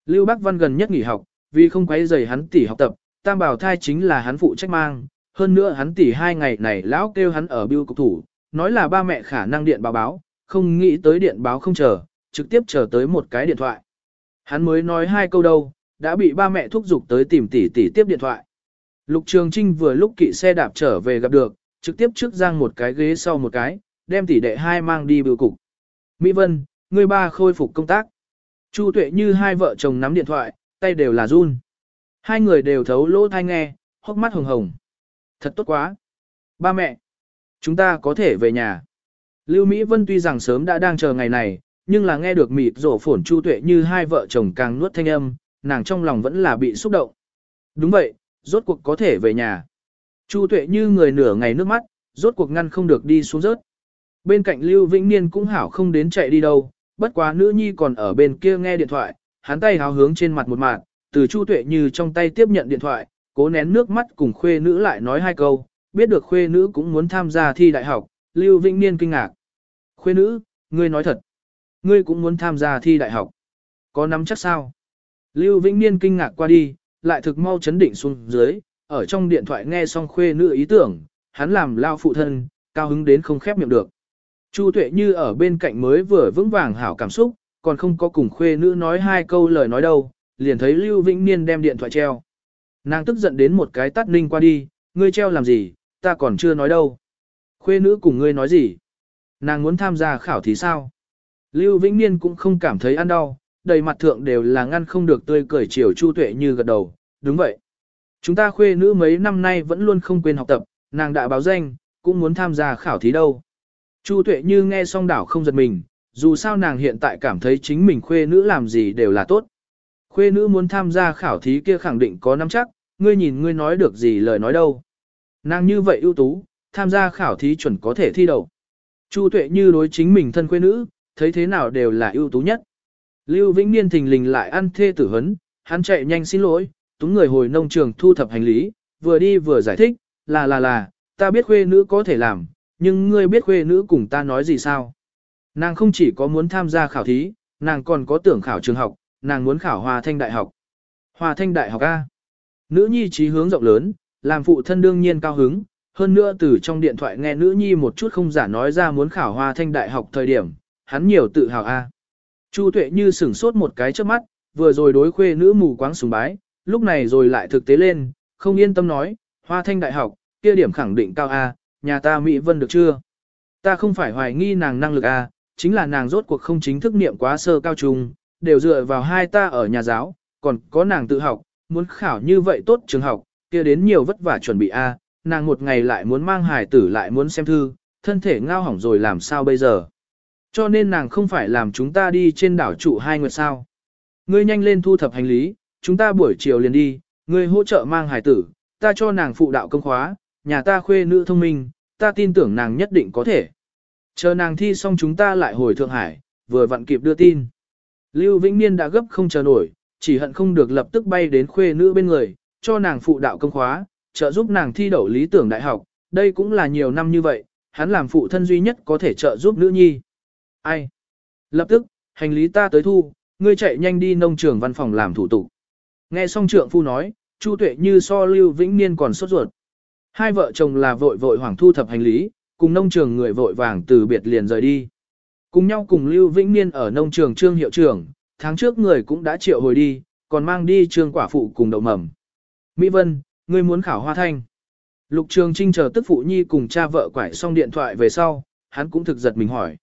Lưu Bắc Văn gần nhất nghỉ học, vì không quấy rầy hắn tỷ học tập, tam bảo thai chính là hắn phụ trách mang. Hơn nữa hắn tỷ hai ngày này lão kêu hắn ở biêu cục thủ, nói là ba mẹ khả năng điện báo báo, không nghĩ tới điện báo không chờ, trực tiếp chờ tới một cái điện thoại. Hắn mới nói hai câu đâu, đã bị ba mẹ thúc giục tới tìm tỷ tỷ tiếp điện thoại. Lục Trường Trinh vừa lúc kỵ xe đạp trở về gặp được, trực tiếp trước giang một cái ghế sau một cái, đem tỷ đệ hai mang đi biểu cục. Mỹ Vân, người ba khôi phục công tác. Chu Tuệ như hai vợ chồng nắm điện thoại, tay đều là run. Hai người đều thấu lỗ thai nghe, hốc mắt hồng hồng. Thật tốt quá. Ba mẹ, chúng ta có thể về nhà. Lưu Mỹ Vân tuy rằng sớm đã đang chờ ngày này, nhưng là nghe được mịt rổ phổn Chu Tuệ như hai vợ chồng càng nuốt thanh âm, nàng trong lòng vẫn là bị xúc động. Đúng vậy, rốt cuộc có thể về nhà. Chu Tuệ như người nửa ngày nước mắt, rốt cuộc ngăn không được đi xuống rớt. Bên cạnh Lưu Vĩnh Niên cũng hảo không đến chạy đi đâu, bất quá nữ nhi còn ở bên kia nghe điện thoại, hắn tay háo hướng trên mặt một mạng, từ Chu Tuệ như trong tay tiếp nhận điện thoại, cố nén nước mắt cùng khuê nữ lại nói hai câu, biết được khuê nữ cũng muốn tham gia thi đại học, Lưu Vĩnh Niên kinh ngạc. Khuê nữ, ngươi nói thật, ngươi cũng muốn tham gia thi đại học. Có nắm chắc sao? Lưu Vĩnh Niên kinh ngạc qua đi, lại thực mau chấn định xuống dưới, ở trong điện thoại nghe xong khuê nữ ý tưởng, hắn làm lao phụ thân, cao hứng đến không khép miệng được. Chu Tuệ như ở bên cạnh mới vừa vững vàng hảo cảm xúc, còn không có cùng khuê nữ nói hai câu lời nói đâu, liền thấy Lưu Vĩnh Niên đem điện thoại treo. Nàng tức giận đến một cái tắt ninh qua đi, ngươi treo làm gì, ta còn chưa nói đâu. Khuê nữ cùng ngươi nói gì? Nàng muốn tham gia khảo thí sao? Lưu Vĩnh Niên cũng không cảm thấy ăn đau, đầy mặt thượng đều là ngăn không được tươi cười chiều Chu Tuệ như gật đầu, đúng vậy. Chúng ta khuê nữ mấy năm nay vẫn luôn không quên học tập, nàng đã báo danh, cũng muốn tham gia khảo thí đâu. Chu Tuệ như nghe xong đảo không giật mình, dù sao nàng hiện tại cảm thấy chính mình khuê nữ làm gì đều là tốt. Khuê nữ muốn tham gia khảo thí kia khẳng định có nắm chắc, ngươi nhìn ngươi nói được gì lời nói đâu. Nàng như vậy ưu tú, tham gia khảo thí chuẩn có thể thi đầu. Chu Tuệ như đối chính mình thân khuê nữ, thấy thế nào đều là ưu tú nhất. Lưu Vĩnh Niên thình lình lại ăn thê tử hấn, hắn chạy nhanh xin lỗi, túng người hồi nông trường thu thập hành lý, vừa đi vừa giải thích, là là là, ta biết khuê nữ có thể làm, nhưng ngươi biết khuê nữ cùng ta nói gì sao? Nàng không chỉ có muốn tham gia khảo thí, nàng còn có tưởng khảo trường học, nàng muốn khảo Hòa Thanh Đại học. Hòa Thanh Đại học A. Nữ nhi trí hướng rộng lớn, làm phụ thân đương nhiên cao hứng, hơn nữa từ trong điện thoại nghe nữ nhi một chút không giả nói ra muốn khảo Hòa Thanh Đại học thời điểm, hắn nhiều tự hào A. Chu Tuệ như sửng sốt một cái trước mắt, vừa rồi đối khuê nữ mù quáng sùng bái, lúc này rồi lại thực tế lên, không yên tâm nói, Hoa Thanh Đại học, kia điểm khẳng định cao A, nhà ta Mỹ Vân được chưa? Ta không phải hoài nghi nàng năng lực A, chính là nàng rốt cuộc không chính thức niệm quá sơ cao trung, đều dựa vào hai ta ở nhà giáo, còn có nàng tự học, muốn khảo như vậy tốt trường học, kia đến nhiều vất vả chuẩn bị A, nàng một ngày lại muốn mang hài tử lại muốn xem thư, thân thể ngao hỏng rồi làm sao bây giờ? Cho nên nàng không phải làm chúng ta đi trên đảo trụ hai nguyệt sao. Ngươi nhanh lên thu thập hành lý, chúng ta buổi chiều liền đi, ngươi hỗ trợ mang hải tử, ta cho nàng phụ đạo công khóa, nhà ta khuê nữ thông minh, ta tin tưởng nàng nhất định có thể. Chờ nàng thi xong chúng ta lại hồi Thượng Hải, vừa vặn kịp đưa tin. Lưu Vĩnh Niên đã gấp không chờ nổi, chỉ hận không được lập tức bay đến khuê nữ bên người, cho nàng phụ đạo công khóa, trợ giúp nàng thi đậu lý tưởng đại học, đây cũng là nhiều năm như vậy, hắn làm phụ thân duy nhất có thể trợ giúp nữ nhi. Ai? Lập tức, hành lý ta tới thu, ngươi chạy nhanh đi nông trường văn phòng làm thủ tục. Nghe xong trượng phu nói, Chu Tuệ như so Lưu Vĩnh Niên còn sốt ruột. Hai vợ chồng là vội vội hoảng thu thập hành lý, cùng nông trường người vội vàng từ biệt liền rời đi. Cùng nhau cùng Lưu Vĩnh Niên ở nông trường trương hiệu trưởng, tháng trước người cũng đã triệu hồi đi, còn mang đi trương quả phụ cùng đậu mầm. Mỹ Vân, ngươi muốn khảo hoa thanh. Lục Trường Trinh chờ tức phụ nhi cùng cha vợ quải xong điện thoại về sau, hắn cũng thực giật mình hỏi.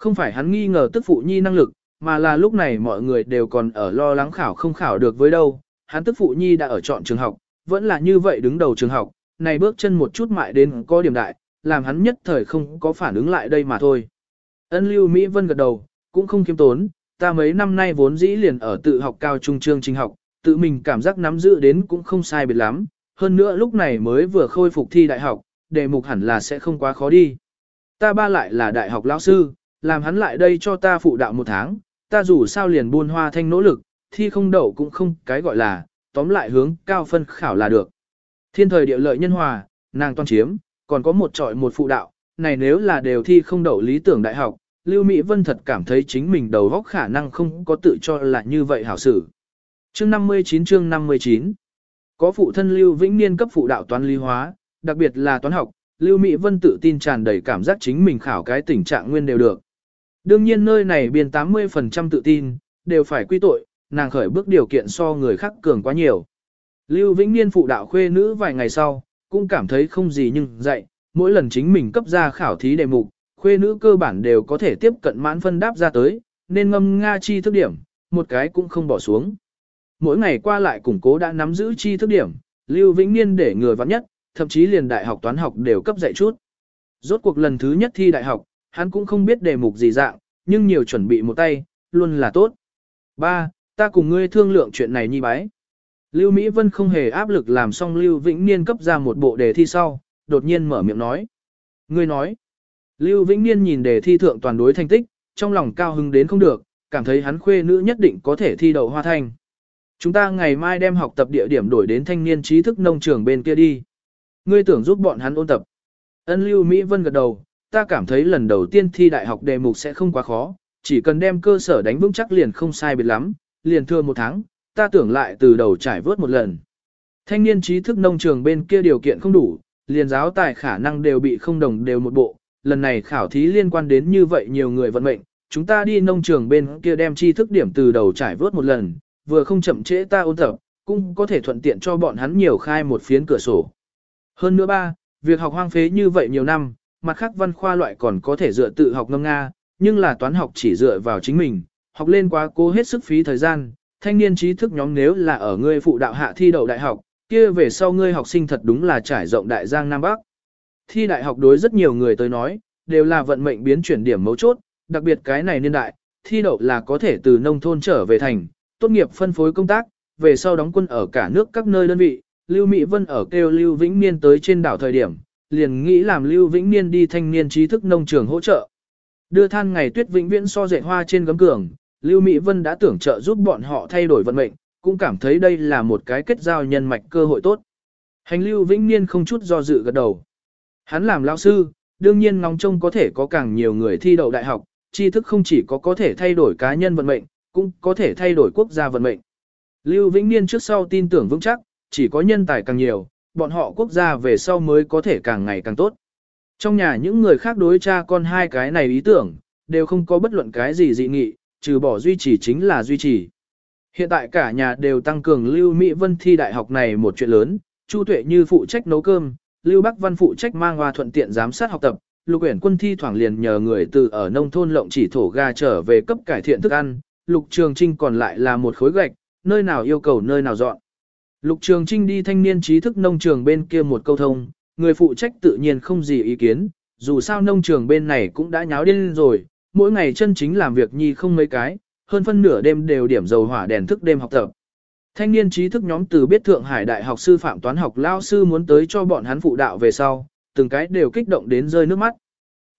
Không phải hắn nghi ngờ tức phụ nhi năng lực, mà là lúc này mọi người đều còn ở lo lắng khảo không khảo được với đâu. Hắn tức phụ nhi đã ở chọn trường học, vẫn là như vậy đứng đầu trường học, này bước chân một chút mại đến có điểm đại, làm hắn nhất thời không có phản ứng lại đây mà thôi. Ân lưu Mỹ Vân gật đầu, cũng không kiêm tốn, ta mấy năm nay vốn dĩ liền ở tự học cao trung chương trình học, tự mình cảm giác nắm giữ đến cũng không sai biệt lắm, hơn nữa lúc này mới vừa khôi phục thi đại học, đề mục hẳn là sẽ không quá khó đi. Ta ba lại là đại học lão sư, làm hắn lại đây cho ta phụ đạo một tháng, ta dù sao liền buôn hoa thanh nỗ lực, thi không đậu cũng không cái gọi là, tóm lại hướng cao phân khảo là được. Thiên thời địa lợi nhân hòa, nàng toàn chiếm, còn có một trọi một phụ đạo, này nếu là đều thi không đậu lý tưởng đại học, Lưu Mỹ Vân thật cảm thấy chính mình đầu óc khả năng không có tự cho là như vậy hảo sử. Chương 59 chương 59 Có phụ thân Lưu Vĩnh Niên cấp phụ đạo toán lý hóa, đặc biệt là toán học, Lưu Mỹ Vân tự tin tràn đầy cảm giác chính mình khảo cái tình trạng nguyên đều được. Đương nhiên nơi này biên 80% tự tin, đều phải quy tội, nàng khởi bước điều kiện so người khác cường quá nhiều. Lưu Vĩnh Niên phụ đạo khuê nữ vài ngày sau, cũng cảm thấy không gì nhưng dạy, mỗi lần chính mình cấp ra khảo thí đề mục, khuê nữ cơ bản đều có thể tiếp cận mãn phân đáp ra tới, nên ngâm Nga chi thức điểm, một cái cũng không bỏ xuống. Mỗi ngày qua lại củng cố đã nắm giữ chi thức điểm, Lưu Vĩnh Niên để người vắng nhất, thậm chí liền đại học toán học đều cấp dạy chút. Rốt cuộc lần thứ nhất thi đại học, hắn cũng không biết đề mục gì dạng, nhưng nhiều chuẩn bị một tay, luôn là tốt. Ba, ta cùng ngươi thương lượng chuyện này nhi bái. Lưu Mỹ Vân không hề áp lực làm xong Lưu Vĩnh Niên cấp ra một bộ đề thi sau, đột nhiên mở miệng nói. Ngươi nói. Lưu Vĩnh Niên nhìn đề thi thượng toàn đối thành tích, trong lòng cao hứng đến không được, cảm thấy hắn khuê nữ nhất định có thể thi đậu hoa thanh. Chúng ta ngày mai đem học tập địa điểm đổi đến thanh niên trí thức nông trường bên kia đi. Ngươi tưởng giúp bọn hắn ôn tập. Ân Lưu Mỹ Vân gật đầu, ta cảm thấy lần đầu tiên thi đại học đề mục sẽ không quá khó, chỉ cần đem cơ sở đánh vững chắc liền không sai biệt lắm, liền thưa một tháng, ta tưởng lại từ đầu trải vớt một lần. Thanh niên trí thức nông trường bên kia điều kiện không đủ, liền giáo tài khả năng đều bị không đồng đều một bộ, lần này khảo thí liên quan đến như vậy nhiều người vận mệnh, chúng ta đi nông trường bên kia đem tri thức điểm từ đầu trải vớt một lần, vừa không chậm trễ ta ôn tập, cũng có thể thuận tiện cho bọn hắn nhiều khai một phiến cửa sổ. Hơn nữa ba, việc học hoang phế như vậy nhiều năm, mặt khác văn khoa loại còn có thể dựa tự học ngâm Nga, nhưng là toán học chỉ dựa vào chính mình, học lên quá cố hết sức phí thời gian, thanh niên trí thức nhóm nếu là ở ngươi phụ đạo hạ thi đậu đại học, kia về sau ngươi học sinh thật đúng là trải rộng đại giang Nam Bắc. Thi đại học đối rất nhiều người tới nói, đều là vận mệnh biến chuyển điểm mấu chốt, đặc biệt cái này niên đại, thi đậu là có thể từ nông thôn trở về thành, tốt nghiệp phân phối công tác, về sau đóng quân ở cả nước các nơi đơn vị. Lưu Mỹ Vân ở kêu Lưu Vĩnh Niên tới trên đảo thời điểm, liền nghĩ làm Lưu Vĩnh Niên đi thanh niên trí thức nông trường hỗ trợ. Đưa than ngày tuyết vĩnh viễn so dệt hoa trên gấm cường, Lưu Mỹ Vân đã tưởng trợ giúp bọn họ thay đổi vận mệnh, cũng cảm thấy đây là một cái kết giao nhân mạch cơ hội tốt. Hành Lưu Vĩnh Niên không chút do dự gật đầu. Hắn làm lão sư, đương nhiên ngóng trông có thể có càng nhiều người thi đậu đại học, tri thức không chỉ có có thể thay đổi cá nhân vận mệnh, cũng có thể thay đổi quốc gia vận mệnh. Lưu Vĩnh Niên trước sau tin tưởng vững chắc, chỉ có nhân tài càng nhiều, bọn họ quốc gia về sau mới có thể càng ngày càng tốt. Trong nhà những người khác đối cha con hai cái này ý tưởng, đều không có bất luận cái gì dị nghị, trừ bỏ duy trì chính là duy trì. Hiện tại cả nhà đều tăng cường Lưu Mỹ Vân thi đại học này một chuyện lớn, Chu Tuệ như phụ trách nấu cơm, Lưu Bắc Văn phụ trách mang hoa thuận tiện giám sát học tập, Lục Uyển Quân thi thoảng liền nhờ người từ ở nông thôn lộng chỉ thổ ga trở về cấp cải thiện thức ăn, Lục Trường Trinh còn lại là một khối gạch, nơi nào yêu cầu nơi nào dọn. Lục Trường Trinh đi thanh niên trí thức nông trường bên kia một câu thông, người phụ trách tự nhiên không gì ý kiến, dù sao nông trường bên này cũng đã nháo điên rồi, mỗi ngày chân chính làm việc nhi không mấy cái, hơn phân nửa đêm đều điểm dầu hỏa đèn thức đêm học tập. Thanh niên trí thức nhóm từ biết Thượng Hải Đại học sư phạm toán học lao sư muốn tới cho bọn hắn phụ đạo về sau, từng cái đều kích động đến rơi nước mắt.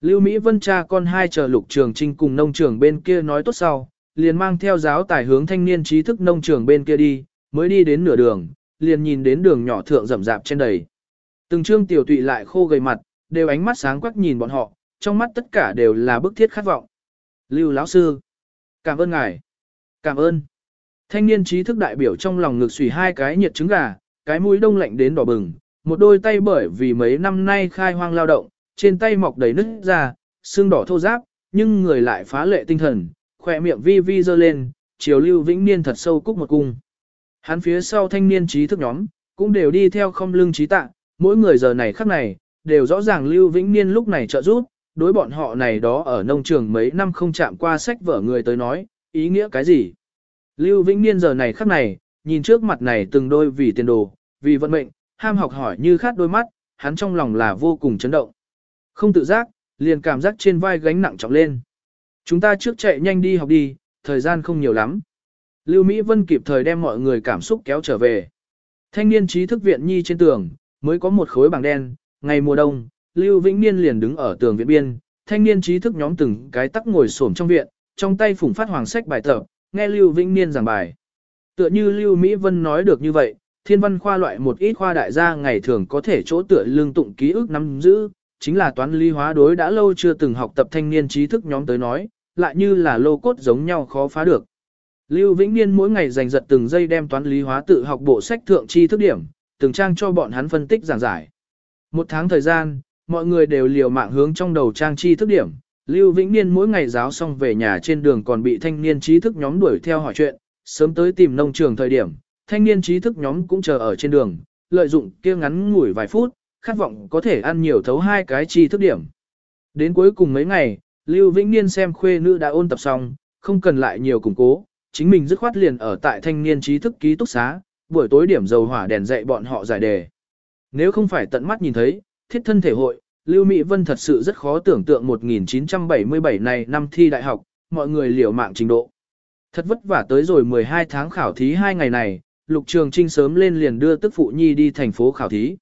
Lưu Mỹ Vân cha con hai chờ lục trường trinh cùng nông trường bên kia nói tốt sau, liền mang theo giáo tài hướng thanh niên trí thức nông trường bên kia đi, mới đi đến nửa đường, liền nhìn đến đường nhỏ thượng rậm rạp trên đầy. Từng trương tiểu tụy lại khô gầy mặt, đều ánh mắt sáng quắc nhìn bọn họ, trong mắt tất cả đều là bức thiết khát vọng. Lưu lão sư, cảm ơn ngài, cảm ơn. Thanh niên trí thức đại biểu trong lòng ngực xùy hai cái nhiệt trứng gà, cái mũi đông lạnh đến đỏ bừng, một đôi tay bởi vì mấy năm nay khai hoang lao động, trên tay mọc đầy nứt ra, xương đỏ thô ráp, nhưng người lại phá lệ tinh thần, khỏe miệng vi vi dơ lên, chiều lưu vĩnh niên thật sâu cúc một cung. Hắn phía sau thanh niên trí thức nhóm, cũng đều đi theo không lưng trí tạ, mỗi người giờ này khắc này, đều rõ ràng lưu vĩnh niên lúc này trợ giúp, đối bọn họ này đó ở nông trường mấy năm không chạm qua sách vở người tới nói, ý nghĩa cái gì. Lưu vĩnh niên giờ này khắc này, nhìn trước mặt này từng đôi vì tiền đồ, vì vận mệnh, ham học hỏi như khát đôi mắt, hắn trong lòng là vô cùng chấn động. Không tự giác, liền cảm giác trên vai gánh nặng trọng lên. Chúng ta trước chạy nhanh đi học đi, thời gian không nhiều lắm. Lưu Mỹ Vân kịp thời đem mọi người cảm xúc kéo trở về. Thanh niên trí thức viện nhi trên tường, mới có một khối bảng đen, ngày mùa đông, Lưu Vĩnh Niên liền đứng ở tường viện biên, thanh niên trí thức nhóm từng cái tắc ngồi xổm trong viện, trong tay phủng phát hoàng sách bài tập, nghe Lưu Vĩnh Niên giảng bài. Tựa như Lưu Mỹ Vân nói được như vậy, thiên văn khoa loại một ít khoa đại gia ngày thường có thể chỗ tựa lương tụng ký ức nắm giữ, chính là toán lý hóa đối đã lâu chưa từng học tập thanh niên trí thức nhóm tới nói, lại như là lô cốt giống nhau khó phá được. Lưu Vĩnh Niên mỗi ngày dành giật từng giây đem toán lý hóa tự học bộ sách thượng tri thức điểm, từng trang cho bọn hắn phân tích giảng giải. Một tháng thời gian, mọi người đều liều mạng hướng trong đầu trang tri thức điểm. Lưu Vĩnh Niên mỗi ngày giáo xong về nhà trên đường còn bị thanh niên trí thức nhóm đuổi theo hỏi chuyện, sớm tới tìm nông trường thời điểm, thanh niên trí thức nhóm cũng chờ ở trên đường, lợi dụng kia ngắn ngủi vài phút, khát vọng có thể ăn nhiều thấu hai cái tri thức điểm. Đến cuối cùng mấy ngày, Lưu Vĩnh Niên xem khuê nữ đã ôn tập xong, không cần lại nhiều củng cố, chính mình dứt khoát liền ở tại thanh niên trí thức ký túc xá, buổi tối điểm dầu hỏa đèn dạy bọn họ giải đề. Nếu không phải tận mắt nhìn thấy, thiết thân thể hội, Lưu Mỹ Vân thật sự rất khó tưởng tượng 1977 này năm thi đại học, mọi người liều mạng trình độ. Thật vất vả tới rồi 12 tháng khảo thí hai ngày này, Lục Trường Trinh sớm lên liền đưa tức phụ nhi đi thành phố khảo thí.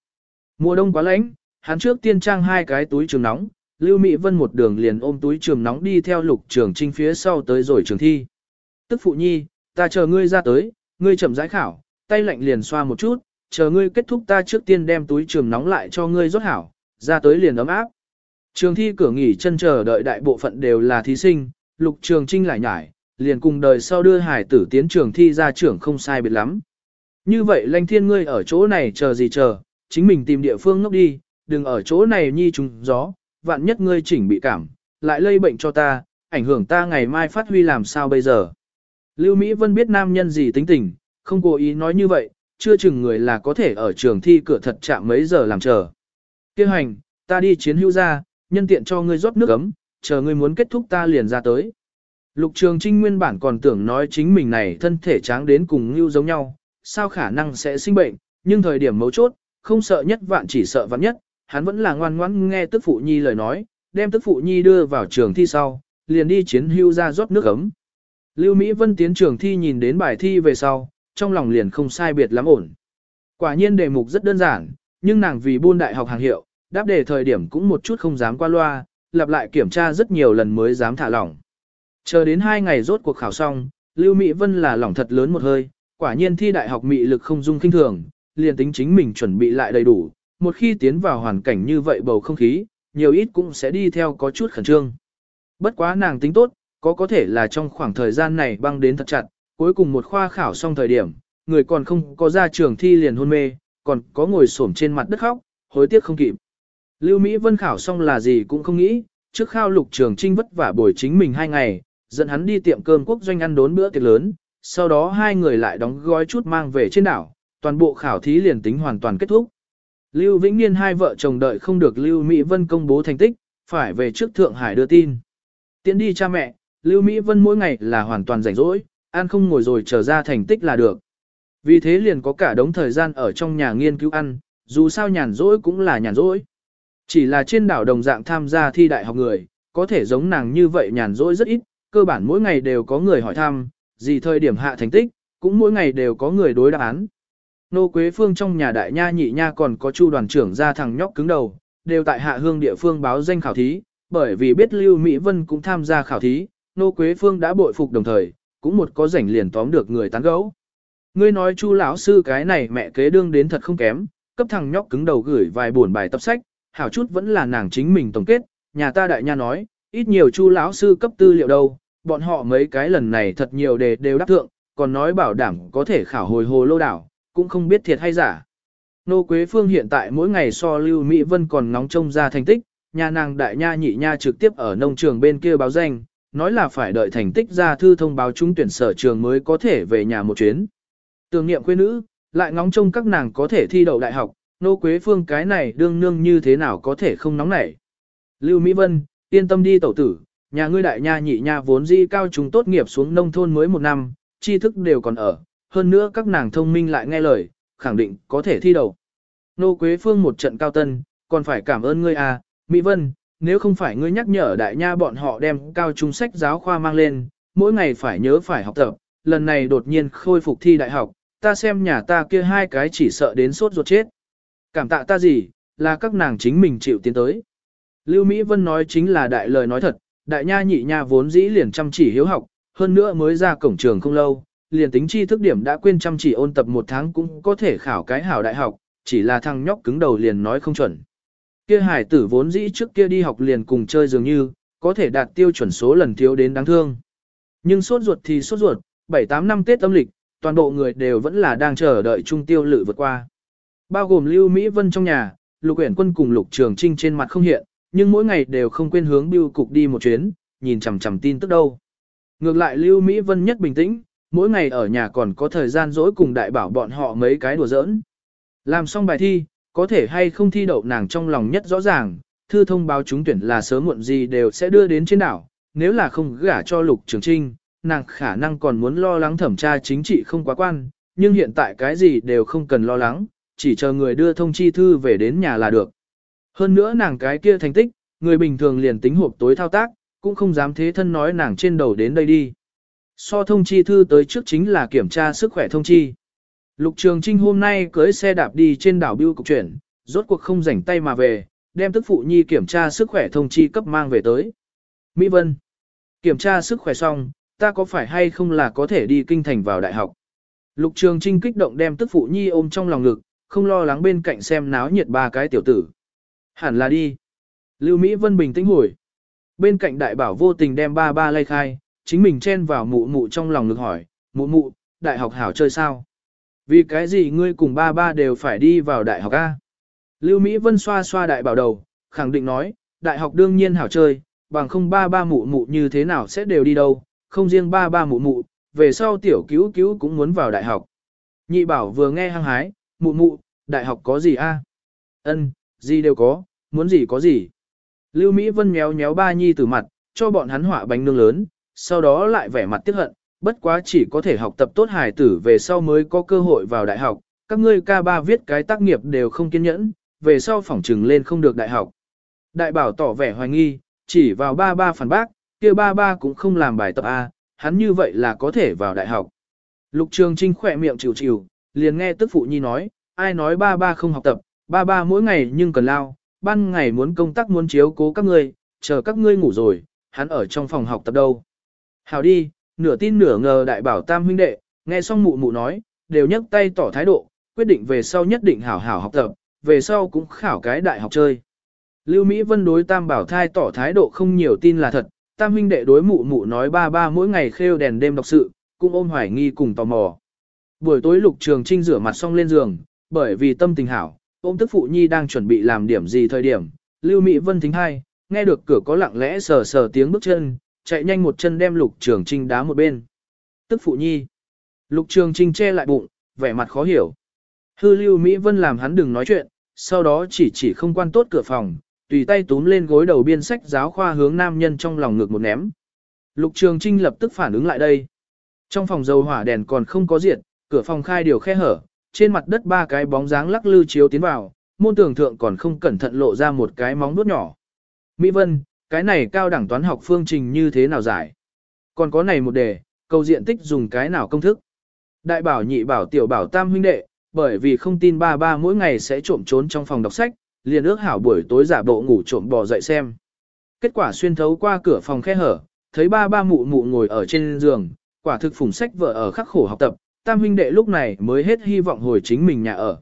Mùa đông quá lạnh, hắn trước tiên trang hai cái túi trường nóng, Lưu Mỹ Vân một đường liền ôm túi trường nóng đi theo Lục Trường Trinh phía sau tới rồi trường thi. Tức phụ nhi, ta chờ ngươi ra tới, ngươi chậm rãi khảo, tay lạnh liền xoa một chút, chờ ngươi kết thúc ta trước tiên đem túi trường nóng lại cho ngươi rốt hảo, ra tới liền ấm áp. Trường thi cửa nghỉ chân chờ đợi đại bộ phận đều là thí sinh, Lục Trường Trinh lại nhải, liền cùng đời sau đưa hải tử tiến trường thi ra trưởng không sai biệt lắm. Như vậy lanh thiên ngươi ở chỗ này chờ gì chờ, chính mình tìm địa phương ngốc đi, đừng ở chỗ này nhi trùng gió, vạn nhất ngươi chỉnh bị cảm, lại lây bệnh cho ta, ảnh hưởng ta ngày mai phát huy làm sao bây giờ. Lưu Mỹ Vân biết nam nhân gì tính tình, không cố ý nói như vậy, chưa chừng người là có thể ở trường thi cửa thật chạm mấy giờ làm chờ. Kêu hành, ta đi chiến hữu ra, nhân tiện cho ngươi rót nước ấm, chờ ngươi muốn kết thúc ta liền ra tới. Lục Trường Trinh nguyên bản còn tưởng nói chính mình này thân thể tráng đến cùng như giống nhau, sao khả năng sẽ sinh bệnh, nhưng thời điểm mấu chốt, không sợ nhất vạn chỉ sợ vạn nhất, hắn vẫn là ngoan ngoãn nghe tức phụ nhi lời nói, đem tức phụ nhi đưa vào trường thi sau, liền đi chiến hưu ra rót nước ấm. Lưu Mỹ Vân tiến trường thi nhìn đến bài thi về sau, trong lòng liền không sai biệt lắm ổn. Quả nhiên đề mục rất đơn giản, nhưng nàng vì buôn đại học hàng hiệu, đáp đề thời điểm cũng một chút không dám qua loa, lặp lại kiểm tra rất nhiều lần mới dám thả lỏng. Chờ đến hai ngày rốt cuộc khảo xong, Lưu Mỹ Vân là lỏng thật lớn một hơi, quả nhiên thi đại học mị lực không dung kinh thường, liền tính chính mình chuẩn bị lại đầy đủ, một khi tiến vào hoàn cảnh như vậy bầu không khí, nhiều ít cũng sẽ đi theo có chút khẩn trương. Bất quá nàng tính tốt, có có thể là trong khoảng thời gian này băng đến thật chặt, cuối cùng một khoa khảo xong thời điểm, người còn không có ra trường thi liền hôn mê, còn có ngồi xổm trên mặt đất khóc, hối tiếc không kịp. Lưu Mỹ Vân khảo xong là gì cũng không nghĩ, trước khao lục trường trinh vất vả buổi chính mình hai ngày, dẫn hắn đi tiệm cơm quốc doanh ăn đốn bữa tiệc lớn, sau đó hai người lại đóng gói chút mang về trên đảo, toàn bộ khảo thí liền tính hoàn toàn kết thúc. Lưu Vĩnh Niên hai vợ chồng đợi không được Lưu Mỹ Vân công bố thành tích, phải về trước Thượng Hải đưa tin. Tiến đi cha mẹ, Lưu Mỹ Vân mỗi ngày là hoàn toàn rảnh rỗi, ăn không ngồi rồi trở ra thành tích là được. Vì thế liền có cả đống thời gian ở trong nhà nghiên cứu ăn, dù sao nhàn rỗi cũng là nhàn rỗi. Chỉ là trên đảo đồng dạng tham gia thi đại học người, có thể giống nàng như vậy nhàn rỗi rất ít, cơ bản mỗi ngày đều có người hỏi thăm, gì thời điểm hạ thành tích, cũng mỗi ngày đều có người đối đáp án. Nô Quế Phương trong nhà đại nha nhị nha còn có chu đoàn trưởng ra thằng nhóc cứng đầu, đều tại hạ hương địa phương báo danh khảo thí, bởi vì biết Lưu Mỹ Vân cũng tham gia khảo thí, Nô Quế Phương đã bội phục đồng thời, cũng một có rảnh liền tóm được người tán gẫu. Ngươi nói chu lão sư cái này mẹ kế đương đến thật không kém, cấp thằng nhóc cứng đầu gửi vài buồn bài tập sách, hảo chút vẫn là nàng chính mình tổng kết, nhà ta đại nha nói, ít nhiều chu lão sư cấp tư liệu đâu, bọn họ mấy cái lần này thật nhiều đề đều đáp thượng, còn nói bảo đảm có thể khảo hồi hồ lô đảo, cũng không biết thiệt hay giả. Nô Quế Phương hiện tại mỗi ngày so Lưu Mỹ Vân còn ngóng trông ra thành tích, nhà nàng đại nha nhị nha trực tiếp ở nông trường bên kia báo danh, nói là phải đợi thành tích ra thư thông báo trúng tuyển sở trường mới có thể về nhà một chuyến. Tưởng niệm quê nữ, lại ngóng trông các nàng có thể thi đậu đại học, nô quế phương cái này đương nương như thế nào có thể không nóng nảy. Lưu Mỹ Vân, yên tâm đi tẩu tử, nhà ngươi đại nha nhị nha vốn di cao chúng tốt nghiệp xuống nông thôn mới một năm, tri thức đều còn ở, hơn nữa các nàng thông minh lại nghe lời, khẳng định có thể thi đậu. Nô Quế Phương một trận cao tân, còn phải cảm ơn ngươi à, Mỹ Vân, nếu không phải ngươi nhắc nhở đại nha bọn họ đem cao trung sách giáo khoa mang lên, mỗi ngày phải nhớ phải học tập, lần này đột nhiên khôi phục thi đại học, ta xem nhà ta kia hai cái chỉ sợ đến sốt ruột chết. Cảm tạ ta gì, là các nàng chính mình chịu tiến tới. Lưu Mỹ Vân nói chính là đại lời nói thật, đại nha nhị nha vốn dĩ liền chăm chỉ hiếu học, hơn nữa mới ra cổng trường không lâu, liền tính chi thức điểm đã quên chăm chỉ ôn tập một tháng cũng có thể khảo cái hảo đại học, chỉ là thằng nhóc cứng đầu liền nói không chuẩn. Kia hải tử vốn dĩ trước kia đi học liền cùng chơi dường như, có thể đạt tiêu chuẩn số lần thiếu đến đáng thương. Nhưng sốt ruột thì sốt ruột, 7-8 năm Tết âm lịch, toàn bộ người đều vẫn là đang chờ đợi trung tiêu lự vượt qua. Bao gồm Lưu Mỹ Vân trong nhà, Lục Uyển Quân cùng Lục Trường Trinh trên mặt không hiện, nhưng mỗi ngày đều không quên hướng bưu cục đi một chuyến, nhìn chằm chằm tin tức đâu. Ngược lại Lưu Mỹ Vân nhất bình tĩnh, mỗi ngày ở nhà còn có thời gian dỗi cùng đại bảo bọn họ mấy cái đùa giỡn. Làm xong bài thi, có thể hay không thi đậu nàng trong lòng nhất rõ ràng, thư thông báo trúng tuyển là sớm muộn gì đều sẽ đưa đến trên đảo, nếu là không gả cho Lục Trường Trinh, nàng khả năng còn muốn lo lắng thẩm tra chính trị không quá quan, nhưng hiện tại cái gì đều không cần lo lắng, chỉ chờ người đưa thông chi thư về đến nhà là được. Hơn nữa nàng cái kia thành tích, người bình thường liền tính hộp tối thao tác, cũng không dám thế thân nói nàng trên đầu đến đây đi. So thông chi thư tới trước chính là kiểm tra sức khỏe thông chi. Lục Trường Trinh hôm nay cưới xe đạp đi trên đảo Biêu cục chuyển, rốt cuộc không rảnh tay mà về, đem tức phụ nhi kiểm tra sức khỏe thông chi cấp mang về tới. Mỹ Vân. Kiểm tra sức khỏe xong, ta có phải hay không là có thể đi kinh thành vào đại học. Lục Trường Trinh kích động đem tức phụ nhi ôm trong lòng ngực, không lo lắng bên cạnh xem náo nhiệt ba cái tiểu tử. Hẳn là đi. Lưu Mỹ Vân bình tĩnh hồi. Bên cạnh đại bảo vô tình đem ba ba lay khai, chính mình chen vào mụ mụ trong lòng ngực hỏi, mụ mụ, đại học hảo chơi sao? Vì cái gì ngươi cùng ba ba đều phải đi vào đại học A? Lưu Mỹ Vân xoa xoa đại bảo đầu, khẳng định nói, đại học đương nhiên hảo chơi, bằng không ba ba mụ mụ như thế nào sẽ đều đi đâu, không riêng ba ba mụ mụ, về sau tiểu cứu cứu cũng muốn vào đại học. Nhị bảo vừa nghe hăng hái, mụ mụ, đại học có gì a? Ân, gì đều có, muốn gì có gì. Lưu Mỹ Vân méo méo ba nhi từ mặt, cho bọn hắn họa bánh nướng lớn, sau đó lại vẻ mặt tiếc hận, bất quá chỉ có thể học tập tốt hài tử về sau mới có cơ hội vào đại học, các ngươi ca ba viết cái tác nghiệp đều không kiên nhẫn, về sau phỏng trừng lên không được đại học. Đại bảo tỏ vẻ hoài nghi, chỉ vào ba ba phản bác, kia ba ba cũng không làm bài tập A, hắn như vậy là có thể vào đại học. Lục Trường Trinh khỏe miệng chịu chịu, liền nghe tức phụ nhi nói, ai nói ba ba không học tập, ba ba mỗi ngày nhưng cần lao, ban ngày muốn công tác muốn chiếu cố các ngươi, chờ các ngươi ngủ rồi, hắn ở trong phòng học tập đâu. Hào đi, nửa tin nửa ngờ đại bảo tam huynh đệ, nghe xong mụ mụ nói, đều nhấc tay tỏ thái độ, quyết định về sau nhất định hảo hảo học tập, về sau cũng khảo cái đại học chơi. Lưu Mỹ Vân đối tam bảo thai tỏ thái độ không nhiều tin là thật, tam huynh đệ đối mụ mụ nói ba ba mỗi ngày khêu đèn đêm đọc sự, cũng ôm hoài nghi cùng tò mò. Buổi tối lục trường trinh rửa mặt xong lên giường, bởi vì tâm tình hảo, ôm tức phụ nhi đang chuẩn bị làm điểm gì thời điểm, Lưu Mỹ Vân thính hai, nghe được cửa có lặng lẽ sờ sờ tiếng bước chân, chạy nhanh một chân đem lục trường trinh đá một bên. Tức phụ nhi. Lục trường trinh che lại bụng, vẻ mặt khó hiểu. Hư Lưu Mỹ Vân làm hắn đừng nói chuyện, sau đó chỉ chỉ không quan tốt cửa phòng, tùy tay túm lên gối đầu biên sách giáo khoa hướng nam nhân trong lòng ngực một ném. Lục Trường Trinh lập tức phản ứng lại đây. Trong phòng dầu hỏa đèn còn không có diệt, cửa phòng khai điều khe hở, trên mặt đất ba cái bóng dáng lắc lư chiếu tiến vào, môn tường thượng còn không cẩn thận lộ ra một cái móng vuốt nhỏ. Mỹ Vân, cái này cao đẳng toán học phương trình như thế nào giải? Còn có này một đề, cầu diện tích dùng cái nào công thức? Đại bảo nhị bảo tiểu bảo tam huynh đệ, bởi vì không tin ba ba mỗi ngày sẽ trộm trốn trong phòng đọc sách, liền ước hảo buổi tối giả bộ ngủ trộm bò dậy xem. Kết quả xuyên thấu qua cửa phòng khe hở, thấy ba ba mụ mụ ngồi ở trên giường, quả thực phủng sách vợ ở khắc khổ học tập, tam huynh đệ lúc này mới hết hy vọng hồi chính mình nhà ở.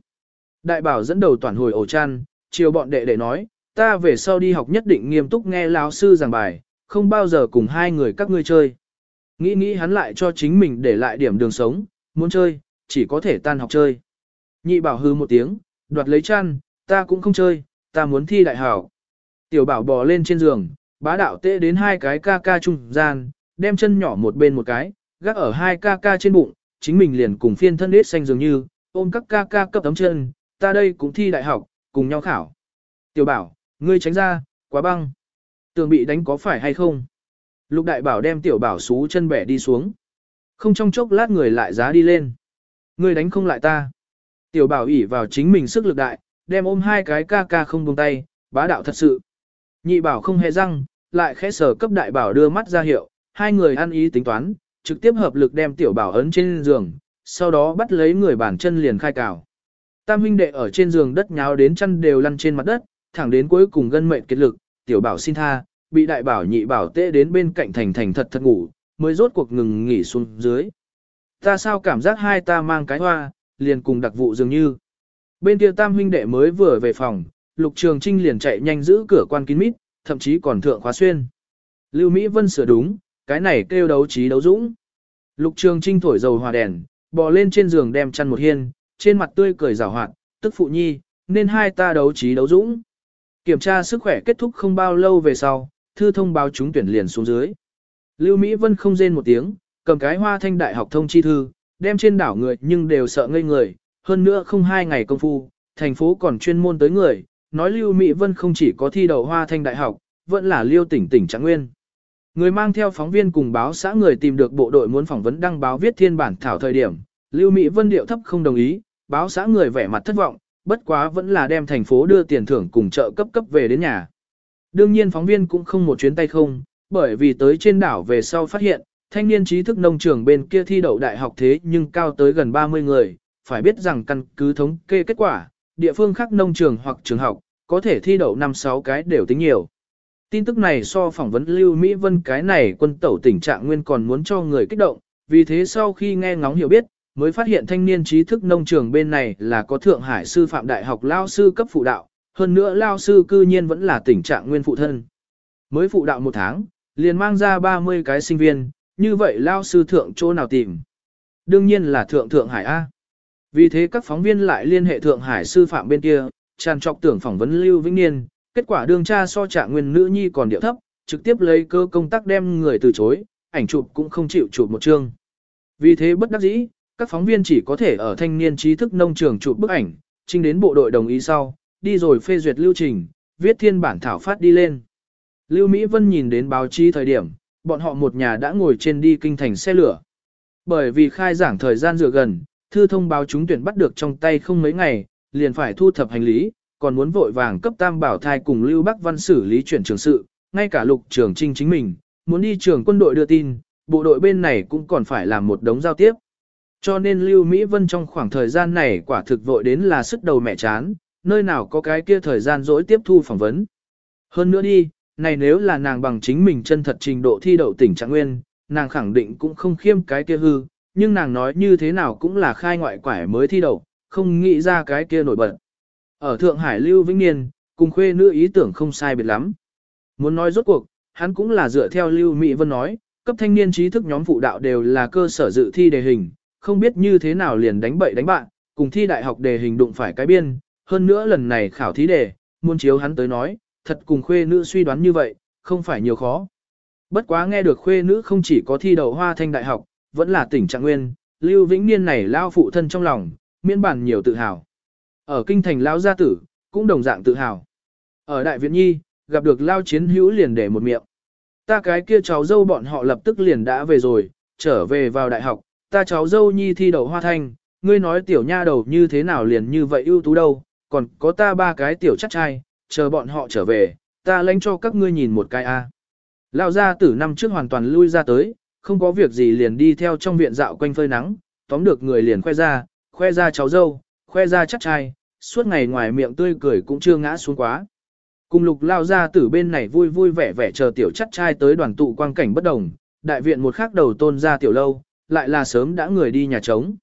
Đại bảo dẫn đầu toàn hồi ổ chăn, chiều bọn đệ đệ nói, ta về sau đi học nhất định nghiêm túc nghe lão sư giảng bài, không bao giờ cùng hai người các ngươi chơi. Nghĩ nghĩ hắn lại cho chính mình để lại điểm đường sống, muốn chơi, chỉ có thể tan học chơi. Nhị bảo hư một tiếng, đoạt lấy chăn, ta cũng không chơi, ta muốn thi đại hảo. Tiểu bảo bò lên trên giường, bá đạo tê đến hai cái ca ca trung gian, đem chân nhỏ một bên một cái, gác ở hai ca ca trên bụng, chính mình liền cùng phiên thân hết xanh dường như, ôm các ca ca cấp tấm chân, ta đây cũng thi đại học, cùng nhau khảo. Tiểu bảo, ngươi tránh ra, quá băng. Tường bị đánh có phải hay không? Lục đại bảo đem tiểu bảo xú chân bẻ đi xuống. Không trong chốc lát người lại giá đi lên. Ngươi đánh không lại ta. Tiểu bảo ỉ vào chính mình sức lực đại, đem ôm hai cái ca ca không buông tay, bá đạo thật sự. Nhị bảo không hề răng, lại khẽ sở cấp đại bảo đưa mắt ra hiệu, hai người ăn ý tính toán, trực tiếp hợp lực đem tiểu bảo ấn trên giường, sau đó bắt lấy người bản chân liền khai cào. Tam huynh đệ ở trên giường đất nháo đến chân đều lăn trên mặt đất, thẳng đến cuối cùng gân mệnh kết lực, tiểu bảo xin tha, bị đại bảo nhị bảo tê đến bên cạnh thành thành thật thật ngủ, mới rốt cuộc ngừng nghỉ xuống dưới. Ta sao cảm giác hai ta mang cái hoa, liền cùng đặc vụ dường như. Bên kia tam huynh đệ mới vừa về phòng, lục trường trinh liền chạy nhanh giữ cửa quan kín mít, thậm chí còn thượng khóa xuyên. Lưu Mỹ Vân sửa đúng, cái này kêu đấu trí đấu dũng. Lục trường trinh thổi dầu hòa đèn, bò lên trên giường đem chăn một hiên, trên mặt tươi cười rào hoạt, tức phụ nhi, nên hai ta đấu trí đấu dũng. Kiểm tra sức khỏe kết thúc không bao lâu về sau, thư thông báo chúng tuyển liền xuống dưới. Lưu Mỹ Vân không rên một tiếng, cầm cái hoa thanh đại học thông chi thư, đem trên đảo người nhưng đều sợ ngây người, hơn nữa không hai ngày công phu, thành phố còn chuyên môn tới người, nói Lưu Mỹ Vân không chỉ có thi đậu hoa thanh đại học, vẫn là Lưu tỉnh tỉnh trạng nguyên. Người mang theo phóng viên cùng báo xã người tìm được bộ đội muốn phỏng vấn đăng báo viết thiên bản thảo thời điểm, Lưu Mỹ Vân điệu thấp không đồng ý, báo xã người vẻ mặt thất vọng, bất quá vẫn là đem thành phố đưa tiền thưởng cùng trợ cấp cấp về đến nhà. Đương nhiên phóng viên cũng không một chuyến tay không, bởi vì tới trên đảo về sau phát hiện, thanh niên trí thức nông trường bên kia thi đậu đại học thế nhưng cao tới gần 30 người, phải biết rằng căn cứ thống kê kết quả, địa phương khác nông trường hoặc trường học, có thể thi đậu 5-6 cái đều tính nhiều. Tin tức này so phỏng vấn Lưu Mỹ Vân cái này quân tẩu tình trạng nguyên còn muốn cho người kích động, vì thế sau khi nghe ngóng hiểu biết, mới phát hiện thanh niên trí thức nông trường bên này là có Thượng Hải sư phạm đại học lao sư cấp phụ đạo, hơn nữa lao sư cư nhiên vẫn là tình trạng nguyên phụ thân. Mới phụ đạo một tháng, liền mang ra 30 cái sinh viên, như vậy lao sư thượng chỗ nào tìm? Đương nhiên là thượng Thượng Hải A. Vì thế các phóng viên lại liên hệ Thượng Hải sư phạm bên kia, tràn trọc tưởng phỏng vấn Lưu Vĩnh Niên, kết quả đương tra so trạng nguyên nữ nhi còn điệu thấp, trực tiếp lấy cơ công tác đem người từ chối, ảnh chụp cũng không chịu chụp một chương. Vì thế bất đắc dĩ, các phóng viên chỉ có thể ở thanh niên trí thức nông trường chụp bức ảnh, trình đến bộ đội đồng ý sau, đi rồi phê duyệt lưu trình, viết thiên bản thảo phát đi lên. Lưu Mỹ Vân nhìn đến báo chí thời điểm, bọn họ một nhà đã ngồi trên đi kinh thành xe lửa. Bởi vì khai giảng thời gian dựa gần, thư thông báo chúng tuyển bắt được trong tay không mấy ngày, liền phải thu thập hành lý, còn muốn vội vàng cấp tam bảo thai cùng Lưu Bắc Văn xử lý chuyển trường sự, ngay cả lục trường trinh chính mình, muốn đi trường quân đội đưa tin, bộ đội bên này cũng còn phải làm một đống giao tiếp. Cho nên Lưu Mỹ Vân trong khoảng thời gian này quả thực vội đến là sức đầu mẹ chán, nơi nào có cái kia thời gian dỗi tiếp thu phỏng vấn. Hơn nữa đi, này nếu là nàng bằng chính mình chân thật trình độ thi đậu tỉnh Trạng Nguyên, nàng khẳng định cũng không khiêm cái kia hư, nhưng nàng nói như thế nào cũng là khai ngoại quải mới thi đậu, không nghĩ ra cái kia nổi bật. Ở Thượng Hải Lưu Vĩnh Niên, cùng khuê nữ ý tưởng không sai biệt lắm. Muốn nói rốt cuộc, hắn cũng là dựa theo Lưu Mỹ Vân nói, cấp thanh niên trí thức nhóm phụ đạo đều là cơ sở dự thi đề hình, không biết như thế nào liền đánh bậy đánh bạn, cùng thi đại học đề hình đụng phải cái biên, hơn nữa lần này khảo thí đề, muốn chiếu hắn tới nói, thật cùng khuê nữ suy đoán như vậy, không phải nhiều khó. Bất quá nghe được khuê nữ không chỉ có thi đậu hoa thanh đại học, vẫn là tỉnh trạng nguyên, Lưu Vĩnh Niên này lao phụ thân trong lòng, miễn bản nhiều tự hào. Ở kinh thành lao gia tử, cũng đồng dạng tự hào. Ở đại viện nhi, gặp được lao chiến hữu liền để một miệng. Ta cái kia cháu dâu bọn họ lập tức liền đã về rồi, trở về vào đại học, ta cháu dâu nhi thi đậu hoa thanh, ngươi nói tiểu nha đầu như thế nào liền như vậy ưu tú đâu, còn có ta ba cái tiểu chắc trai, chờ bọn họ trở về, ta lãnh cho các ngươi nhìn một cái a. Lão gia tử năm trước hoàn toàn lui ra tới, không có việc gì liền đi theo trong viện dạo quanh phơi nắng, tóm được người liền khoe ra, khoe ra cháu dâu, khoe ra chắc trai, suốt ngày ngoài miệng tươi cười cũng chưa ngã xuống quá. Cùng lục lao ra từ bên này vui vui vẻ vẻ chờ tiểu chắc trai tới đoàn tụ quang cảnh bất đồng, đại viện một khắc đầu tôn ra tiểu lâu, lại là sớm đã người đi nhà trống.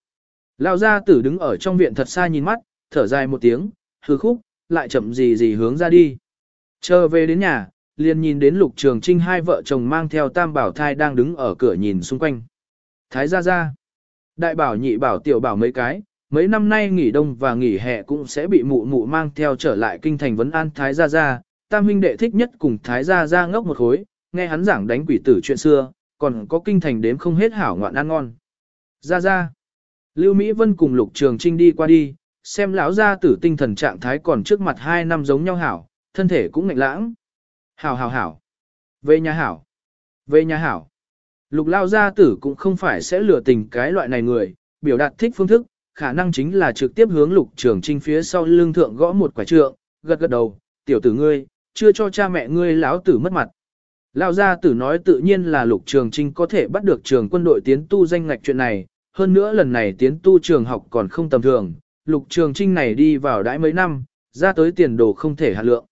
Lao ra tử đứng ở trong viện thật xa nhìn mắt, thở dài một tiếng, hư khúc, lại chậm gì gì hướng ra đi. Chờ về đến nhà, liền nhìn đến lục trường trinh hai vợ chồng mang theo tam bảo thai đang đứng ở cửa nhìn xung quanh. Thái gia gia, đại bảo nhị bảo tiểu bảo mấy cái, mấy năm nay nghỉ đông và nghỉ hè cũng sẽ bị mụ mụ mang theo trở lại kinh thành vấn an Thái gia gia, tam huynh đệ thích nhất cùng Thái gia gia ngốc một khối, nghe hắn giảng đánh quỷ tử chuyện xưa, còn có kinh thành đếm không hết hảo ngoạn ăn ngon. ra ra Lưu Mỹ Vân cùng Lục Trường Trinh đi qua đi, xem lão gia tử tinh thần trạng thái còn trước mặt hai năm giống nhau hảo, thân thể cũng ngạnh lãng. Hảo hảo hảo. Về nhà hảo. Về nhà hảo. Lục lao gia tử cũng không phải sẽ lừa tình cái loại này người, biểu đạt thích phương thức, khả năng chính là trực tiếp hướng lục trường trinh phía sau lưng thượng gõ một quả trượng, gật gật đầu, tiểu tử ngươi, chưa cho cha mẹ ngươi lão tử mất mặt. Lão gia tử nói tự nhiên là lục trường trinh có thể bắt được trường quân đội tiến tu danh ngạch chuyện này, hơn nữa lần này tiến tu trường học còn không tầm thường, lục trường trinh này đi vào đãi mấy năm, ra tới tiền đồ không thể hạt lượng.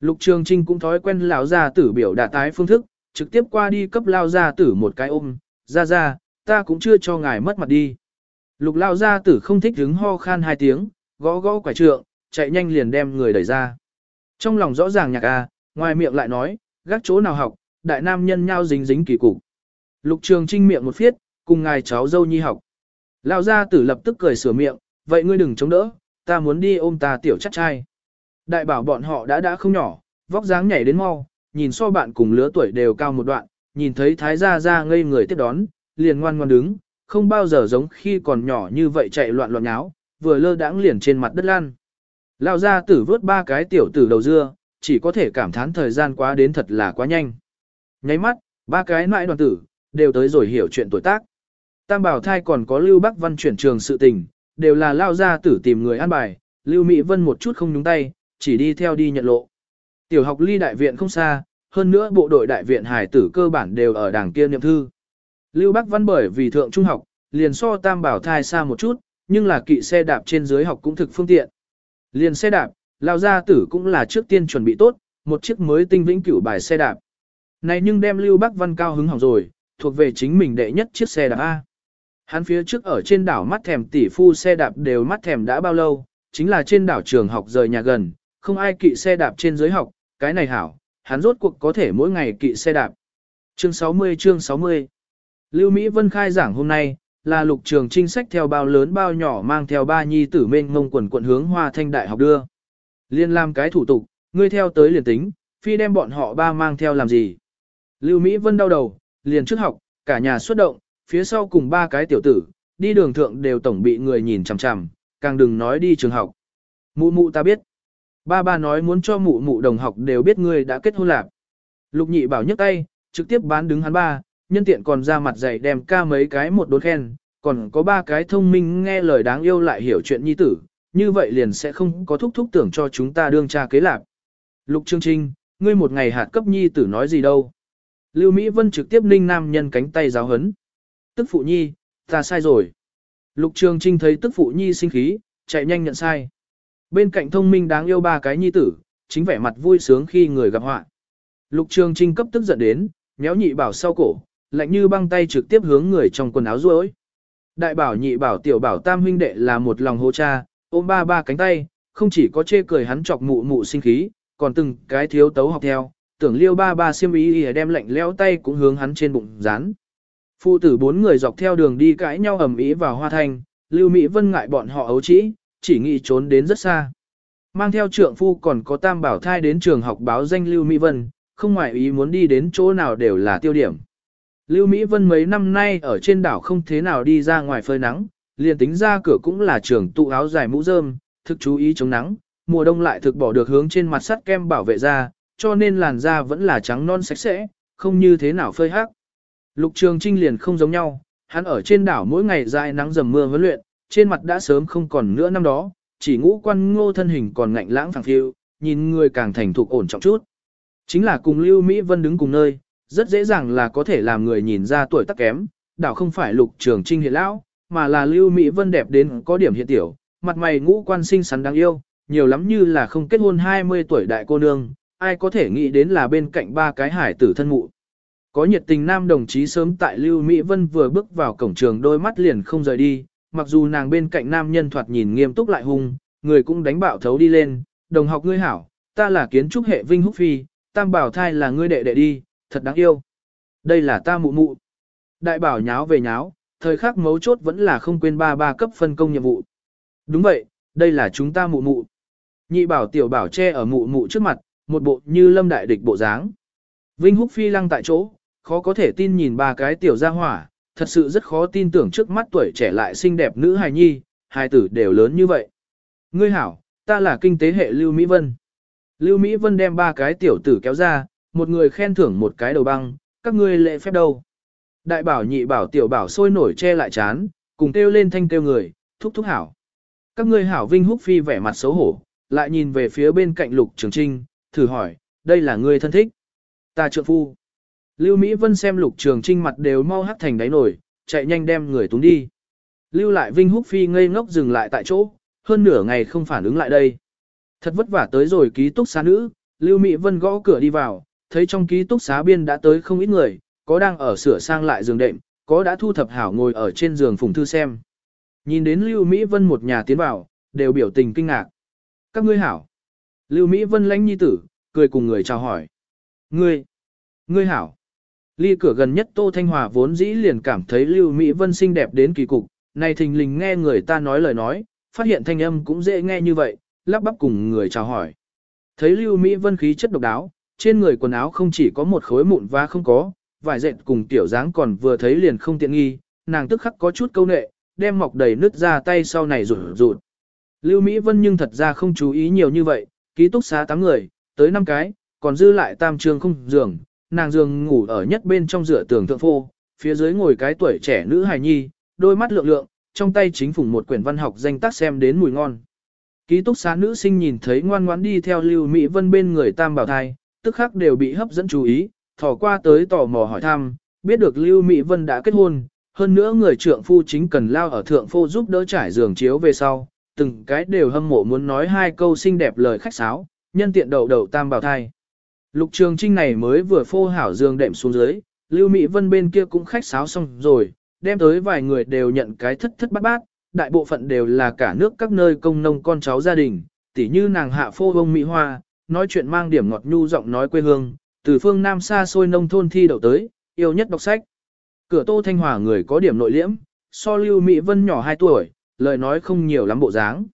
Lục Trường Trinh cũng thói quen lão gia tử biểu đạt tái phương thức, trực tiếp qua đi cấp lao gia tử một cái ôm, ra ra, ta cũng chưa cho ngài mất mặt đi. Lục lao gia tử không thích đứng ho khan hai tiếng, gõ gõ quả trượng, chạy nhanh liền đem người đẩy ra. Trong lòng rõ ràng nhạc a, ngoài miệng lại nói, gác chỗ nào học, đại nam nhân nhau dính dính kỳ cục. Lục Trường Trinh miệng một phiết, cùng ngài cháu dâu nhi học. lão gia tử lập tức cười sửa miệng, vậy ngươi đừng chống đỡ, ta muốn đi ôm ta tiểu chắc trai. Đại bảo bọn họ đã đã không nhỏ, vóc dáng nhảy đến mau, nhìn so bạn cùng lứa tuổi đều cao một đoạn, nhìn thấy thái gia gia ngây người tiếp đón, liền ngoan ngoan đứng, không bao giờ giống khi còn nhỏ như vậy chạy loạn loạn nháo, vừa lơ đãng liền trên mặt đất lăn. lão gia tử vớt ba cái tiểu tử đầu dưa, chỉ có thể cảm thán thời gian quá đến thật là quá nhanh. Nháy mắt, ba cái nãi đoàn tử, đều tới rồi hiểu chuyện tuổi tác. Tam bảo thai còn có Lưu Bắc Văn chuyển trường sự tình, đều là lao ra tử tìm người an bài, Lưu Mỹ Vân một chút không nhúng tay, chỉ đi theo đi nhận lộ. Tiểu học ly đại viện không xa, hơn nữa bộ đội đại viện hải tử cơ bản đều ở đảng kia niệm thư. Lưu Bắc Văn bởi vì thượng trung học, liền so tam bảo thai xa một chút, nhưng là kỵ xe đạp trên dưới học cũng thực phương tiện. Liền xe đạp, lao gia tử cũng là trước tiên chuẩn bị tốt, một chiếc mới tinh vĩnh cửu bài xe đạp. Này nhưng đem Lưu Bắc Văn cao hứng hỏng rồi, thuộc về chính mình đệ nhất chiếc xe đạp A. Hắn phía trước ở trên đảo mắt thèm tỷ phu xe đạp đều mắt thèm đã bao lâu, chính là trên đảo trường học rời nhà gần, không ai kỵ xe đạp trên dưới học, cái này hảo, hắn rốt cuộc có thể mỗi ngày kỵ xe đạp. Chương 60 chương 60 Lưu Mỹ Vân khai giảng hôm nay, là lục trường trinh sách theo bao lớn bao nhỏ mang theo ba nhi tử mênh mông quần quận hướng hoa thanh đại học đưa. Liên làm cái thủ tục, ngươi theo tới liền tính, phi đem bọn họ ba mang theo làm gì. Lưu Mỹ Vân đau đầu, liền trước học, cả nhà xuất động, phía sau cùng ba cái tiểu tử, đi đường thượng đều tổng bị người nhìn chằm chằm, càng đừng nói đi trường học. Mụ mụ ta biết. Ba ba nói muốn cho mụ mụ đồng học đều biết ngươi đã kết hôn lạc. Lục nhị bảo nhấc tay, trực tiếp bán đứng hắn ba, nhân tiện còn ra mặt dạy đem ca mấy cái một đốn khen, còn có ba cái thông minh nghe lời đáng yêu lại hiểu chuyện nhi tử, như vậy liền sẽ không có thúc thúc tưởng cho chúng ta đương cha kế lạc. Lục Trương Trinh, ngươi một ngày hạt cấp nhi tử nói gì đâu. Lưu Mỹ Vân trực tiếp ninh nam nhân cánh tay giáo hấn. Tức phụ nhi, ta sai rồi. Lục Trường Trinh thấy tức phụ nhi sinh khí, chạy nhanh nhận sai. Bên cạnh thông minh đáng yêu ba cái nhi tử, chính vẻ mặt vui sướng khi người gặp họa. Lục Trường Trinh cấp tức giận đến, méo nhị bảo sau cổ, lạnh như băng tay trực tiếp hướng người trong quần áo ruối. Đại bảo nhị bảo tiểu bảo tam huynh đệ là một lòng hô cha, ôm ba ba cánh tay, không chỉ có chê cười hắn chọc mụ mụ sinh khí, còn từng cái thiếu tấu học theo, tưởng liêu ba ba xiêm ý đem lạnh leo tay cũng hướng hắn trên bụng dán. Phụ tử bốn người dọc theo đường đi cãi nhau ầm ĩ vào hoa thanh, Lưu Mỹ Vân ngại bọn họ ấu trĩ, chỉ nghĩ trốn đến rất xa. Mang theo trượng phu còn có tam bảo thai đến trường học báo danh Lưu Mỹ Vân, không ngoại ý muốn đi đến chỗ nào đều là tiêu điểm. Lưu Mỹ Vân mấy năm nay ở trên đảo không thế nào đi ra ngoài phơi nắng, liền tính ra cửa cũng là trường tụ áo dài mũ rơm, thực chú ý chống nắng, mùa đông lại thực bỏ được hướng trên mặt sắt kem bảo vệ da, cho nên làn da vẫn là trắng non sạch sẽ, không như thế nào phơi hắc. Lục Trường Trinh liền không giống nhau, hắn ở trên đảo mỗi ngày dài nắng dầm mưa huấn luyện, trên mặt đã sớm không còn nữa năm đó, chỉ ngũ quan ngô thân hình còn ngạnh lãng phẳng phiêu, nhìn người càng thành thục ổn trọng chút. Chính là cùng Lưu Mỹ Vân đứng cùng nơi, rất dễ dàng là có thể làm người nhìn ra tuổi tác kém, đảo không phải lục trường trinh hiện lão, mà là Lưu Mỹ Vân đẹp đến có điểm hiện tiểu, mặt mày ngũ quan xinh xắn đáng yêu, nhiều lắm như là không kết hôn 20 tuổi đại cô nương, ai có thể nghĩ đến là bên cạnh ba cái hải tử thân mụ. Có nhiệt tình nam đồng chí sớm tại Lưu Mỹ Vân vừa bước vào cổng trường đôi mắt liền không rời đi, mặc dù nàng bên cạnh nam nhân thoạt nhìn nghiêm túc lại hung, người cũng đánh bạo thấu đi lên, đồng học ngươi hảo, ta là kiến trúc hệ Vinh Húc Phi, tam bảo thai là ngươi đệ đệ đi, thật đáng yêu. Đây là ta mụ mụ. Đại bảo nháo về nháo, thời khắc mấu chốt vẫn là không quên ba ba cấp phân công nhiệm vụ. Đúng vậy, đây là chúng ta mụ mụ. Nhị bảo tiểu bảo che ở mụ mụ trước mặt, một bộ như lâm đại địch bộ dáng. Vinh Húc Phi lăng tại chỗ, khó có thể tin nhìn ba cái tiểu gia hỏa, thật sự rất khó tin tưởng trước mắt tuổi trẻ lại xinh đẹp nữ hài nhi, hai tử đều lớn như vậy. Ngươi hảo, ta là kinh tế hệ Lưu Mỹ Vân. Lưu Mỹ Vân đem ba cái tiểu tử kéo ra, một người khen thưởng một cái đầu băng, các ngươi lệ phép đâu. Đại bảo nhị bảo tiểu bảo sôi nổi che lại chán, cùng kêu lên thanh kêu người, thúc thúc hảo. Các ngươi hảo Vinh Húc Phi vẻ mặt xấu hổ, lại nhìn về phía bên cạnh Lục Trường Trinh, thử hỏi, đây là người thân thích. Ta trượng phu. Lưu Mỹ Vân xem Lục Trường Trinh mặt đều mau hắt thành đáy nổi, chạy nhanh đem người túng đi. Lưu lại Vinh Húc Phi ngây ngốc dừng lại tại chỗ, hơn nửa ngày không phản ứng lại đây. Thật vất vả tới rồi ký túc xá nữ, Lưu Mỹ Vân gõ cửa đi vào, thấy trong ký túc xá biên đã tới không ít người, có đang ở sửa sang lại giường đệm, có đã thu thập hảo ngồi ở trên giường phùng thư xem. Nhìn đến Lưu Mỹ Vân một nhà tiến vào, đều biểu tình kinh ngạc. Các ngươi hảo. Lưu Mỹ Vân lãnh nhi tử, cười cùng người chào hỏi. Ngươi, ngươi hảo. Ly cửa gần nhất Tô Thanh Hòa vốn dĩ liền cảm thấy Lưu Mỹ Vân xinh đẹp đến kỳ cục, này thình lình nghe người ta nói lời nói, phát hiện thanh âm cũng dễ nghe như vậy, lắp bắp cùng người chào hỏi. Thấy Lưu Mỹ Vân khí chất độc đáo, trên người quần áo không chỉ có một khối mụn và không có, vải dệt cùng tiểu dáng còn vừa thấy liền không tiện nghi, nàng tức khắc có chút câu nệ, đem mọc đầy nứt ra tay sau này rụt rụt. Lưu Mỹ Vân nhưng thật ra không chú ý nhiều như vậy, ký túc xá 8 người, tới 5 cái, còn dư lại tam trường không giường, nàng giường ngủ ở nhất bên trong rửa tường thượng phô, phía dưới ngồi cái tuổi trẻ nữ hài nhi, đôi mắt lượng lượng, trong tay chính phủ một quyển văn học danh tác xem đến mùi ngon. Ký túc xá nữ sinh nhìn thấy ngoan ngoãn đi theo Lưu Mỹ Vân bên người tam bảo thai, tức khắc đều bị hấp dẫn chú ý, thò qua tới tò mò hỏi thăm, biết được Lưu Mỹ Vân đã kết hôn, hơn nữa người trượng phu chính cần lao ở thượng phô giúp đỡ trải giường chiếu về sau, từng cái đều hâm mộ muốn nói hai câu xinh đẹp lời khách sáo, nhân tiện đầu đầu tam bảo thai. Lục Trường Trinh này mới vừa phô hảo giường đệm xuống dưới, Lưu Mỹ Vân bên kia cũng khách sáo xong rồi, đem tới vài người đều nhận cái thất thất bát bát, đại bộ phận đều là cả nước các nơi công nông con cháu gia đình, tỉ như nàng hạ phô bông Mỹ Hoa, nói chuyện mang điểm ngọt nhu giọng nói quê hương, từ phương Nam xa xôi nông thôn thi đậu tới, yêu nhất đọc sách. Cửa Tô Thanh Hòa người có điểm nội liễm, so Lưu Mỹ Vân nhỏ 2 tuổi, lời nói không nhiều lắm bộ dáng.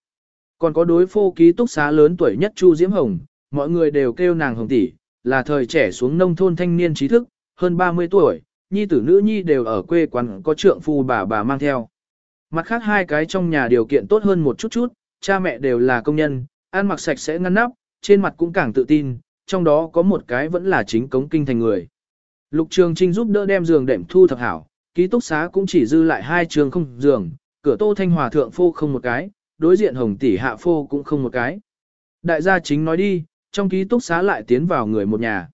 Còn có đối phô ký túc xá lớn tuổi nhất Chu Diễm Hồng, mọi người đều kêu nàng Hồng tỷ, là thời trẻ xuống nông thôn thanh niên trí thức, hơn 30 tuổi, nhi tử nữ nhi đều ở quê quán có trượng phu bà bà mang theo. Mặt khác hai cái trong nhà điều kiện tốt hơn một chút chút, cha mẹ đều là công nhân, ăn mặc sạch sẽ ngăn nắp, trên mặt cũng càng tự tin, trong đó có một cái vẫn là chính cống kinh thành người. Lục Trường Trinh giúp đỡ đem giường đệm thu thập hảo, ký túc xá cũng chỉ dư lại hai trường không giường, cửa Tô Thanh Hòa thượng phô không một cái, đối diện Hồng tỷ hạ phô cũng không một cái. Đại gia chính nói đi, trong ký túc xá lại tiến vào người một nhà.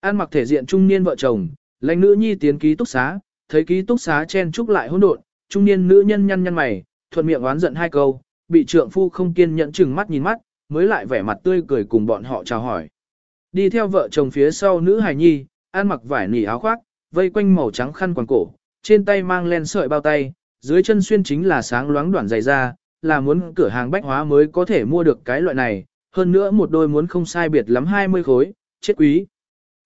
An mặc thể diện trung niên vợ chồng, lãnh nữ nhi tiến ký túc xá, thấy ký túc xá chen trúc lại hỗn độn, trung niên nữ nhân nhăn nhăn mày, thuận miệng oán giận hai câu, bị trượng phu không kiên nhẫn chừng mắt nhìn mắt, mới lại vẻ mặt tươi cười cùng bọn họ chào hỏi. Đi theo vợ chồng phía sau nữ hài nhi, ăn mặc vải nỉ áo khoác, vây quanh màu trắng khăn quàng cổ, trên tay mang len sợi bao tay, dưới chân xuyên chính là sáng loáng đoạn dày da, là muốn cửa hàng bách hóa mới có thể mua được cái loại này, hơn nữa một đôi muốn không sai biệt lắm 20 khối, chết quý.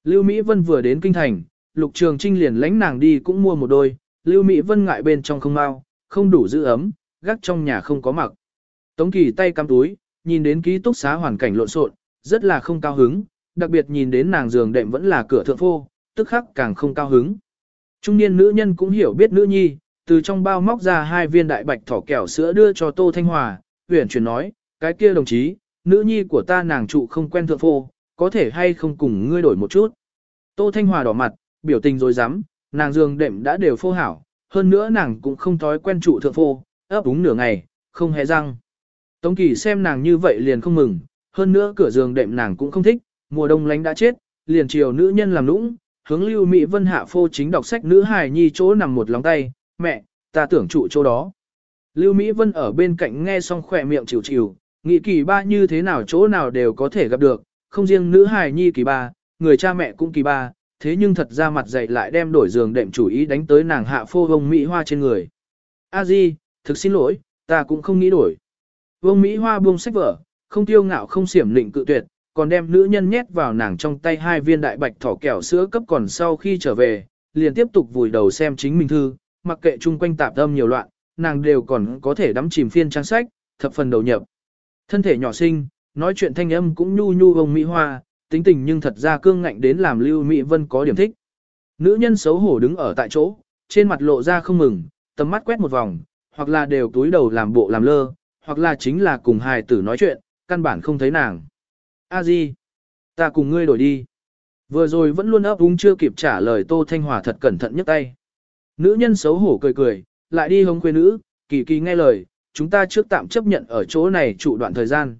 Lưu Mỹ Vân vừa đến kinh thành, Lục Trường Trinh liền lãnh nàng đi cũng mua một đôi, Lưu Mỹ Vân ngại bên trong không mau, không đủ giữ ấm, gác trong nhà không có mặc. Tống Kỳ tay cắm túi, nhìn đến ký túc xá hoàn cảnh lộn xộn, rất là không cao hứng, đặc biệt nhìn đến nàng giường đệm vẫn là cửa thượng phô, tức khắc càng không cao hứng. Trung niên nữ nhân cũng hiểu biết nữ nhi, từ trong bao móc ra hai viên đại bạch thỏ kẹo sữa đưa cho Tô Thanh Hòa, huyền chuyển nói, cái kia đồng chí, nữ nhi của ta nàng trụ không quen thượng phô, có thể hay không cùng ngươi đổi một chút. Tô Thanh Hòa đỏ mặt, biểu tình rồi dám, nàng giường đệm đã đều phô hảo, hơn nữa nàng cũng không thói quen trụ thượng phô, ấp úng nửa ngày, không hề răng. Tống Kỳ xem nàng như vậy liền không mừng, hơn nữa cửa giường đệm nàng cũng không thích, mùa đông lánh đã chết, liền chiều nữ nhân làm nũng, hướng Lưu Mỹ Vân hạ phô chính đọc sách nữ hài nhi chỗ nằm một lòng tay, mẹ, ta tưởng trụ chỗ đó. Lưu Mỹ Vân ở bên cạnh nghe xong khỏe miệng chịu chịu, nghĩ kỳ ba như thế nào chỗ nào đều có thể gặp được, không riêng nữ hài nhi kỳ ba, người cha mẹ cũng kỳ ba, thế nhưng thật ra mặt dậy lại đem đổi giường đệm chủ ý đánh tới nàng hạ phô vông Mỹ Hoa trên người. A Di, thực xin lỗi, ta cũng không nghĩ đổi. Vương Mỹ Hoa buông sách vở, không tiêu ngạo không xiểm lịnh cự tuyệt, còn đem nữ nhân nhét vào nàng trong tay hai viên đại bạch thỏ kẹo sữa cấp còn sau khi trở về, liền tiếp tục vùi đầu xem chính mình thư, mặc kệ chung quanh tạp âm nhiều loạn, nàng đều còn có thể đắm chìm phiên trang sách, thập phần đầu nhập. Thân thể nhỏ xinh, nói chuyện thanh âm cũng nhu nhu ông Mỹ Hoa, tính tình nhưng thật ra cương ngạnh đến làm Lưu Mỹ Vân có điểm thích. Nữ nhân xấu hổ đứng ở tại chỗ, trên mặt lộ ra không mừng, tầm mắt quét một vòng, hoặc là đều túi đầu làm bộ làm lơ, hoặc là chính là cùng hài tử nói chuyện, căn bản không thấy nàng. A Di, ta cùng ngươi đổi đi. Vừa rồi vẫn luôn ấp úng chưa kịp trả lời Tô Thanh Hòa thật cẩn thận nhấc tay. Nữ nhân xấu hổ cười cười, lại đi hống quê nữ, kỳ kỳ nghe lời, chúng ta trước tạm chấp nhận ở chỗ này trụ đoạn thời gian.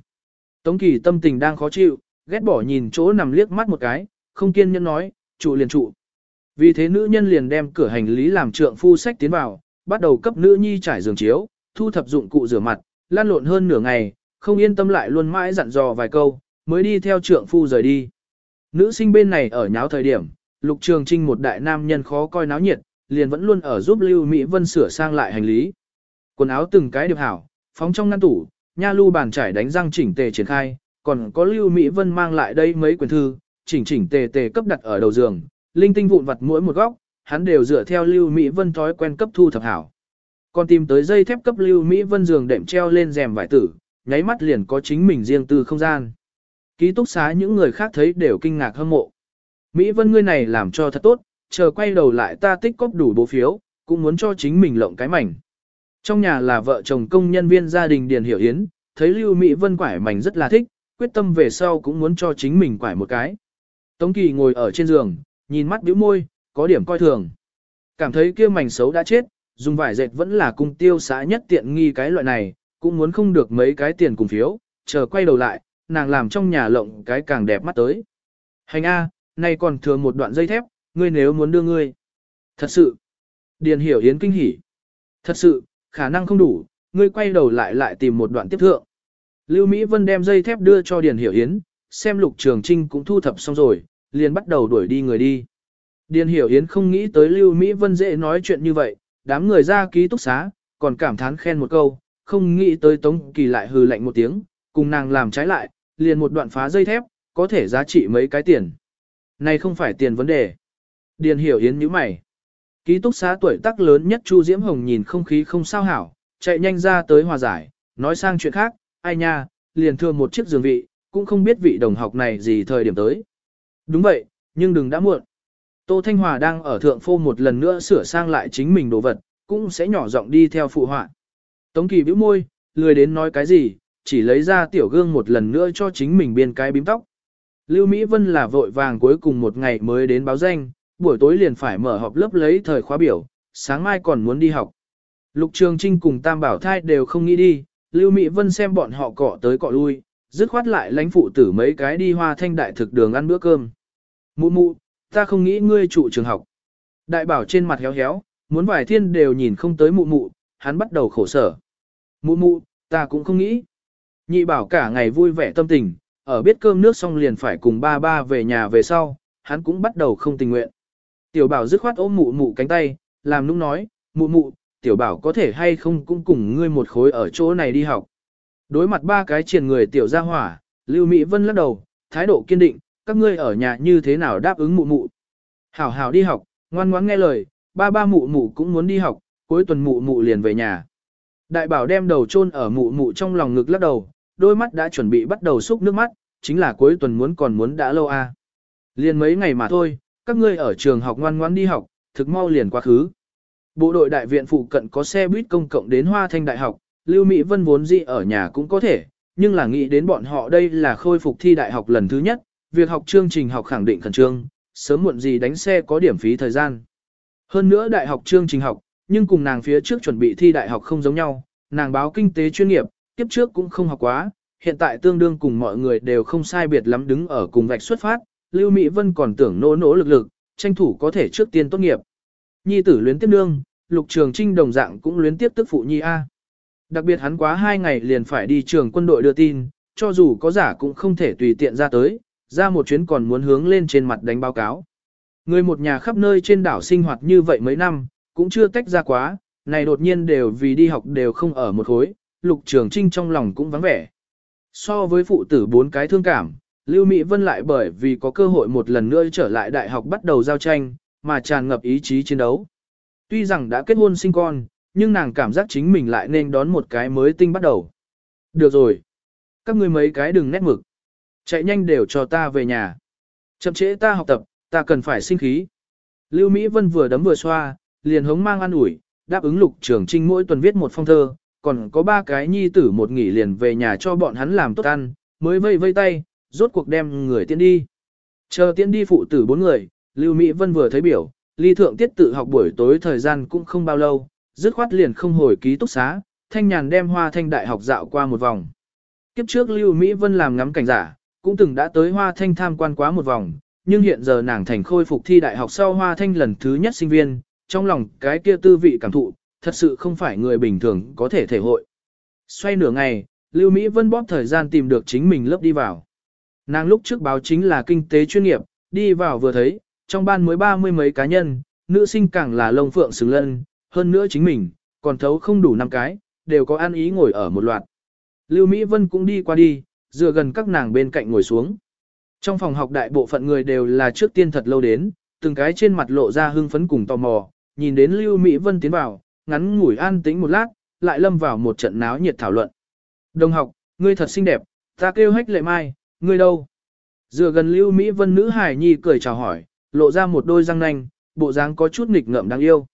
Tống kỳ tâm tình đang khó chịu, ghét bỏ nhìn chỗ nằm liếc mắt một cái, không kiên nhẫn nói, trụ liền trụ. Vì thế nữ nhân liền đem cửa hành lý làm trượng phu sách tiến vào, bắt đầu cấp nữ nhi trải giường chiếu, thu thập dụng cụ rửa mặt, lan lộn hơn nửa ngày, không yên tâm lại luôn mãi dặn dò vài câu, mới đi theo trượng phu rời đi. Nữ sinh bên này ở nháo thời điểm, Lục Trường Trinh một đại nam nhân khó coi náo nhiệt, liền vẫn luôn ở giúp Lưu Mỹ Vân sửa sang lại hành lý. Quần áo từng cái điệp hảo, phóng trong ngăn tủ, nha lưu bàn trải đánh răng chỉnh tề triển khai, còn có Lưu Mỹ Vân mang lại đây mấy quyển thư, chỉnh chỉnh tề tề cấp đặt ở đầu giường, linh tinh vụn vặt mỗi một góc, hắn đều dựa theo Lưu Mỹ Vân thói quen cấp thu thập hảo. Còn tìm tới dây thép cấp Lưu Mỹ Vân giường đệm treo lên rèm vải tử, nháy mắt liền có chính mình riêng tư không gian. Ký túc xá những người khác thấy đều kinh ngạc hâm mộ. Mỹ Vân ngươi này làm cho thật tốt, chờ quay đầu lại ta tích cóp đủ bố phiếu, cũng muốn cho chính mình lộng cái mảnh. Trong nhà là vợ chồng công nhân viên gia đình Điền Hiểu Yến, thấy Lưu Mỹ Vân quải mảnh rất là thích, quyết tâm về sau cũng muốn cho chính mình quải một cái. Tống Kỳ ngồi ở trên giường, nhìn mắt bĩu môi, có điểm coi thường. Cảm thấy kia mảnh xấu đã chết, dùng vải dệt vẫn là cung tiêu xã nhất tiện nghi cái loại này, cũng muốn không được mấy cái tiền cùng phiếu, chờ quay đầu lại, nàng làm trong nhà lộng cái càng đẹp mắt tới. Hành A, nay còn thừa một đoạn dây thép, ngươi nếu muốn đưa ngươi. Thật sự. Điền hiểu yến kinh hỉ. Thật sự, khả năng không đủ, ngươi quay đầu lại lại tìm một đoạn tiếp thượng. Lưu Mỹ Vân đem dây thép đưa cho Điền Hiểu Yến, xem Lục Trường Trinh cũng thu thập xong rồi, liền bắt đầu đuổi đi người đi. Điền Hiểu Yến không nghĩ tới Lưu Mỹ Vân dễ nói chuyện như vậy, đám người ra ký túc xá, còn cảm thán khen một câu, không nghĩ tới Tống Kỳ lại hừ lạnh một tiếng, cùng nàng làm trái lại, liền một đoạn phá dây thép, có thể giá trị mấy cái tiền. Này không phải tiền vấn đề. Điền Hiểu Yến như mày. Ký túc xá tuổi tác lớn nhất Chu Diễm Hồng nhìn không khí không sao hảo, chạy nhanh ra tới hòa giải, nói sang chuyện khác, ai nha, liền thừa một chiếc giường vị, cũng không biết vị đồng học này gì thời điểm tới. Đúng vậy, nhưng đừng đã muộn. Tô Thanh Hòa đang ở thượng phô một lần nữa sửa sang lại chính mình đồ vật, cũng sẽ nhỏ giọng đi theo phụ họa. Tống Kỳ bĩu môi, lười đến nói cái gì, chỉ lấy ra tiểu gương một lần nữa cho chính mình biên cái bím tóc. Lưu Mỹ Vân là vội vàng cuối cùng một ngày mới đến báo danh, buổi tối liền phải mở họp lớp lấy thời khóa biểu, sáng mai còn muốn đi học. Lục Trường Trinh cùng Tam Bảo Thai đều không nghĩ đi, Lưu Mỹ Vân xem bọn họ cọ tới cọ lui, dứt khoát lại lãnh phụ tử mấy cái đi hoa thanh đại thực đường ăn bữa cơm. Mụ mụ, ta không nghĩ ngươi trụ trường học. Đại bảo trên mặt héo héo, muốn vài thiên đều nhìn không tới mụ mụ, hắn bắt đầu khổ sở. Mụ mụ, ta cũng không nghĩ. Nhị bảo cả ngày vui vẻ tâm tình, ở biết cơm nước xong liền phải cùng ba ba về nhà về sau, hắn cũng bắt đầu không tình nguyện. Tiểu bảo dứt khoát ôm mụ mụ cánh tay, làm nũng nói, mụ mụ, tiểu bảo có thể hay không cũng cùng ngươi một khối ở chỗ này đi học. Đối mặt ba cái triền người tiểu gia hỏa, Lưu Mỹ Vân lắc đầu, thái độ kiên định, các ngươi ở nhà như thế nào đáp ứng mụ mụ. Hảo hảo đi học, ngoan ngoãn nghe lời, ba ba mụ mụ cũng muốn đi học, cuối tuần mụ mụ liền về nhà. Đại bảo đem đầu chôn ở mụ mụ trong lòng ngực lắc đầu, đôi mắt đã chuẩn bị bắt đầu xúc nước mắt, chính là cuối tuần muốn còn muốn đã lâu à. Liền mấy ngày mà thôi, các ngươi ở trường học ngoan ngoãn đi học, thực mau liền quá khứ. Bộ đội đại viện phụ cận có xe buýt công cộng đến Hoa Thanh Đại học, Lưu Mỹ Vân vốn dĩ ở nhà cũng có thể, nhưng là nghĩ đến bọn họ đây là khôi phục thi đại học lần thứ nhất, việc học chương trình học khẳng định khẩn trương, sớm muộn gì đánh xe có điểm phí thời gian. Hơn nữa đại học chương trình học, nhưng cùng nàng phía trước chuẩn bị thi đại học không giống nhau, nàng báo kinh tế chuyên nghiệp, kiếp trước cũng không học quá, hiện tại tương đương cùng mọi người đều không sai biệt lắm đứng ở cùng vạch xuất phát, Lưu Mỹ Vân còn tưởng nỗ nỗ lực lực, tranh thủ có thể trước tiên tốt nghiệp. Nhi tử luyến tiếp nương, Lục Trường Trinh đồng dạng cũng luyến tiếp tức phụ nhi A. Đặc biệt hắn quá hai ngày liền phải đi trường quân đội đưa tin, cho dù có giả cũng không thể tùy tiện ra tới, ra một chuyến còn muốn hướng lên trên mặt đánh báo cáo. Người một nhà khắp nơi trên đảo sinh hoạt như vậy mấy năm, cũng chưa tách ra quá, này đột nhiên đều vì đi học đều không ở một khối, lục trường trinh trong lòng cũng vắng vẻ. So với phụ tử bốn cái thương cảm, Lưu Mỹ Vân lại bởi vì có cơ hội một lần nữa trở lại đại học bắt đầu giao tranh, mà tràn ngập ý chí chiến đấu. Tuy rằng đã kết hôn sinh con, nhưng nàng cảm giác chính mình lại nên đón một cái mới tinh bắt đầu. Được rồi. Các ngươi mấy cái đừng nét mực. Chạy nhanh đều cho ta về nhà. Chậm trễ ta học tập, ta cần phải sinh khí. Lưu Mỹ Vân vừa đấm vừa xoa, liền hống mang ăn ủi, đáp ứng lục trường trinh mỗi tuần viết một phong thơ, còn có ba cái nhi tử một nghỉ liền về nhà cho bọn hắn làm tốt ăn, mới vây vây tay, rốt cuộc đem người tiễn đi. Chờ tiễn đi phụ tử bốn người, Lưu Mỹ Vân vừa thấy biểu, ly thượng tiết tự học buổi tối thời gian cũng không bao lâu, dứt khoát liền không hồi ký túc xá, thanh nhàn đem hoa thanh đại học dạo qua một vòng. Kiếp trước Lưu Mỹ Vân làm ngắm cảnh giả, cũng từng đã tới hoa thanh tham quan quá một vòng, nhưng hiện giờ nàng thành khôi phục thi đại học sau hoa thanh lần thứ nhất sinh viên, trong lòng cái kia tư vị cảm thụ, thật sự không phải người bình thường có thể thể hội. Xoay nửa ngày, Lưu Mỹ Vân bóp thời gian tìm được chính mình lớp đi vào. Nàng lúc trước báo chính là kinh tế chuyên nghiệp, đi vào vừa thấy, trong ban mới ba mươi mấy cá nhân, nữ sinh càng là lông phượng xứng lân, hơn nữa chính mình, còn thấu không đủ năm cái, đều có ăn ý ngồi ở một loạt. Lưu Mỹ Vân cũng đi qua đi, dựa gần các nàng bên cạnh ngồi xuống. Trong phòng học đại bộ phận người đều là trước tiên thật lâu đến, từng cái trên mặt lộ ra hưng phấn cùng tò mò, nhìn đến Lưu Mỹ Vân tiến vào, ngắn ngủi an tĩnh một lát, lại lâm vào một trận náo nhiệt thảo luận. Đồng học, ngươi thật xinh đẹp, ta kêu hách lệ mai, ngươi đâu? Dựa gần Lưu Mỹ Vân nữ hải nhi cười chào hỏi, lộ ra một đôi răng nanh, bộ dáng có chút nghịch ngợm đáng yêu.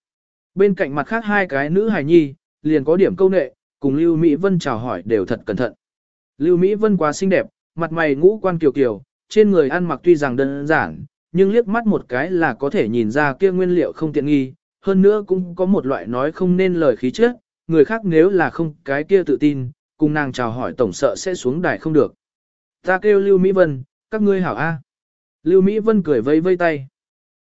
Bên cạnh mặt khác hai cái nữ hải nhi, liền có điểm câu nệ, cùng Lưu Mỹ Vân chào hỏi đều thật cẩn thận. Lưu Mỹ Vân quá xinh đẹp, mặt mày ngũ quan kiều kiều, trên người ăn mặc tuy rằng đơn giản, nhưng liếc mắt một cái là có thể nhìn ra kia nguyên liệu không tiện nghi, hơn nữa cũng có một loại nói không nên lời khí chất, người khác nếu là không cái kia tự tin, cùng nàng chào hỏi tổng sợ sẽ xuống đài không được. Ta kêu Lưu Mỹ Vân, các ngươi hảo A. Lưu Mỹ Vân cười vây vây tay.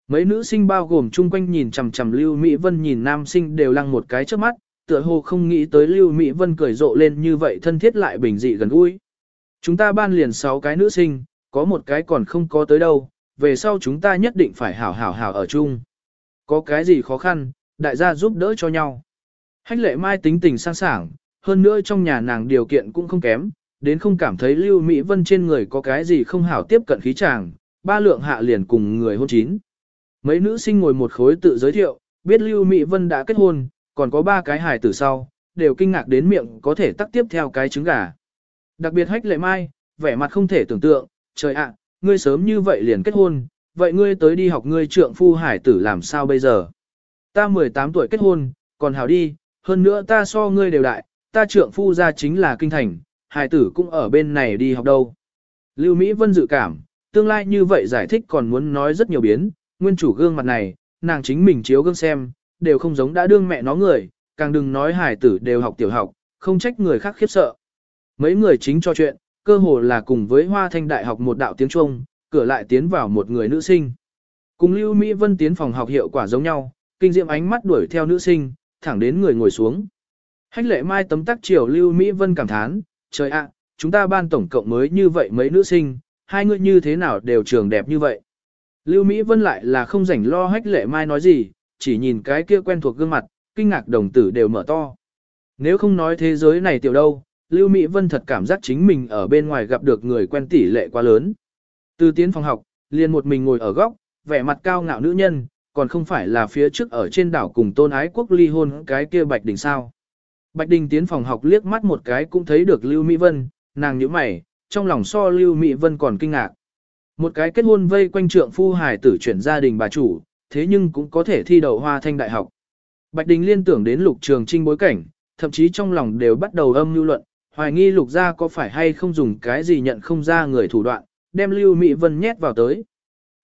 Mấy nữ sinh bao gồm chung quanh nhìn chằm chằm Lưu Mỹ Vân nhìn nam sinh đều lăng một cái trước mắt, tựa hồ không nghĩ tới Lưu Mỹ Vân cười rộ lên như vậy thân thiết lại bình dị gần gũi. Chúng ta ban liền 6 cái nữ sinh, có một cái còn không có tới đâu, về sau chúng ta nhất định phải hảo hảo hảo ở chung. Có cái gì khó khăn, đại gia giúp đỡ cho nhau. Hách lệ mai tính tình sang sảng, hơn nữa trong nhà nàng điều kiện cũng không kém, đến không cảm thấy Lưu Mỹ Vân trên người có cái gì không hảo tiếp cận khí chàng, ba lượng hạ liền cùng người hôn chín. Mấy nữ sinh ngồi một khối tự giới thiệu, biết Lưu Mỹ Vân đã kết hôn, còn có ba cái hài tử sau, đều kinh ngạc đến miệng có thể tắt tiếp theo cái trứng gà. Đặc biệt hách lệ mai, vẻ mặt không thể tưởng tượng, trời ạ, ngươi sớm như vậy liền kết hôn, vậy ngươi tới đi học ngươi trượng phu hải tử làm sao bây giờ? Ta 18 tuổi kết hôn, còn hảo đi, hơn nữa ta so ngươi đều đại, ta trượng phu ra chính là kinh thành, hải tử cũng ở bên này đi học đâu. Lưu Mỹ Vân dự cảm, tương lai như vậy giải thích còn muốn nói rất nhiều biến, nguyên chủ gương mặt này, nàng chính mình chiếu gương xem, đều không giống đã đương mẹ nó người, càng đừng nói hải tử đều học tiểu học, không trách người khác khiếp sợ. Mấy người chính cho chuyện, cơ hồ là cùng với Hoa Thanh Đại học một đạo tiếng Trung, cửa lại tiến vào một người nữ sinh. Cùng Lưu Mỹ Vân tiến phòng học hiệu quả giống nhau, kinh diệm ánh mắt đuổi theo nữ sinh, thẳng đến người ngồi xuống. Hách lệ mai tấm tắc chiều Lưu Mỹ Vân cảm thán, trời ạ, chúng ta ban tổng cộng mới như vậy mấy nữ sinh, hai người như thế nào đều trường đẹp như vậy. Lưu Mỹ Vân lại là không rảnh lo hách lệ mai nói gì, chỉ nhìn cái kia quen thuộc gương mặt, kinh ngạc đồng tử đều mở to. Nếu không nói thế giới này tiểu đâu, Lưu Mỹ Vân thật cảm giác chính mình ở bên ngoài gặp được người quen tỷ lệ quá lớn. Từ tiến phòng học, liền một mình ngồi ở góc, vẻ mặt cao ngạo nữ nhân, còn không phải là phía trước ở trên đảo cùng tôn ái quốc ly hôn cái kia Bạch Đình sao. Bạch Đình tiến phòng học liếc mắt một cái cũng thấy được Lưu Mỹ Vân, nàng nhíu mày, trong lòng so Lưu Mỹ Vân còn kinh ngạc. Một cái kết hôn vây quanh trượng phu hài tử chuyển gia đình bà chủ, thế nhưng cũng có thể thi đậu hoa thanh đại học. Bạch Đình liên tưởng đến lục trường trinh bối cảnh, thậm chí trong lòng đều bắt đầu âm lưu luận, hoài nghi lục gia có phải hay không dùng cái gì nhận không ra người thủ đoạn, đem Lưu Mỹ Vân nhét vào tới.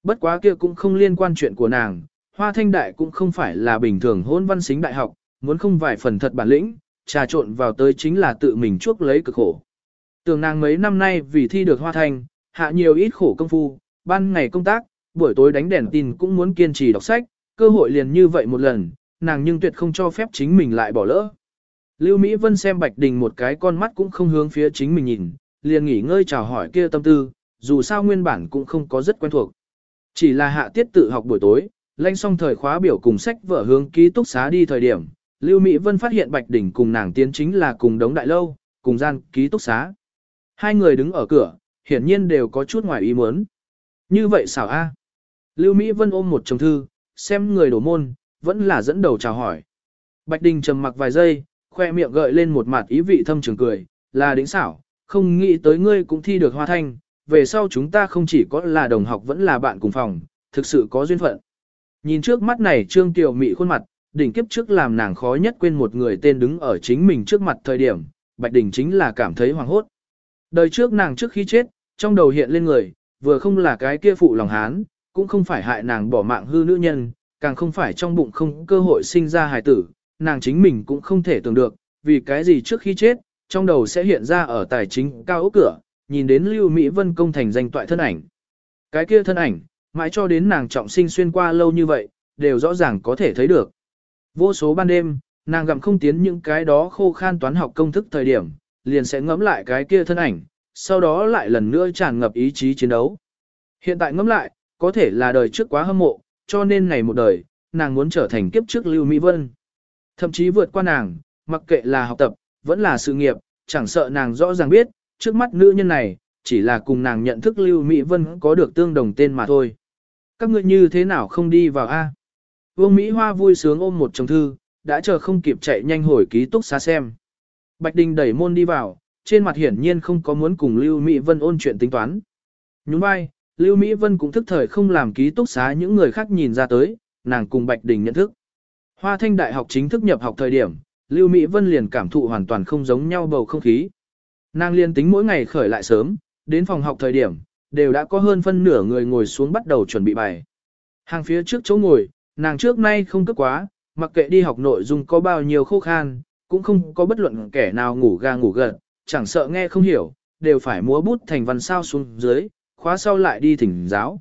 Bất quá kia cũng không liên quan chuyện của nàng, hoa thanh đại cũng không phải là bình thường hôn văn xính đại học, muốn không vài phần thật bản lĩnh, trà trộn vào tới chính là tự mình chuốc lấy cực khổ. Tưởng nàng mấy năm nay vì thi được hoa thanh, hạ nhiều ít khổ công phu, ban ngày công tác, buổi tối đánh đèn tin cũng muốn kiên trì đọc sách, cơ hội liền như vậy một lần, nàng nhưng tuyệt không cho phép chính mình lại bỏ lỡ. Lưu Mỹ Vân xem Bạch Đình một cái con mắt cũng không hướng phía chính mình nhìn, liền nghỉ ngơi chào hỏi kia tâm tư, dù sao nguyên bản cũng không có rất quen thuộc. Chỉ là hạ tiết tự học buổi tối, lanh xong thời khóa biểu cùng sách vở hướng ký túc xá đi thời điểm, Lưu Mỹ Vân phát hiện Bạch Đỉnh cùng nàng tiến chính là cùng đống đại lâu, cùng gian ký túc xá. Hai người đứng ở cửa, hiển nhiên đều có chút ngoài ý muốn. Như vậy xảo a. Lưu Mỹ Vân ôm một chồng thư, xem người đổ môn, vẫn là dẫn đầu chào hỏi. Bạch Đình trầm mặc vài giây, khoe miệng gợi lên một mặt ý vị thâm trường cười, là đỉnh xảo, không nghĩ tới ngươi cũng thi được hoa thanh, về sau chúng ta không chỉ có là đồng học vẫn là bạn cùng phòng, thực sự có duyên phận. Nhìn trước mắt này trương tiểu mị khuôn mặt, đỉnh kiếp trước làm nàng khó nhất quên một người tên đứng ở chính mình trước mặt thời điểm, Bạch Đình chính là cảm thấy hoàng hốt. Đời trước nàng trước khi chết, trong đầu hiện lên người, vừa không là cái kia phụ lòng hán, cũng không phải hại nàng bỏ mạng hư nữ nhân, càng không phải trong bụng không cơ hội sinh ra hài tử, nàng chính mình cũng không thể tưởng được, vì cái gì trước khi chết, trong đầu sẽ hiện ra ở tài chính cao ốc cửa, nhìn đến Lưu Mỹ Vân công thành danh toại thân ảnh. Cái kia thân ảnh, mãi cho đến nàng trọng sinh xuyên qua lâu như vậy, đều rõ ràng có thể thấy được. Vô số ban đêm, nàng gặm không tiến những cái đó khô khan toán học công thức thời điểm, liền sẽ ngẫm lại cái kia thân ảnh, sau đó lại lần nữa tràn ngập ý chí chiến đấu. Hiện tại ngẫm lại, có thể là đời trước quá hâm mộ, cho nên này một đời, nàng muốn trở thành kiếp trước Lưu Mỹ Vân. Thậm chí vượt qua nàng, mặc kệ là học tập, vẫn là sự nghiệp, chẳng sợ nàng rõ ràng biết, trước mắt nữ nhân này, chỉ là cùng nàng nhận thức Lưu Mỹ Vân có được tương đồng tên mà thôi. Các ngươi như thế nào không đi vào A? Vương Mỹ Hoa vui sướng ôm một chồng thư, đã chờ không kịp chạy nhanh hồi ký túc xá xem. Bạch Đình đẩy môn đi vào, trên mặt hiển nhiên không có muốn cùng Lưu Mỹ Vân ôn chuyện tính toán. Nhún vai, Lưu Mỹ Vân cũng thức thời không làm ký túc xá những người khác nhìn ra tới, nàng cùng Bạch Đình nhận thức. Hoa Thanh Đại học chính thức nhập học thời điểm, Lưu Mỹ Vân liền cảm thụ hoàn toàn không giống nhau bầu không khí. Nàng liên tính mỗi ngày khởi lại sớm, đến phòng học thời điểm, đều đã có hơn phân nửa người ngồi xuống bắt đầu chuẩn bị bài. Hàng phía trước chỗ ngồi, nàng trước nay không cấp quá, mặc kệ đi học nội dung có bao nhiêu khô khan, cũng không có bất luận kẻ nào ngủ ga ngủ gật, chẳng sợ nghe không hiểu, đều phải múa bút thành văn sao xuống dưới, khóa sau lại đi thỉnh giáo.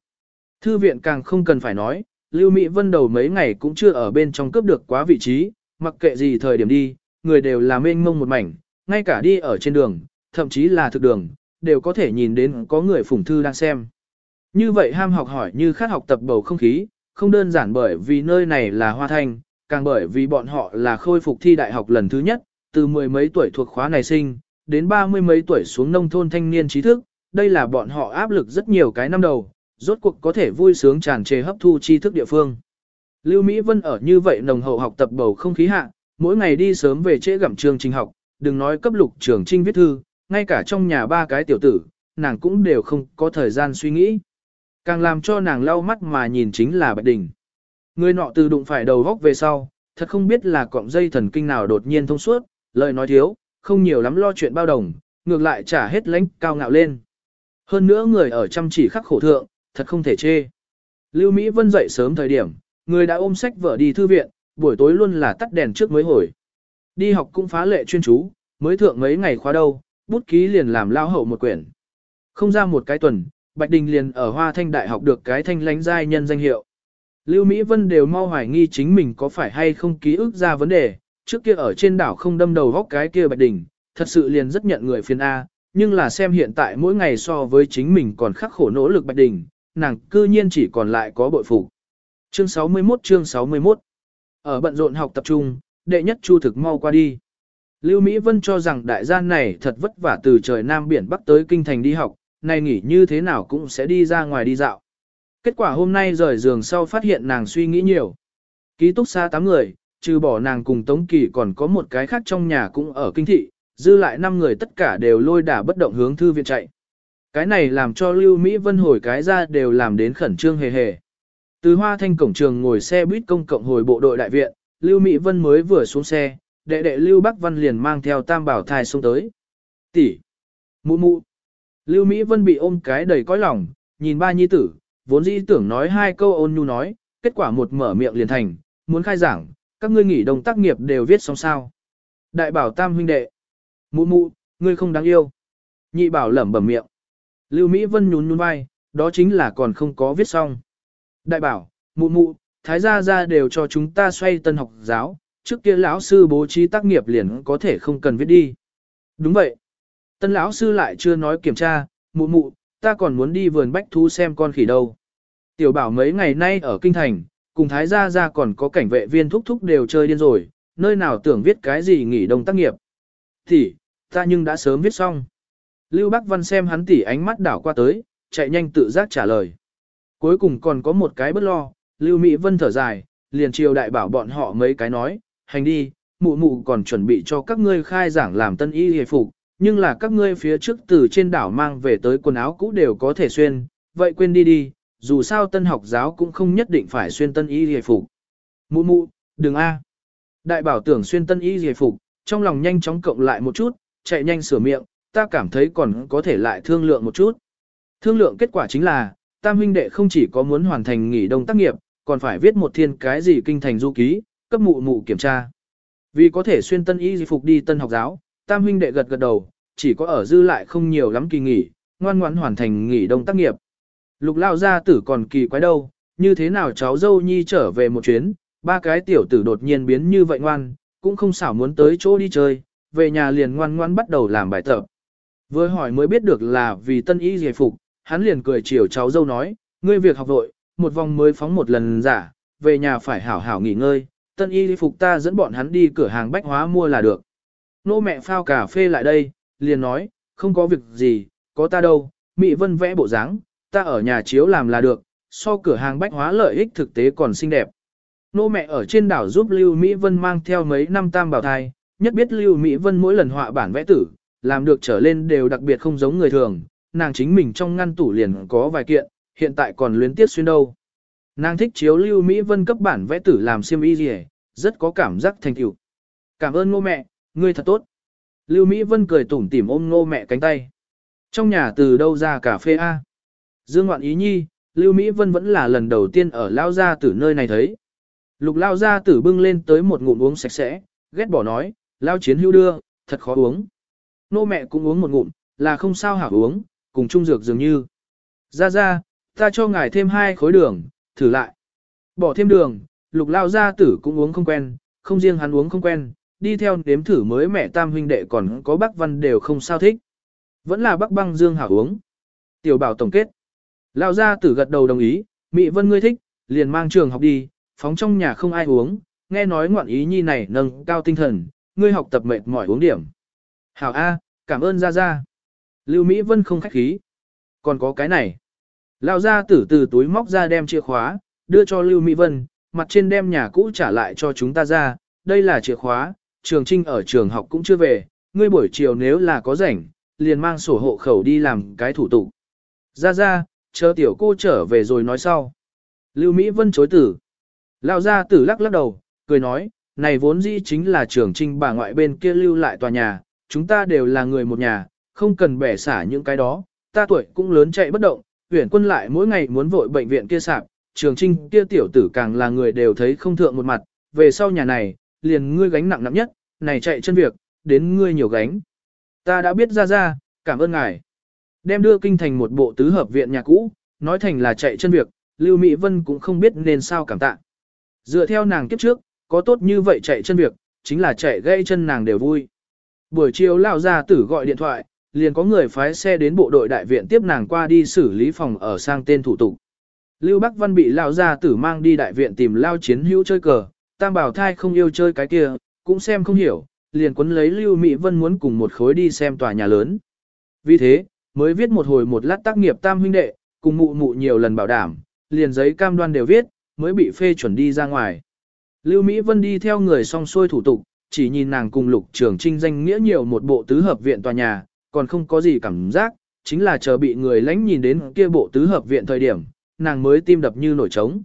Thư viện càng không cần phải nói, Lưu Mỹ Vân đầu mấy ngày cũng chưa ở bên trong cướp được quá vị trí, mặc kệ gì thời điểm đi, người đều là mênh mông một mảnh, ngay cả đi ở trên đường, thậm chí là thực đường, đều có thể nhìn đến có người phủng thư đang xem. Như vậy ham học hỏi như khát học tập bầu không khí, không đơn giản bởi vì nơi này là Hoa Thanh, càng bởi vì bọn họ là khôi phục thi đại học lần thứ nhất, từ mười mấy tuổi thuộc khóa này sinh, đến ba mươi mấy tuổi xuống nông thôn thanh niên trí thức, đây là bọn họ áp lực rất nhiều cái năm đầu, rốt cuộc có thể vui sướng tràn trề hấp thu tri thức địa phương. Lưu Mỹ Vân ở như vậy nồng hậu học tập bầu không khí hạ, mỗi ngày đi sớm về trễ gặm trường trình học, đừng nói cấp lục trường trinh viết thư, ngay cả trong nhà ba cái tiểu tử, nàng cũng đều không có thời gian suy nghĩ. Càng làm cho nàng lau mắt mà nhìn chính là Bạch Đình. Người nọ từ đụng phải đầu góc về sau, thật không biết là cọng dây thần kinh nào đột nhiên thông suốt, lời nói thiếu, không nhiều lắm lo chuyện bao đồng, ngược lại trả hết lãnh cao ngạo lên. Hơn nữa người ở chăm chỉ khắc khổ thượng, thật không thể chê. Lưu Mỹ Vân dậy sớm thời điểm, người đã ôm sách vở đi thư viện, buổi tối luôn là tắt đèn trước mới hồi. Đi học cũng phá lệ chuyên chú, mới thượng mấy ngày khóa đâu, bút ký liền làm lao hậu một quyển. Không ra một cái tuần, Bạch Đình liền ở Hoa Thanh Đại học được cái thanh lãnh giai nhân danh hiệu. Lưu Mỹ Vân đều mau hoài nghi chính mình có phải hay không ký ức ra vấn đề, trước kia ở trên đảo không đâm đầu góc cái kia Bạch Đình, thật sự liền rất nhận người phiền A, nhưng là xem hiện tại mỗi ngày so với chính mình còn khắc khổ nỗ lực Bạch Đình, nàng cư nhiên chỉ còn lại có bội phục. Chương 61 chương 61 Ở bận rộn học tập trung, đệ nhất chu thực mau qua đi. Lưu Mỹ Vân cho rằng đại gia này thật vất vả từ trời Nam biển Bắc tới kinh thành đi học, nay nghỉ như thế nào cũng sẽ đi ra ngoài đi dạo. Kết quả hôm nay rời giường sau phát hiện nàng suy nghĩ nhiều. Ký túc xa 8 người, trừ bỏ nàng cùng Tống Kỳ còn có một cái khác trong nhà cũng ở kinh thị, dư lại 5 người tất cả đều lôi đả bất động hướng thư viện chạy. Cái này làm cho Lưu Mỹ Vân hồi cái ra đều làm đến khẩn trương hề hề. Từ hoa thanh cổng trường ngồi xe buýt công cộng hồi bộ đội đại viện, Lưu Mỹ Vân mới vừa xuống xe, đệ đệ Lưu Bắc Văn liền mang theo tam bảo thai xuống tới. Tỷ, mụ mụ. Lưu Mỹ Vân bị ôm cái đầy cõi lòng, nhìn ba nhi tử, vốn dĩ tưởng nói hai câu ôn nhu nói, kết quả một mở miệng liền thành, muốn khai giảng, các ngươi nghỉ đồng tác nghiệp đều viết xong sao. Đại bảo tam huynh đệ. Mụ mụ, ngươi không đáng yêu. Nhị bảo lẩm bẩm miệng. Lưu Mỹ Vân nhún nhún vai, đó chính là còn không có viết xong. Đại bảo, mụ mụ, thái gia gia đều cho chúng ta xoay tân học giáo, trước kia lão sư bố trí tác nghiệp liền có thể không cần viết đi. Đúng vậy. Tân lão sư lại chưa nói kiểm tra, mụ mụ, ta còn muốn đi vườn bách thú xem con khỉ đâu. Tiểu bảo mấy ngày nay ở kinh thành, cùng thái gia gia còn có cảnh vệ viên thúc thúc đều chơi điên rồi, nơi nào tưởng viết cái gì nghỉ đông tác nghiệp. Thì, ta nhưng đã sớm viết xong. Lưu Bắc Văn xem hắn tỉ ánh mắt đảo qua tới, chạy nhanh tự giác trả lời. Cuối cùng còn có một cái bất lo, Lưu Mỹ Vân thở dài, liền chiều đại bảo bọn họ mấy cái nói, hành đi, mụ mụ còn chuẩn bị cho các ngươi khai giảng làm tân y hề phục, nhưng là các ngươi phía trước từ trên đảo mang về tới quần áo cũ đều có thể xuyên, vậy quên đi đi, dù sao tân học giáo cũng không nhất định phải xuyên tân y hề phục. Mụ mụ, đừng a. Đại bảo tưởng xuyên tân y hề phục, trong lòng nhanh chóng cộng lại một chút, chạy nhanh sửa miệng, ta cảm thấy còn có thể lại thương lượng một chút. Thương lượng kết quả chính là, tam huynh đệ không chỉ có muốn hoàn thành nghỉ đông tác nghiệp, còn phải viết một thiên cái gì kinh thành du ký, cấp mụ mụ kiểm tra. Vì có thể xuyên tân y phục đi tân học giáo, tam huynh đệ gật gật đầu, chỉ có ở dư lại không nhiều lắm kỳ nghỉ, ngoan ngoãn hoàn thành nghỉ đông tác nghiệp. Lục lao gia tử còn kỳ quái đâu, như thế nào cháu dâu nhi trở về một chuyến, ba cái tiểu tử đột nhiên biến như vậy ngoan, cũng không xảo muốn tới chỗ đi chơi, về nhà liền ngoan ngoan bắt đầu làm bài tập. Vừa hỏi mới biết được là vì tân y giải phục, hắn liền cười chiều cháu dâu nói, ngươi việc học vội, một vòng mới phóng một lần giả, về nhà phải hảo hảo nghỉ ngơi, tân y phục ta dẫn bọn hắn đi cửa hàng bách hóa mua là được. Nô mẹ phao cà phê lại đây, liền nói, không có việc gì, có ta đâu, Mỹ Vân vẽ bộ dáng, ta ở nhà chiếu làm là được, so cửa hàng bách hóa lợi ích thực tế còn xinh đẹp. Nô mẹ ở trên đảo giúp Lưu Mỹ Vân mang theo mấy năm tam bảo thai, nhất biết Lưu Mỹ Vân mỗi lần họa bản vẽ tử, làm được trở lên đều đặc biệt không giống người thường, nàng chính mình trong ngăn tủ liền có vài kiện, hiện tại còn luyến tiếc xuyên đâu. Nàng thích chiếu Lưu Mỹ Vân cấp bản vẽ tử làm xiêm y gì, rất có cảm giác thành tựu. Cảm ơn ngô mẹ, ngươi thật tốt. Lưu Mỹ Vân cười tủm tỉm ôm ngô mẹ cánh tay. Trong nhà từ đâu ra cà phê A? Dương Ngoạn Ý Nhi, Lưu Mỹ Vân vẫn là lần đầu tiên ở Lao Gia Tử nơi này thấy. Lục Lao Gia Tử bưng lên tới một ngụm uống sạch sẽ, ghét bỏ nói, Lao Chiến hưu đưa, thật khó uống. Nô mẹ cũng uống một ngụm, là không sao hảo uống, cùng trung dược dường như. Ra ra, ta cho ngài thêm hai khối đường, thử lại. Bỏ thêm đường, lục lao gia tử cũng uống không quen, không riêng hắn uống không quen, đi theo nếm thử mới mẹ tam huynh đệ còn có bác văn đều không sao thích. Vẫn là bác băng dương hảo uống. Tiểu bảo tổng kết. Lao gia tử gật đầu đồng ý, Mị vân ngươi thích, liền mang trường học đi, phóng trong nhà không ai uống, nghe nói ngoạn ý nhi này nâng cao tinh thần, ngươi học tập mệt mỏi uống điểm. Hảo A, cảm ơn Gia Gia. Lưu Mỹ Vân không khách khí. Còn có cái này. Lao Gia tử từ túi móc ra đem chìa khóa, đưa cho Lưu Mỹ Vân, mặt trên đem nhà cũ trả lại cho chúng ta ra. Đây là chìa khóa, trường trinh ở trường học cũng chưa về, ngươi buổi chiều nếu là có rảnh, liền mang sổ hộ khẩu đi làm cái thủ tục. Ra ra, chờ tiểu cô trở về rồi nói sau. Lưu Mỹ Vân chối tử. Lao gia tử lắc lắc đầu, cười nói, này vốn dĩ chính là trường trinh bà ngoại bên kia lưu lại tòa nhà, chúng ta đều là người một nhà, không cần bẻ xả những cái đó, ta tuổi cũng lớn chạy bất động, huyện quân lại mỗi ngày muốn vội bệnh viện kia sạp, trường trinh kia tiểu tử càng là người đều thấy không thượng một mặt, về sau nhà này, liền ngươi gánh nặng nặng nhất, này chạy chân việc, đến ngươi nhiều gánh. Ta đã biết ra ra, cảm ơn ngài. Đem đưa kinh thành một bộ tứ hợp viện nhà cũ, nói thành là chạy chân việc, Lưu Mỹ Vân cũng không biết nên sao cảm tạ. Dựa theo nàng kiếp trước, có tốt như vậy chạy chân việc, chính là chạy gây chân nàng đều vui. Buổi chiều lão gia tử gọi điện thoại, liền có người phái xe đến bộ đội đại viện tiếp nàng qua đi xử lý phòng ở sang tên thủ tục. Lưu Bắc Văn bị lao gia tử mang đi đại viện tìm lao chiến hữu chơi cờ, tam bảo thai không yêu chơi cái kia, cũng xem không hiểu, liền quấn lấy Lưu Mỹ Vân muốn cùng một khối đi xem tòa nhà lớn. Vì thế, mới viết một hồi một lát tác nghiệp tam huynh đệ, cùng mụ mụ nhiều lần bảo đảm, liền giấy cam đoan đều viết, mới bị phê chuẩn đi ra ngoài. Lưu Mỹ Vân đi theo người xong xuôi thủ tục, chỉ nhìn nàng cùng lục trường trinh danh nghĩa nhiều một bộ tứ hợp viện tòa nhà, còn không có gì cảm giác, chính là chờ bị người lãnh nhìn đến kia bộ tứ hợp viện thời điểm, nàng mới tim đập như nổi trống.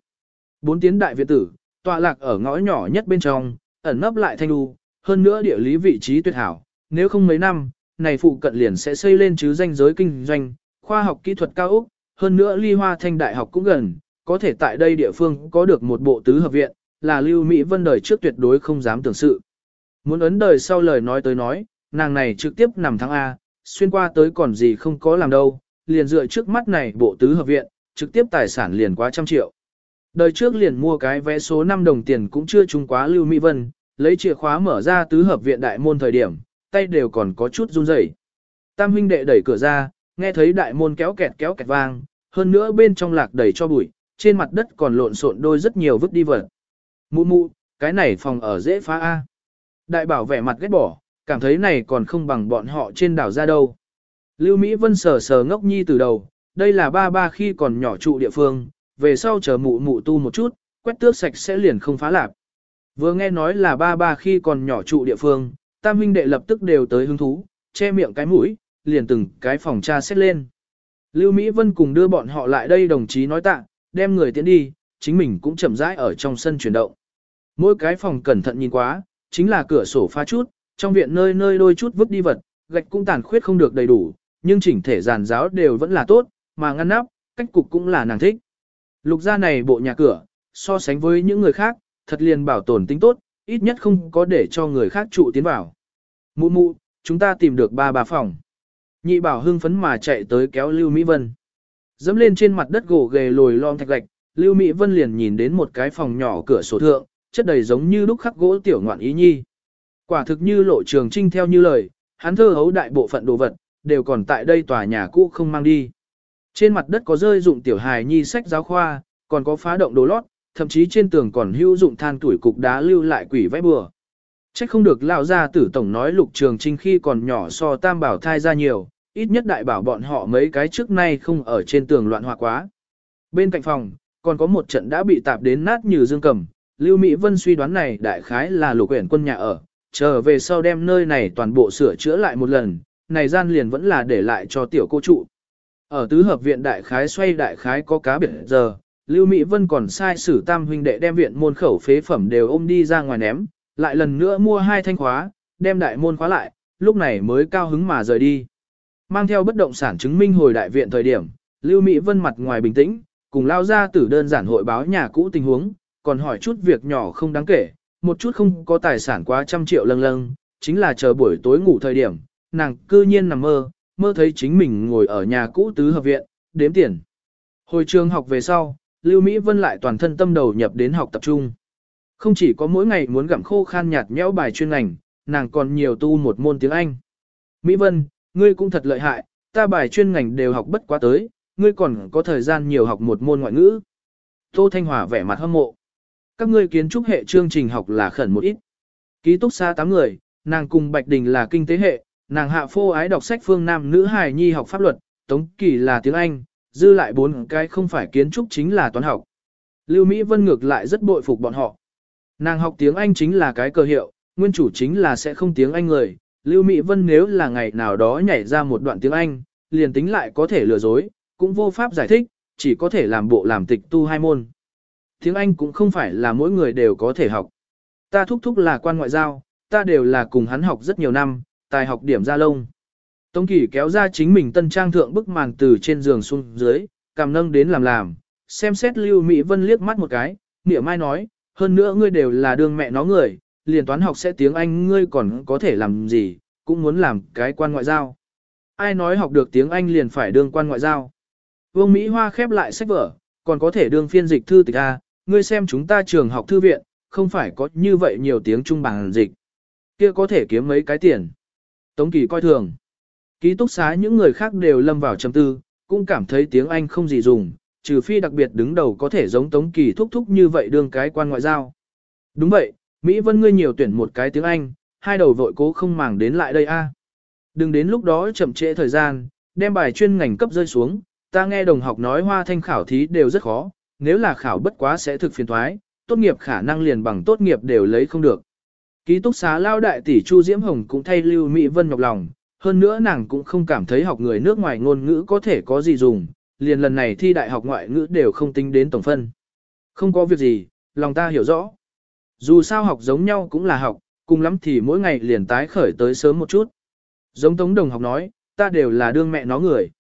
Bốn tiến đại viện tử, tọa lạc ở ngõ nhỏ nhất bên trong, ẩn nấp lại thanh đu, hơn nữa địa lý vị trí tuyệt hảo, nếu không mấy năm, này phụ cận liền sẽ xây lên chứ danh giới kinh doanh, khoa học kỹ thuật cao Úc, hơn nữa ly hoa thanh đại học cũng gần, có thể tại đây địa phương có được một bộ tứ hợp viện, là lưu Mỹ Vân đời trước tuyệt đối không dám tưởng sự. Muốn ấn đời sau lời nói tới nói, nàng này trực tiếp nằm thắng A, xuyên qua tới còn gì không có làm đâu, liền dựa trước mắt này bộ tứ hợp viện, trực tiếp tài sản liền quá trăm triệu. Đời trước liền mua cái vé số 5 đồng tiền cũng chưa trúng quá Lưu Mỹ Vân, lấy chìa khóa mở ra tứ hợp viện đại môn thời điểm, tay đều còn có chút run rẩy. Tam huynh đệ đẩy cửa ra, nghe thấy đại môn kéo kẹt kéo kẹt vang, hơn nữa bên trong lạc đầy cho bụi, trên mặt đất còn lộn xộn đôi rất nhiều vứt đi vật. Mụ mụ, cái này phòng ở dễ phá A. Đại bảo vẻ mặt ghét bỏ, cảm thấy này còn không bằng bọn họ trên đảo ra đâu. Lưu Mỹ Vân sờ sờ ngốc nhi từ đầu, đây là ba ba khi còn nhỏ trụ địa phương, về sau chờ mụ mụ tu một chút, quét tước sạch sẽ liền không phá lạp. Vừa nghe nói là ba ba khi còn nhỏ trụ địa phương, tam huynh đệ lập tức đều tới hứng thú, che miệng cái mũi, liền từng cái phòng tra xét lên. Lưu Mỹ Vân cùng đưa bọn họ lại đây đồng chí nói tạ, đem người tiến đi, chính mình cũng chậm rãi ở trong sân chuyển động. Mỗi cái phòng cẩn thận nhìn quá, chính là cửa sổ pha chút, trong viện nơi nơi đôi chút vứt đi vật, gạch cũng tàn khuyết không được đầy đủ, nhưng chỉnh thể giàn giáo đều vẫn là tốt, mà ngăn nắp, cách cục cũng là nàng thích. Lục gia này bộ nhà cửa, so sánh với những người khác, thật liền bảo tồn tính tốt, ít nhất không có để cho người khác trụ tiến vào. Mụ mụ, chúng ta tìm được ba bà phòng. Nhị bảo hưng phấn mà chạy tới kéo Lưu Mỹ Vân. Dẫm lên trên mặt đất gỗ ghề lồi lom thạch gạch, Lưu Mỹ Vân liền nhìn đến một cái phòng nhỏ cửa sổ thượng, chất đầy giống như đúc khắc gỗ tiểu ngoạn ý nhi. Quả thực như lộ trường trinh theo như lời, hắn thơ hấu đại bộ phận đồ vật, đều còn tại đây tòa nhà cũ không mang đi. Trên mặt đất có rơi dụng tiểu hài nhi sách giáo khoa, còn có phá động đồ lót, thậm chí trên tường còn hữu dụng than tuổi cục đá lưu lại quỷ vẽ bừa. Chắc không được lão gia tử tổng nói lục trường trinh khi còn nhỏ so tam bảo thai ra nhiều, ít nhất đại bảo bọn họ mấy cái trước nay không ở trên tường loạn hòa quá. Bên cạnh phòng, còn có một trận đã bị tạp đến nát như dương cầm, Lưu Mỹ Vân suy đoán này đại khái là lục quyển quân nhà ở, trở về sau đem nơi này toàn bộ sửa chữa lại một lần, này gian liền vẫn là để lại cho tiểu cô trụ. Ở tứ hợp viện đại khái xoay đại khái có cá biệt giờ, Lưu Mỹ Vân còn sai sử tam huynh đệ đem viện môn khẩu phế phẩm đều ôm đi ra ngoài ném, lại lần nữa mua hai thanh khóa, đem đại môn khóa lại, lúc này mới cao hứng mà rời đi. Mang theo bất động sản chứng minh hồi đại viện thời điểm, Lưu Mỹ Vân mặt ngoài bình tĩnh, cùng lao ra tử đơn giản hội báo nhà cũ tình huống, còn hỏi chút việc nhỏ không đáng kể, một chút không có tài sản quá trăm triệu lâng lâng, chính là chờ buổi tối ngủ thời điểm, nàng cư nhiên nằm mơ, mơ thấy chính mình ngồi ở nhà cũ tứ hợp viện, đếm tiền. Hồi trường học về sau, Lưu Mỹ Vân lại toàn thân tâm đầu nhập đến học tập trung. Không chỉ có mỗi ngày muốn gặm khô khan nhạt nhẽo bài chuyên ngành, nàng còn nhiều tu một môn tiếng Anh. Mỹ Vân, ngươi cũng thật lợi hại, ta bài chuyên ngành đều học bất quá tới, ngươi còn có thời gian nhiều học một môn ngoại ngữ. Tô Thanh Hòa vẻ mặt hâm mộ. Các ngươi kiến trúc hệ chương trình học là khẩn một ít. Ký túc xa 8 người, nàng cùng Bạch Đình là kinh tế hệ, nàng hạ phô ái đọc sách phương nam nữ hài nhi học pháp luật, Tống Kỳ là tiếng Anh, dư lại bốn cái không phải kiến trúc chính là toán học. Lưu Mỹ Vân ngược lại rất bội phục bọn họ. Nàng học tiếng Anh chính là cái cơ hiệu, nguyên chủ chính là sẽ không tiếng Anh người. Lưu Mỹ Vân nếu là ngày nào đó nhảy ra một đoạn tiếng Anh, liền tính lại có thể lừa dối, cũng vô pháp giải thích, chỉ có thể làm bộ làm tịch tu hai môn. Tiếng Anh cũng không phải là mỗi người đều có thể học. Ta thúc thúc là quan ngoại giao, ta đều là cùng hắn học rất nhiều năm, tài học điểm ra lông. Tống Kỳ kéo ra chính mình tân trang thượng bức màn từ trên giường xuống dưới, cảm nâng đến làm làm, xem xét Lưu Mỹ Vân liếc mắt một cái, nghĩa mai nói, hơn nữa ngươi đều là đương mẹ nó người, liền toán học sẽ tiếng Anh ngươi còn có thể làm gì, cũng muốn làm cái quan ngoại giao. Ai nói học được tiếng Anh liền phải đương quan ngoại giao. Vương Mỹ Hoa khép lại sách vở, còn có thể đương phiên dịch thư tịch A, ngươi xem chúng ta trường học thư viện, không phải có như vậy nhiều tiếng trung bằng dịch. kia có thể kiếm mấy cái tiền. Tống Kỳ coi thường. Ký túc xá những người khác đều lâm vào trầm tư, cũng cảm thấy tiếng Anh không gì dùng, trừ phi đặc biệt đứng đầu có thể giống Tống Kỳ thúc thúc như vậy đương cái quan ngoại giao. Đúng vậy, Mỹ Vân ngươi nhiều tuyển một cái tiếng Anh, hai đầu vội cố không màng đến lại đây a. Đừng đến lúc đó chậm trễ thời gian, đem bài chuyên ngành cấp rơi xuống, ta nghe đồng học nói hoa thanh khảo thí đều rất khó, nếu là khảo bất quá sẽ thực phiền thoái, tốt nghiệp khả năng liền bằng tốt nghiệp đều lấy không được. Ký túc xá lao đại tỷ Chu Diễm Hồng cũng thay Lưu Mỹ Vân nhọc lòng, hơn nữa nàng cũng không cảm thấy học người nước ngoài ngôn ngữ có thể có gì dùng, liền lần này thi đại học ngoại ngữ đều không tính đến tổng phân. Không có việc gì, lòng ta hiểu rõ. Dù sao học giống nhau cũng là học, cùng lắm thì mỗi ngày liền tái khởi tới sớm một chút. Giống Tống Đồng học nói, ta đều là đương mẹ nó người.